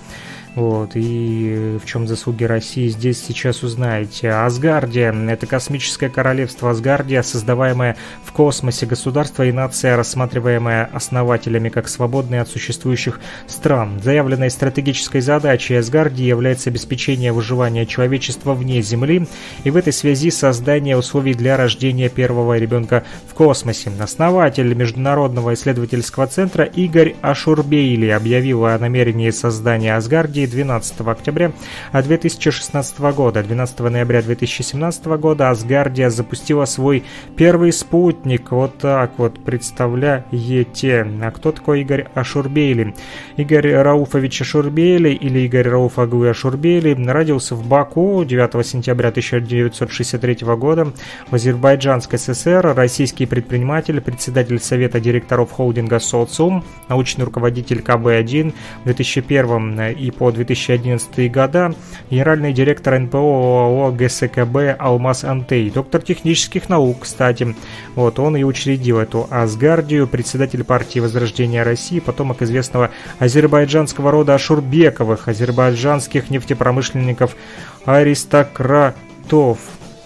Speaker 5: Вот, и в чем заслуги России здесь сейчас узнаете. Асгардия – это космическое королевство Асгардия, создаваемое в космосе государство и нация, рассматриваемая основателями как свободные от существующих стран. Заявленной стратегической задачей Асгардии является обеспечение выживания человечества вне Земли и в этой связи создание условий для рождения первого ребенка в космосе. Основатель Международного исследовательского центра Игорь Ашурбейли объявил о намерении создания Асгардии 12 октября 2016 года. 12 ноября 2017 года Асгардия запустила свой первый спутник. Вот так вот, представляете. А кто такой Игорь Ашурбейли? Игорь Рауфович Ашурбейли или Игорь Рауфаглы Ашурбейли родился в Баку 9 сентября 1963 года в Азербайджанской ССР, российский предприниматель, председатель Совета директоров холдинга «Социум», научный руководитель КБ-1 в 2001 и по 2011 года, генеральный директор НПО ОАО ГСКБ «Алмаз Антей», доктор технических наук, кстати. Вот, он и учредил эту Асгардию, председатель партии Возрождения России, потомок известного азербайджанского рода Ашурбековых, азербайджанских нефтепромышленников аристократов.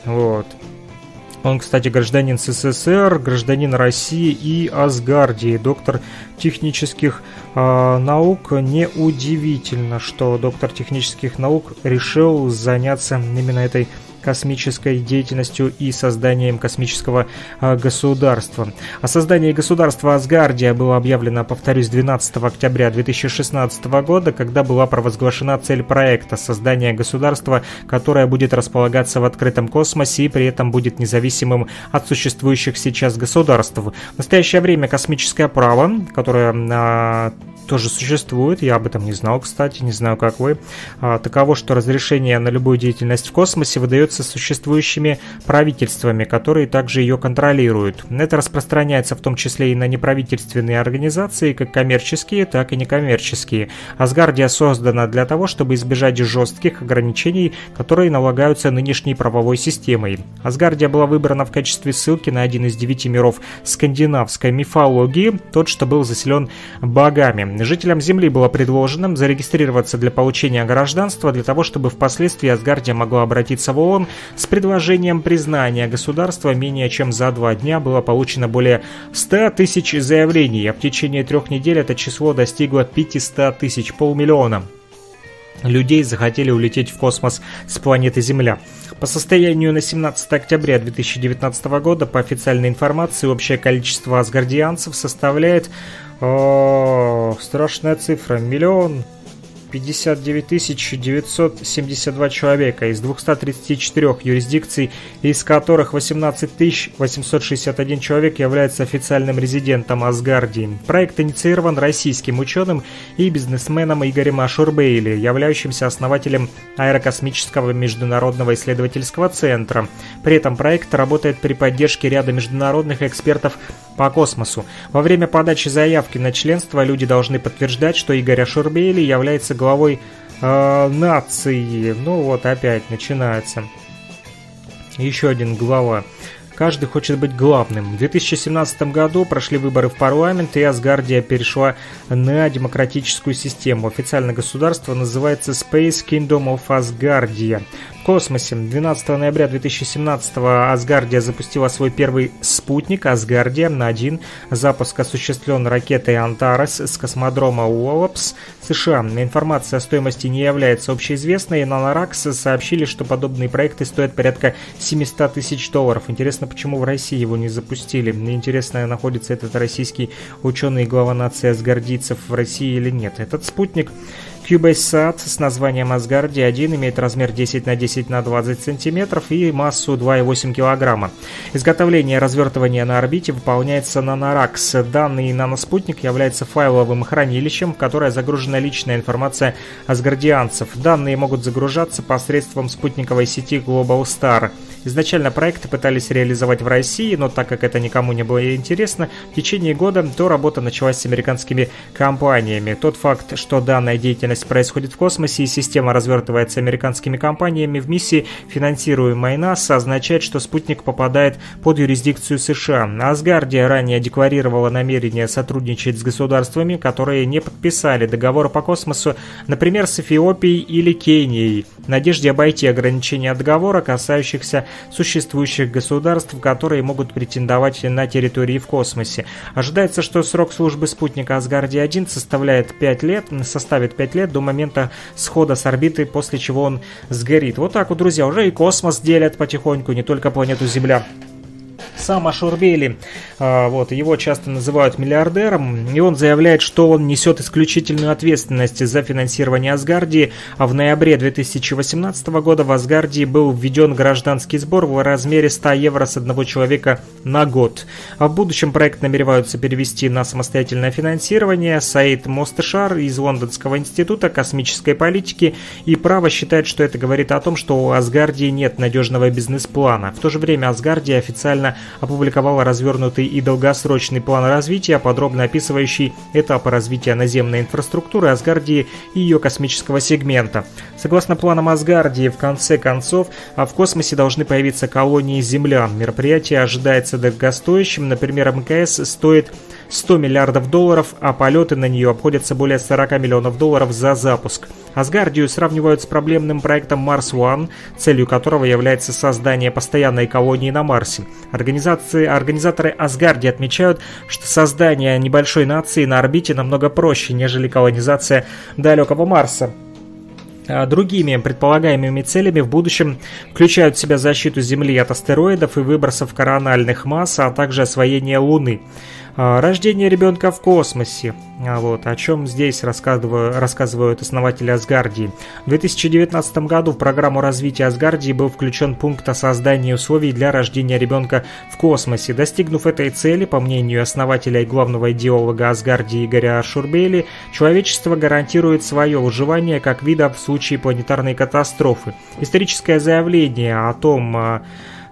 Speaker 5: Вот. Он, кстати, гражданин СССР, гражданин России и Асгардии, доктор технических э, наук. Неудивительно, что доктор технических наук решил заняться именно этой космической деятельностью и созданием космического а, государства. О создании государства Асгардия было объявлено, повторюсь, 12 октября 2016 года, когда была провозглашена цель проекта создания государства, которое будет располагаться в открытом космосе и при этом будет независимым от существующих сейчас государств. В настоящее время космическое право, которое а, тоже существует, я об этом не знал, кстати, не знаю, как вы. А, таково, что разрешение на любую деятельность в космосе выдается существующими правительствами, которые также ее контролируют. Это распространяется в том числе и на неправительственные организации, как коммерческие, так и некоммерческие. Асгардия создана для того, чтобы избежать жестких ограничений, которые налагаются нынешней правовой системой. Асгардия была выбрана в качестве ссылки на один из девяти миров скандинавской мифологии, тот, что был заселен богами. Жителям Земли было предложено зарегистрироваться для получения гражданства для того, чтобы впоследствии Асгардия могла обратиться в ООН с предложением признания государства. Менее чем за два дня было получено более 100 тысяч заявлений, а в течение трех недель это число достигло 500 тысяч, полмиллиона людей захотели улететь в космос с планеты Земля. По состоянию на 17 октября 2019 года, по официальной информации, общее количество асгардианцев составляет... О, страшная цифра. Миллион 59 972 человека из 234 юрисдикций, из которых 18 861 человек является официальным резидентом Асгардии. Проект инициирован российским ученым и бизнесменом Игорем Ашурбейли, являющимся основателем Аэрокосмического международного исследовательского центра. При этом проект работает при поддержке ряда международных экспертов по космосу. Во время подачи заявки на членство люди должны подтверждать, что Игорь Ашурбейли является главой э, нации. Ну вот опять начинается. Еще один глава. Каждый хочет быть главным. В 2017 году прошли выборы в парламент, и Асгардия перешла на демократическую систему. Официально государство называется Space Kingdom of Asgardia космосе. 12 ноября 2017 Асгардия запустила свой первый спутник Асгардия на один. Запуск осуществлен ракетой Антарес с космодрома Уоллапс, США. Информация о стоимости не является общеизвестной. На Наракс сообщили, что подобные проекты стоят порядка 700 тысяч долларов. Интересно, почему в России его не запустили? Интересно, находится этот российский ученый и глава нации асгардийцев в России или нет. Этот спутник CubeSat с названием Asgardia 1 имеет размер 10 на 10 на 20 см и массу 2,8 кг. Изготовление и развертывание на орбите выполняется на Narax. Данный наноспутник является файловым хранилищем, в которое загружена личная информация асгардианцев. Данные могут загружаться посредством спутниковой сети Global Star. Изначально проекты пытались реализовать в России, но так как это никому не было интересно, в течение года то работа началась с американскими компаниями. Тот факт, что данная деятельность происходит в космосе и система развертывается американскими компаниями в миссии, финансируемой НАСА, означает, что спутник попадает под юрисдикцию США. Асгардия ранее декларировала намерение сотрудничать с государствами, которые не подписали договор по космосу, например, с Эфиопией или Кенией, в надежде обойти ограничения договора, касающихся существующих государств, которые могут претендовать на территории в космосе. Ожидается, что срок службы спутника Асгардия-1 составляет 5 лет, составит 5 лет до момента схода с орбиты, после чего он сгорит. Вот так вот, друзья, уже и космос делят потихоньку, не только планету Земля. Сам Ашурбели, а, вот, его часто называют миллиардером, и он заявляет, что он несет исключительную ответственность за финансирование Асгардии, а в ноябре 2018 года в Асгардии был введен гражданский сбор в размере 100 евро с одного человека на год. А в будущем проект намереваются перевести на самостоятельное финансирование. Саид Мостышар из Лондонского института космической политики и право считает, что это говорит о том, что у Асгардии нет надежного бизнес-плана. В то же время Асгардия официально опубликовала развернутый и долгосрочный план развития, подробно описывающий этапы развития наземной инфраструктуры Асгардии и ее космического сегмента. Согласно планам Асгардии, в конце концов, а в космосе должны появиться колонии землян. Мероприятие ожидается дорогостоящим, например, МКС стоит 100 миллиардов долларов, а полеты на нее обходятся более 40 миллионов долларов за запуск. Асгардию сравнивают с проблемным проектом Mars One, целью которого является создание постоянной колонии на Марсе. Организации, организаторы Асгарди отмечают, что создание небольшой нации на орбите намного проще, нежели колонизация далекого Марса. А другими предполагаемыми целями в будущем включают в себя защиту Земли от астероидов и выбросов корональных масс, а также освоение Луны. А, Рождение ребенка в космосе. А Вот, о чем здесь рассказываю- рассказывают основатели Асгардии. В 2019 году в программу развития Асгардии был включен пункт о создании условий для рождения ребенка в космосе. Достигнув этой цели, по мнению основателя и главного идеолога Асгардии Игоря Шурбели, человечество гарантирует свое выживание как вида в случае планетарной катастрофы. Историческое заявление о том, а,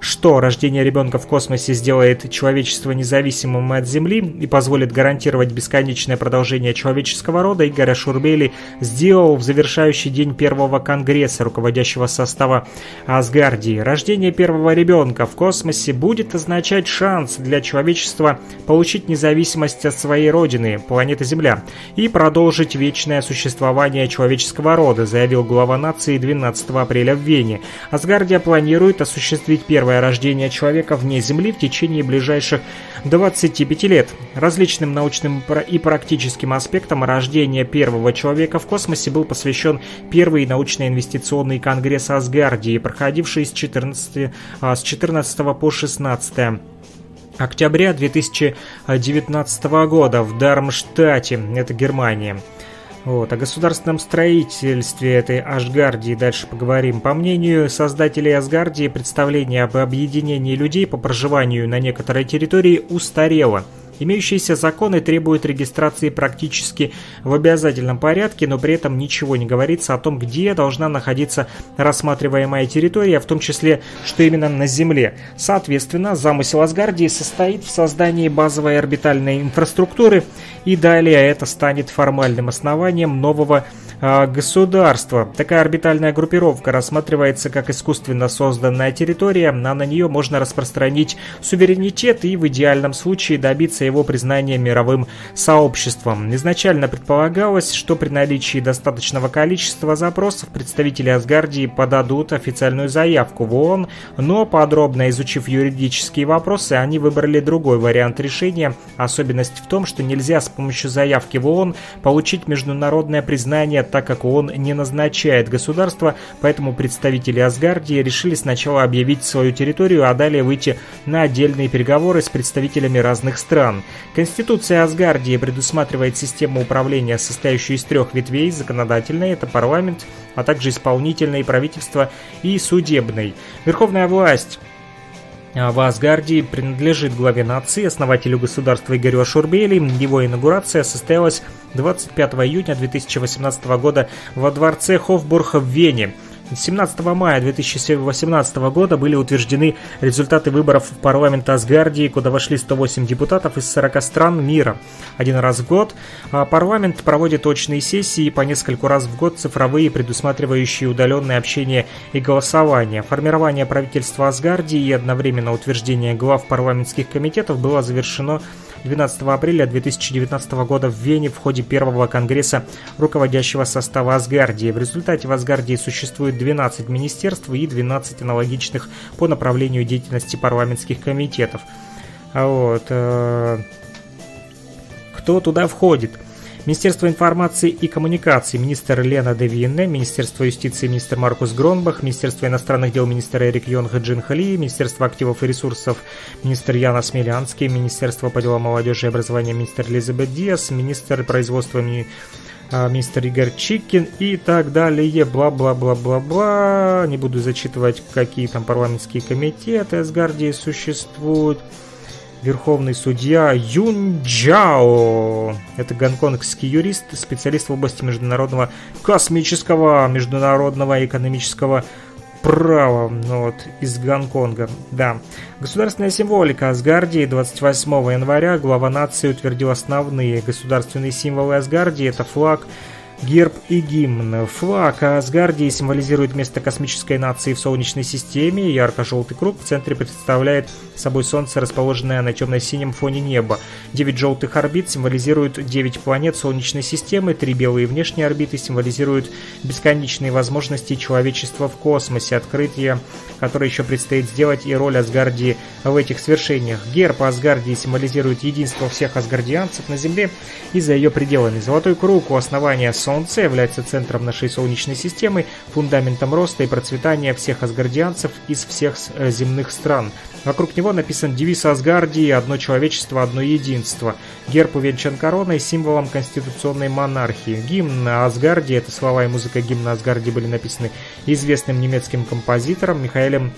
Speaker 5: что рождение ребенка в космосе сделает человечество независимым от Земли и позволит гарантировать бесконечное продолжение человеческого рода, Игоря Шурбели сделал в завершающий день первого конгресса руководящего состава Асгардии. Рождение первого ребенка в космосе будет означать шанс для человечества получить независимость от своей родины, планеты Земля, и продолжить вечное существование человеческого рода, заявил глава нации 12 апреля в Вене. Асгардия планирует осуществить первое рождение человека вне Земли в течение ближайших 25 лет. Различным научным и практическим аспектам рождения первого человека в космосе был посвящен первый научно-инвестиционный конгресс Асгардии, проходивший с 14, а, с 14 по 16 октября 2019 года в Дармштадте, это Германия. Вот, о государственном строительстве этой Ашгардии дальше поговорим. По мнению создателей Асгардии, представление об объединении людей по проживанию на некоторой территории устарело. Имеющиеся законы требуют регистрации практически в обязательном порядке, но при этом ничего не говорится о том, где должна находиться рассматриваемая территория, в том числе, что именно на Земле. Соответственно, замысел Асгардии состоит в создании базовой орбитальной инфраструктуры, и далее это станет формальным основанием нового государства. Такая орбитальная группировка рассматривается как искусственно созданная территория, а на нее можно распространить суверенитет и в идеальном случае добиться его признания мировым сообществом. Изначально предполагалось, что при наличии достаточного количества запросов представители Асгардии подадут официальную заявку в ООН, но подробно изучив юридические вопросы, они выбрали другой вариант решения. Особенность в том, что нельзя с помощью заявки в ООН получить международное признание, так как ООН не назначает государство, поэтому представители Асгардии решили сначала объявить свою территорию, а далее выйти на отдельные переговоры с представителями разных стран. Конституция Асгардии предусматривает систему управления, состоящую из трех ветвей – законодательной, это парламент, а также исполнительной, правительство и судебной. Верховная власть в Асгардии принадлежит главе нации, основателю государства Игорю Ашурбели. Его инаугурация состоялась 25 июня 2018 года во дворце Хофбурга в Вене. 17 мая 2018 года были утверждены результаты выборов в парламент Асгардии, куда вошли 108 депутатов из 40 стран мира. Один раз в год а, парламент проводит очные сессии по нескольку раз в год цифровые, предусматривающие удаленное общение и голосование. Формирование правительства Асгардии и одновременно утверждение глав парламентских комитетов было завершено 12 апреля 2019 года в Вене в ходе первого конгресса руководящего состава Асгардии. В результате в Асгардии существует 12 министерств и 12 аналогичных по направлению деятельности парламентских комитетов. А Вот. э, Кто туда входит? Министерство информации и коммуникаций, министр Лена Девинне, Министерство юстиции, министр Маркус Гронбах, Министерство иностранных дел, министр Эрик Йонг Джин Хали, Министерство активов и ресурсов, министр Яна Смелянский, Министерство по делам молодежи и образования, министр Элизабет Диас, министр производства а, мистер Игорь Чикин и так далее, бла-бла-бла-бла-бла. Не буду зачитывать, какие там парламентские комитеты Асгардии существуют. Верховный судья Юн Джао. Это гонконгский юрист, специалист в области международного космического, международного экономического права ну вот, из Гонконга. Да. Государственная символика Асгардии 28 января глава нации утвердил основные государственные символы Асгардии. Это флаг, Герб и гимн. Флаг Асгардии символизирует место космической нации в Солнечной системе. Ярко-желтый круг в центре представляет собой Солнце, расположенное на темно-синем фоне неба. Девять желтых орбит символизируют девять планет Солнечной системы. Три белые внешние орбиты символизируют бесконечные возможности человечества в космосе, открытие, которое еще предстоит сделать, и роль Асгардии в этих свершениях. Герб Асгардии символизирует единство всех асгардианцев на Земле и за ее пределами. Золотой круг у основания Солнца является центром нашей Солнечной системы, фундаментом роста и процветания всех асгардианцев из всех э, земных стран. Вокруг него написан девиз Асгардии «Одно человечество, одно единство». Герб увенчан короной, символом конституционной монархии. Гимн Асгардии, это слова и музыка гимна Асгардии были написаны известным немецким композитором Михаэлем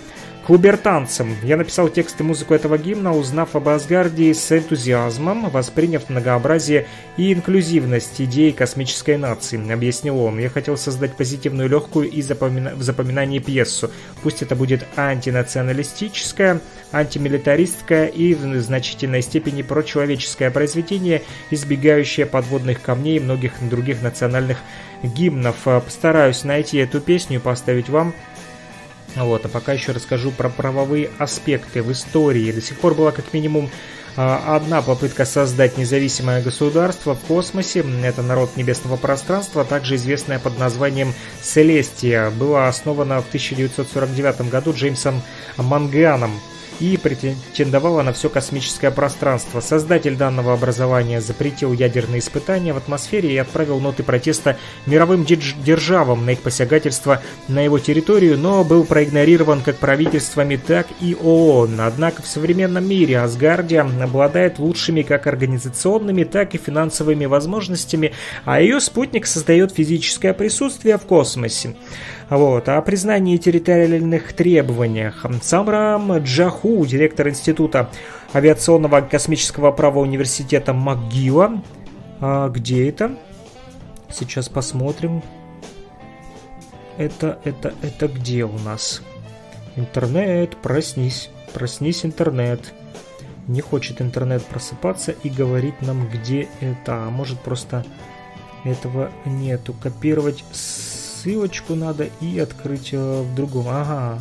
Speaker 5: Клубертанцем. Я написал текст и музыку этого гимна, узнав об Асгардии с энтузиазмом, восприняв многообразие и инклюзивность идеи космической нации, объяснил он. Я хотел создать позитивную, легкую и запомина... в запоминании пьесу. Пусть это будет антинационалистическая, антимилитаристское и в значительной степени прочеловеческое произведение, избегающее подводных камней и многих других национальных гимнов. Постараюсь найти эту песню и поставить вам вот, а пока еще расскажу про правовые аспекты в истории. До сих пор была как минимум а, одна попытка создать независимое государство в космосе. Это народ небесного пространства, также известное под названием Селестия. Была основана в 1949 году Джеймсом Манганом и претендовала на все космическое пространство. Создатель данного образования запретил ядерные испытания в атмосфере и отправил ноты протеста мировым державам на их посягательство на его территорию, но был проигнорирован как правительствами, так и ООН. Однако в современном мире Асгардия обладает лучшими как организационными, так и финансовыми возможностями, а ее спутник создает физическое присутствие в космосе. Вот. О признании территориальных требованиях. Самрам Джаху, директор Института авиационного космического права университета МакГилла. А где это? Сейчас посмотрим. Это, это, это где у нас? Интернет, проснись. Проснись, интернет. Не хочет интернет просыпаться и говорить нам, где это. А может просто этого нету. Копировать ссылочку надо и открыть э, в другом. Ага.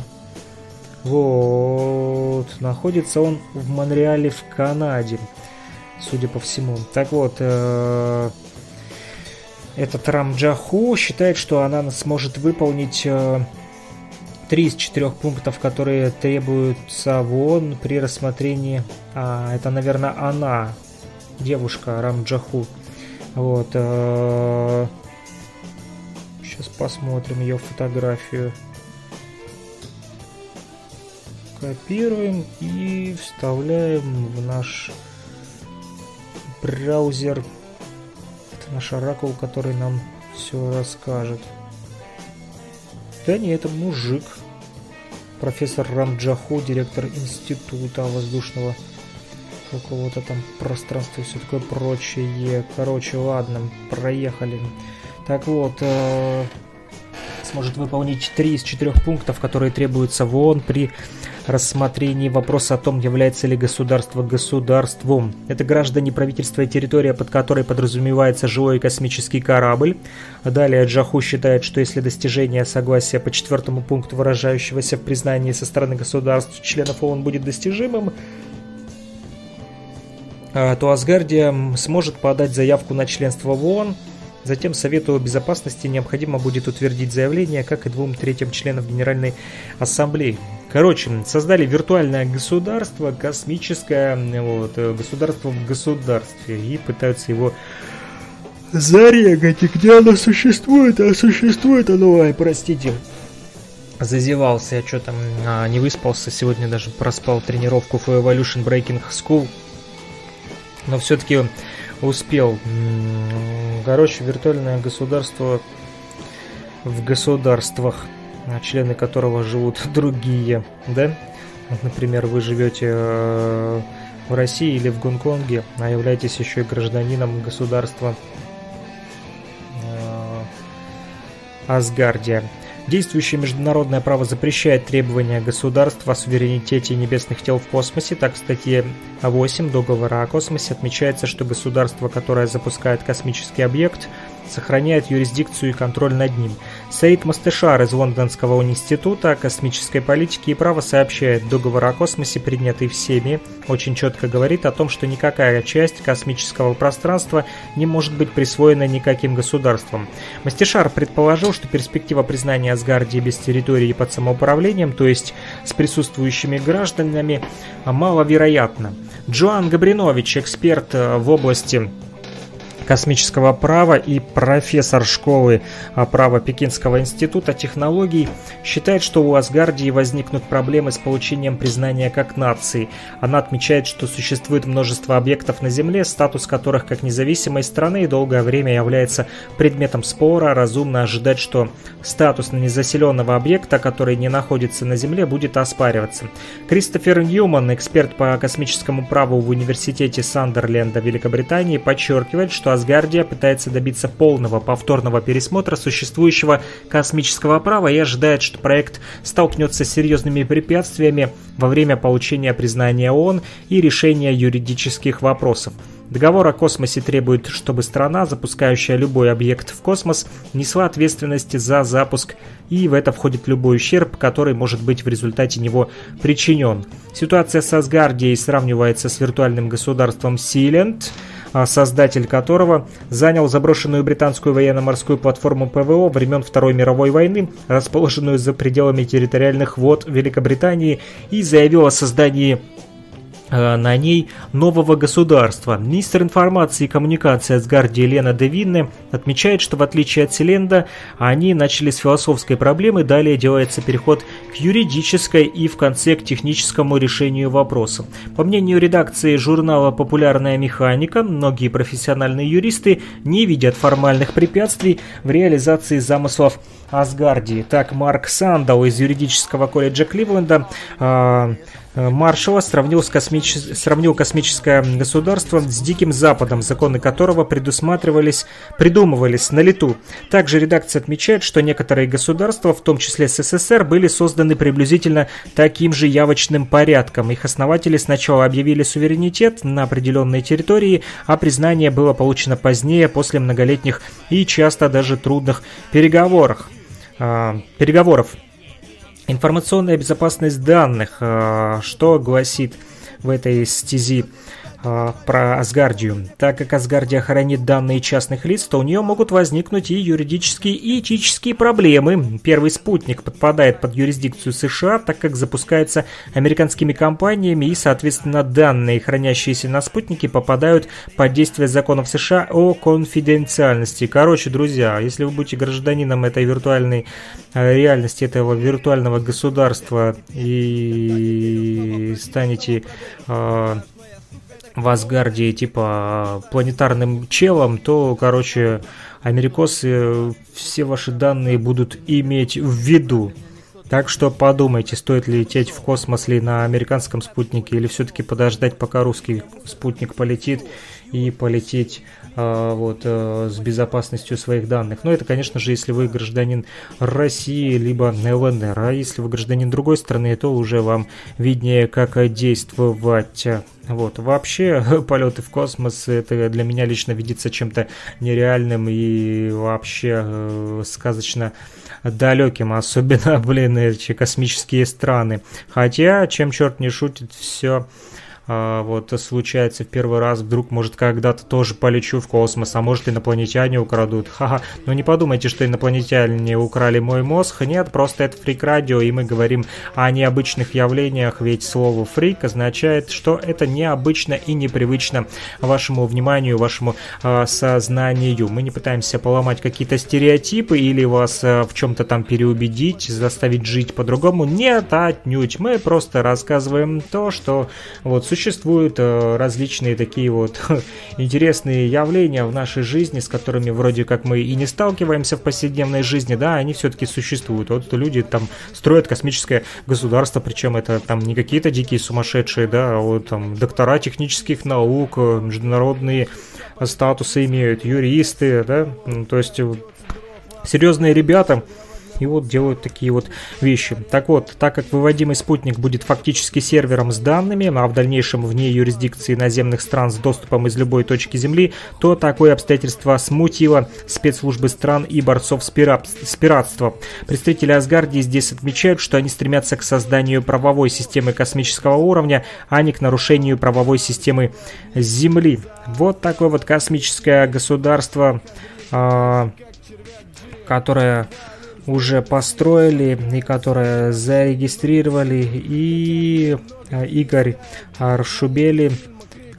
Speaker 5: Вот. Находится он в Монреале в Канаде. Судя по всему. Так вот. Э, этот Рамджаху считает, что она сможет выполнить э, три из четырех пунктов, которые требуются в ООН при рассмотрении... А, это, наверное, она, девушка Рамджаху. Вот. Сейчас посмотрим ее фотографию. Копируем и вставляем в наш браузер. Это наш оракул, который нам все расскажет. Да не, это мужик. Профессор Рамджаху, директор института воздушного какого-то там пространства и все такое прочее. Короче, ладно, проехали. Так вот, э, сможет выполнить три из четырех пунктов, которые требуются в ООН при рассмотрении вопроса о том, является ли государство государством. Это граждане правительства и территория, под которой подразумевается живой космический корабль. Далее Джаху считает, что если достижение согласия по четвертому пункту, выражающегося в признании со стороны государств членов ООН будет достижимым, э, то Асгардия сможет подать заявку на членство в ООН – Затем Совету Безопасности необходимо будет утвердить заявление, как и двум третьим членов Генеральной Ассамблеи. Короче, создали виртуальное государство, космическое вот, э, государство в государстве и пытаются его зарегать. И где оно существует? А существует оно, ай, простите, зазевался, я что там а, не выспался, сегодня даже проспал тренировку в Evolution Breaking School. Но все-таки успел. Короче, виртуальное государство в государствах, а члены которого живут другие, да? Например, вы живете э, в России или в Гонконге, а являетесь еще и гражданином государства э, Асгардия. Действующее международное право запрещает требования государств о суверенитете небесных тел в космосе. Так, в статье 8 договора о космосе отмечается, что государство, которое запускает космический объект, сохраняет юрисдикцию и контроль над ним. Саид Мастешар из Лондонского института космической политики и права сообщает, договор о космосе, принятый всеми, очень четко говорит о том, что никакая часть космического пространства не может быть присвоена никаким государством. Мастешар предположил, что перспектива признания Асгардии без территории под самоуправлением, то есть с присутствующими гражданами, маловероятна. Джоан Габринович, эксперт в области космического права и профессор школы а, права Пекинского института технологий, считает, что у Асгардии возникнут проблемы с получением признания как нации. Она отмечает, что существует множество объектов на Земле, статус которых как независимой страны долгое время является предметом спора. Разумно ожидать, что статус незаселенного объекта, который не находится на Земле, будет оспариваться. Кристофер Ньюман, эксперт по космическому праву в университете Сандерленда Великобритании, подчеркивает, что Асгардия пытается добиться полного повторного пересмотра существующего космического права и ожидает, что проект столкнется с серьезными препятствиями во время получения признания ООН и решения юридических вопросов. Договор о космосе требует, чтобы страна, запускающая любой объект в космос, несла ответственность за запуск, и в это входит любой ущерб, который может быть в результате него причинен. Ситуация с Асгардией сравнивается с виртуальным государством Силенд, создатель которого занял заброшенную британскую военно-морскую платформу ПВО времен Второй мировой войны, расположенную за пределами территориальных вод Великобритании, и заявил о создании на ней нового государства. Министр информации и коммуникации Асгарди Елена Девинне отмечает, что в отличие от Селенда, они начали с философской проблемы, далее делается переход к юридической и в конце к техническому решению вопроса. По мнению редакции журнала «Популярная механика», многие профессиональные юристы не видят формальных препятствий в реализации замыслов Асгардии. Так Марк Сандал из юридического колледжа Кливленда э, Э, Маршала сравнил, с космич... сравнил космическое государство с Диким Западом, законы которого предусматривались, придумывались на лету. Также редакция отмечает, что некоторые государства, в том числе СССР, были созданы приблизительно таким же явочным порядком. Их основатели сначала объявили суверенитет на определенной территории, а признание было получено позднее, после многолетних и часто даже трудных переговоров. Э, переговоров. Информационная безопасность данных, э, что гласит в этой стези про Асгардию. Так как Асгардия хранит данные частных лиц, то у нее могут возникнуть и юридические, и этические проблемы. Первый спутник подпадает под юрисдикцию США, так как запускается американскими компаниями, и, соответственно, данные, хранящиеся на спутнике, попадают под действие законов США о конфиденциальности. Короче, друзья, если вы будете гражданином этой виртуальной э, реальности, этого виртуального государства и станете э, в Асгарде типа планетарным челом, то, короче, америкосы все ваши данные будут иметь в виду. Так что подумайте, стоит ли лететь в космос ли на американском спутнике, или все-таки подождать, пока русский спутник полетит, и полететь вот, а, с безопасностью своих данных. Но это, конечно же, если вы гражданин России, либо ЛНР. А если вы гражданин другой страны, то уже вам виднее, как действовать. Вот. Вообще, полеты в космос, это для меня лично видится чем-то нереальным и вообще э, сказочно далеким, особенно, блин, эти космические страны. Хотя, чем черт не шутит, все вот случается в первый раз, вдруг, может, когда-то тоже полечу в космос, а может, инопланетяне украдут. Ха-ха. Но не подумайте, что инопланетяне украли мой мозг. Нет, просто это фрик-радио, и мы говорим о необычных явлениях, ведь слово фрик означает, что это необычно и непривычно вашему вниманию, вашему э, сознанию. Мы не пытаемся поломать какие-то стереотипы или вас э, в чем-то там переубедить, заставить жить по-другому. Нет, отнюдь. Мы просто рассказываем то, что вот существуют э, различные такие вот интересные явления в нашей жизни, с которыми вроде как мы и не сталкиваемся в повседневной жизни, да, они все-таки существуют. Вот люди там строят космическое государство, причем это там не какие-то дикие сумасшедшие, да, а вот там доктора технических наук, э, международные статусы имеют, юристы, да, то есть э, серьезные ребята, и вот делают такие вот вещи. Так вот, так как выводимый спутник будет фактически сервером с данными, а в дальнейшем вне юрисдикции наземных стран с доступом из любой точки Земли, то такое обстоятельство смутило спецслужбы стран и борцов с, пират, с пиратством. Представители Асгардии здесь отмечают, что они стремятся к созданию правовой системы космического уровня, а не к нарушению правовой системы Земли. Вот такое вот космическое государство, э, которое уже построили и которые зарегистрировали и э, Игорь Аршубели,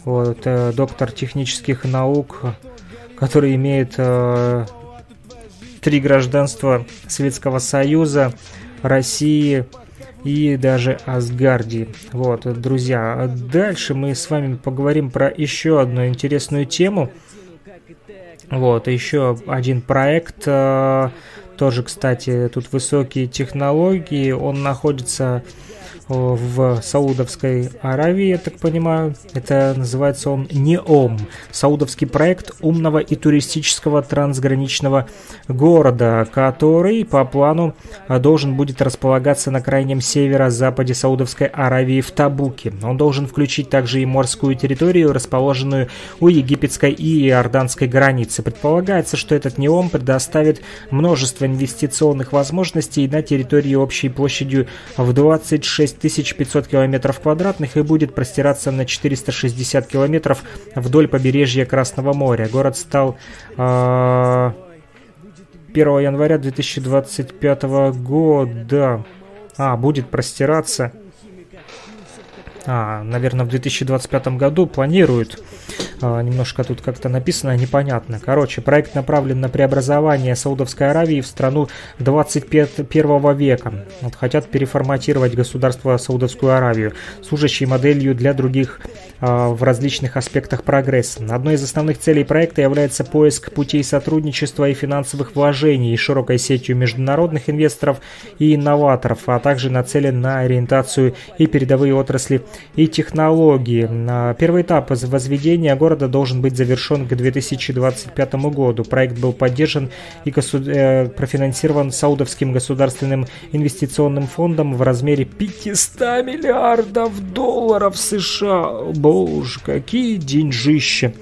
Speaker 5: вот, э, доктор технических наук, который имеет э, три гражданства Советского Союза, России и даже Асгардии. Вот, друзья, дальше мы с вами поговорим про еще одну интересную тему. Вот, еще один проект, э, тоже, кстати, тут высокие технологии, он находится в Саудовской Аравии, я так понимаю. Это называется он НЕОМ. Саудовский проект умного и туристического трансграничного города, который по плану должен будет располагаться на крайнем северо-западе Саудовской Аравии в Табуке. Он должен включить также и морскую территорию, расположенную у египетской и иорданской границы. Предполагается, что этот НЕОМ предоставит множество инвестиционных возможностей на территории общей площадью в 26 6500 километров квадратных и будет простираться на 460 километров вдоль побережья Красного моря. Город стал э, 1 января 2025 года. А, будет простираться. А, наверное, в 2025 году планируют а, немножко тут как-то написано непонятно. Короче, проект направлен на преобразование Саудовской Аравии в страну 21 века. Вот, хотят переформатировать государство Саудовскую Аравию, служащей моделью для других а, в различных аспектах прогресса. Одной из основных целей проекта является поиск путей сотрудничества и финансовых вложений широкой сетью международных инвесторов и инноваторов, а также нацелен на ориентацию и передовые отрасли и технологии. Первый этап возведения города должен быть завершен к 2025 году. Проект был поддержан и э, профинансирован Саудовским государственным инвестиционным фондом в размере 500 миллиардов долларов США. Боже, какие деньжища!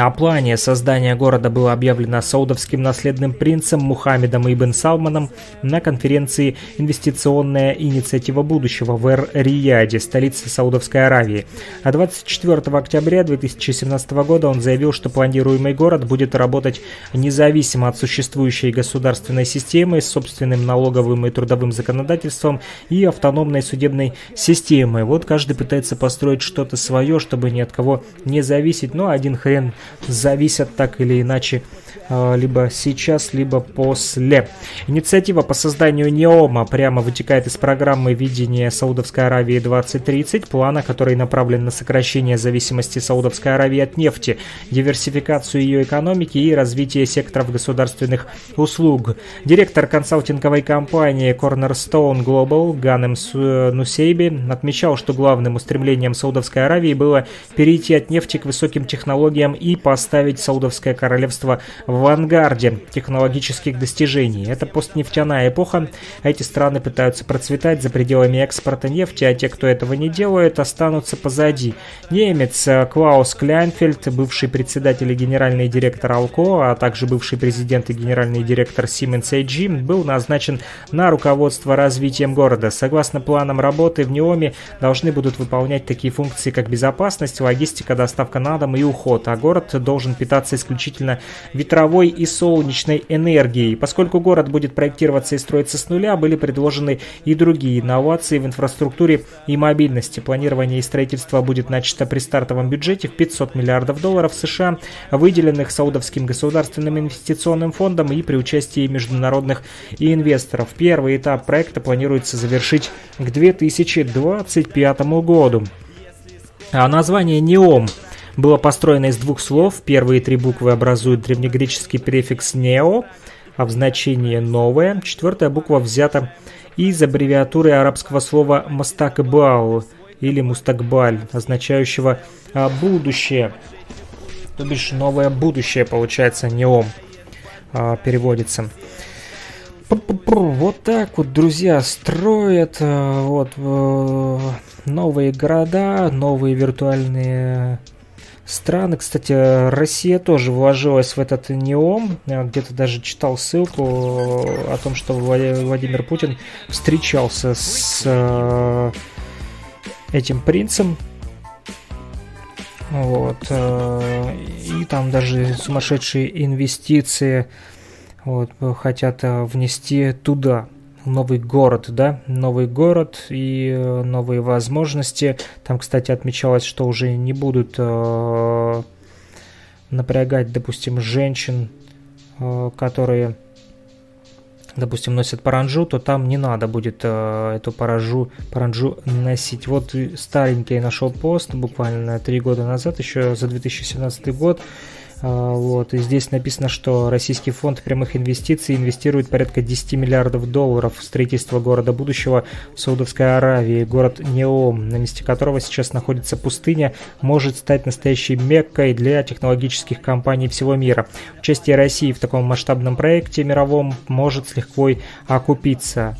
Speaker 5: О плане создания города было объявлено саудовским наследным принцем Мухаммедом Ибн Салманом на конференции «Инвестиционная инициатива будущего» в Эр-Рияде, столице Саудовской Аравии. А 24 октября 2017 года он заявил, что планируемый город будет работать независимо от существующей государственной системы с собственным налоговым и трудовым законодательством и автономной судебной системой. Вот каждый пытается построить что-то свое, чтобы ни от кого не зависеть, но один хрен зависят так или иначе либо сейчас, либо после. Инициатива по созданию НЕОМа прямо вытекает из программы видения Саудовской Аравии 2030, плана, который направлен на сокращение зависимости Саудовской Аравии от нефти, диверсификацию ее экономики и развитие секторов государственных услуг. Директор консалтинговой компании Cornerstone Global Ганем Нусейби отмечал, что главным устремлением Саудовской Аравии было перейти от нефти к высоким технологиям и поставить Саудовское королевство в авангарде технологических достижений. Это постнефтяная эпоха, эти страны пытаются процветать за пределами экспорта нефти, а те, кто этого не делает, останутся позади. Немец э, Клаус Кляйнфельд, бывший председатель и генеральный директор Алко, а также бывший президент и генеральный директор Siemens AG, был назначен на руководство развитием города. Согласно планам работы в Неоме должны будут выполнять такие функции, как безопасность, логистика, доставка на дом и уход, а город должен питаться исключительно ветровой ветровой и солнечной энергией. Поскольку город будет проектироваться и строиться с нуля, были предложены и другие инновации в инфраструктуре и мобильности. Планирование и строительство будет начато при стартовом бюджете в 500 миллиардов долларов США, выделенных Саудовским государственным инвестиционным фондом и при участии международных инвесторов. Первый этап проекта планируется завершить к 2025 году. А название «Неом» было построено из двух слов. Первые три буквы образуют древнегреческий префикс «нео», а в значении «новое». Четвертая буква взята из аббревиатуры арабского слова «мастакбал» или «мустакбаль», означающего а, «будущее». То бишь «новое будущее» получается «неом» а, переводится. Вот так вот, друзья, строят а, вот э, новые города, новые виртуальные страны. Кстати, Россия тоже вложилась в этот НЕОМ. Где-то даже читал ссылку о том, что Владимир Путин встречался с э, этим принцем. Вот. Э, и там даже сумасшедшие инвестиции вот, хотят э, внести туда новый город, да, новый город и э, новые возможности. Там, кстати, отмечалось, что уже не будут э, напрягать, допустим, женщин, э, которые, допустим, носят паранджу, то там не надо будет э, эту паранджу, паранджу носить. Вот старенький нашел пост буквально три года назад, еще за 2017 год, вот. И здесь написано, что Российский фонд прямых инвестиций инвестирует порядка 10 миллиардов долларов в строительство города будущего в Саудовской Аравии. Город Неом, на месте которого сейчас находится пустыня, может стать настоящей меккой для технологических компаний всего мира. Участие России в таком масштабном проекте мировом может с легкой окупиться.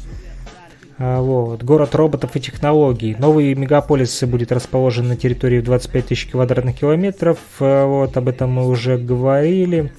Speaker 5: А, вот. Город роботов и технологий. Новый мегаполис будет расположен на территории в 25 тысяч квадратных километров. А, вот, об этом мы уже говорили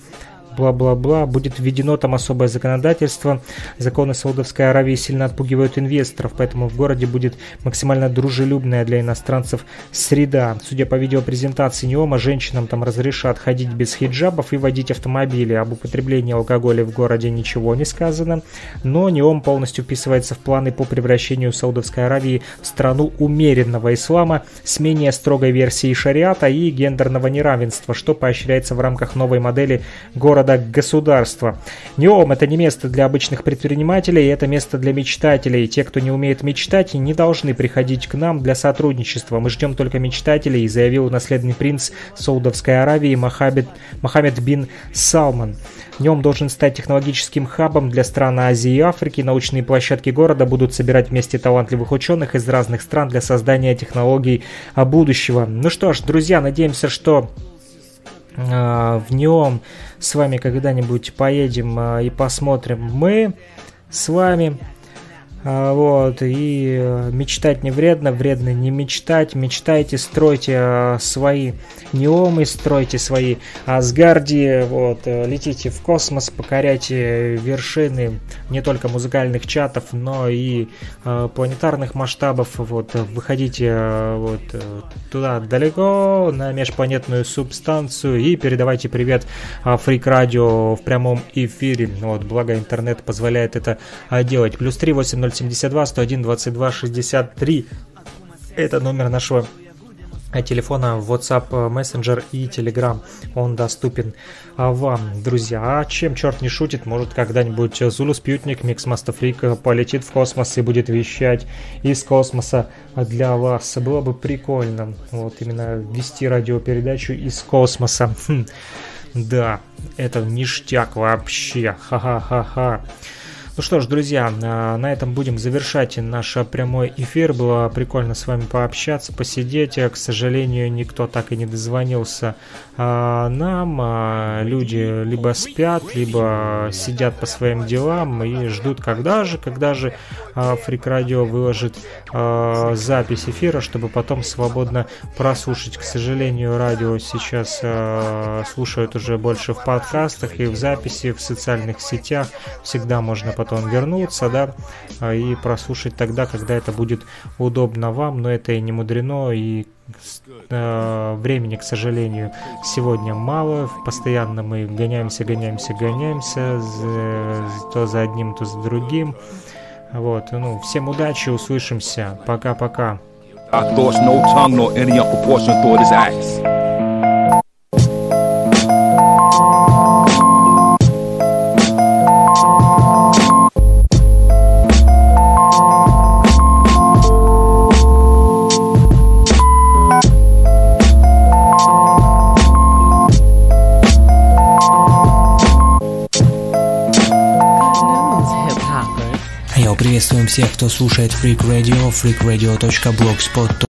Speaker 5: бла-бла-бла, будет введено там особое законодательство. Законы Саудовской Аравии сильно отпугивают инвесторов, поэтому в городе будет максимально дружелюбная для иностранцев среда. Судя по видеопрезентации Неома, женщинам там разрешат ходить без хиджабов и водить автомобили. Об употреблении алкоголя в городе ничего не сказано, но Неом полностью вписывается в планы по превращению Саудовской Аравии в страну умеренного ислама с менее строгой версией шариата и гендерного неравенства, что поощряется в рамках новой модели города города-государства. Неом – это не место для обычных предпринимателей, это место для мечтателей. Те, кто не умеет мечтать, не должны приходить к нам для сотрудничества. Мы ждем только мечтателей, заявил наследный принц Саудовской Аравии Мохаммед, Мохаммед бин Салман. Нем должен стать технологическим хабом для стран Азии и Африки. Научные площадки города будут собирать вместе талантливых ученых из разных стран для создания технологий будущего. Ну что ж, друзья, надеемся, что э, в нем с вами когда-нибудь поедем а, и посмотрим. Мы с вами вот, и э, мечтать не вредно, вредно не мечтать. Мечтайте, стройте а, свои неомы, стройте свои Асгарди, вот, э, летите в космос, покоряйте вершины не только музыкальных чатов, но и э, планетарных масштабов, вот, выходите вот, туда далеко, на межпланетную субстанцию и передавайте привет Фрик Радио в прямом эфире, вот, благо интернет позволяет это делать. Плюс 3 8 072 101 22 63. Это номер нашего телефона WhatsApp Messenger и Telegram. Он доступен а, вам, друзья. А чем черт не шутит, может когда-нибудь Зулу Спютник Микс Фрик полетит в космос и будет вещать из космоса для вас. Было бы прикольно вот именно вести радиопередачу из космоса. Хм. Да, это ништяк вообще. Ха-ха-ха-ха. Ну что ж, друзья, на этом будем завершать наш прямой эфир. Было прикольно с вами пообщаться, посидеть. К сожалению, никто так и не дозвонился а, нам. А, люди либо спят, либо сидят по своим делам и ждут, когда же, когда же Фрик Радио выложит запись эфира, чтобы потом свободно прослушать. К сожалению, радио сейчас слушают уже больше в подкастах и в записи, в социальных сетях. Всегда можно потом вернуться, да, а, и прослушать тогда, когда это будет удобно вам, но это и не мудрено, и э, времени, к сожалению, сегодня мало, постоянно мы гоняемся, гоняемся, гоняемся, за, то за одним, то за другим, вот, ну, всем удачи, услышимся, пока-пока.
Speaker 11: Кто слушает Freak Radio, freakradio.blogspot.com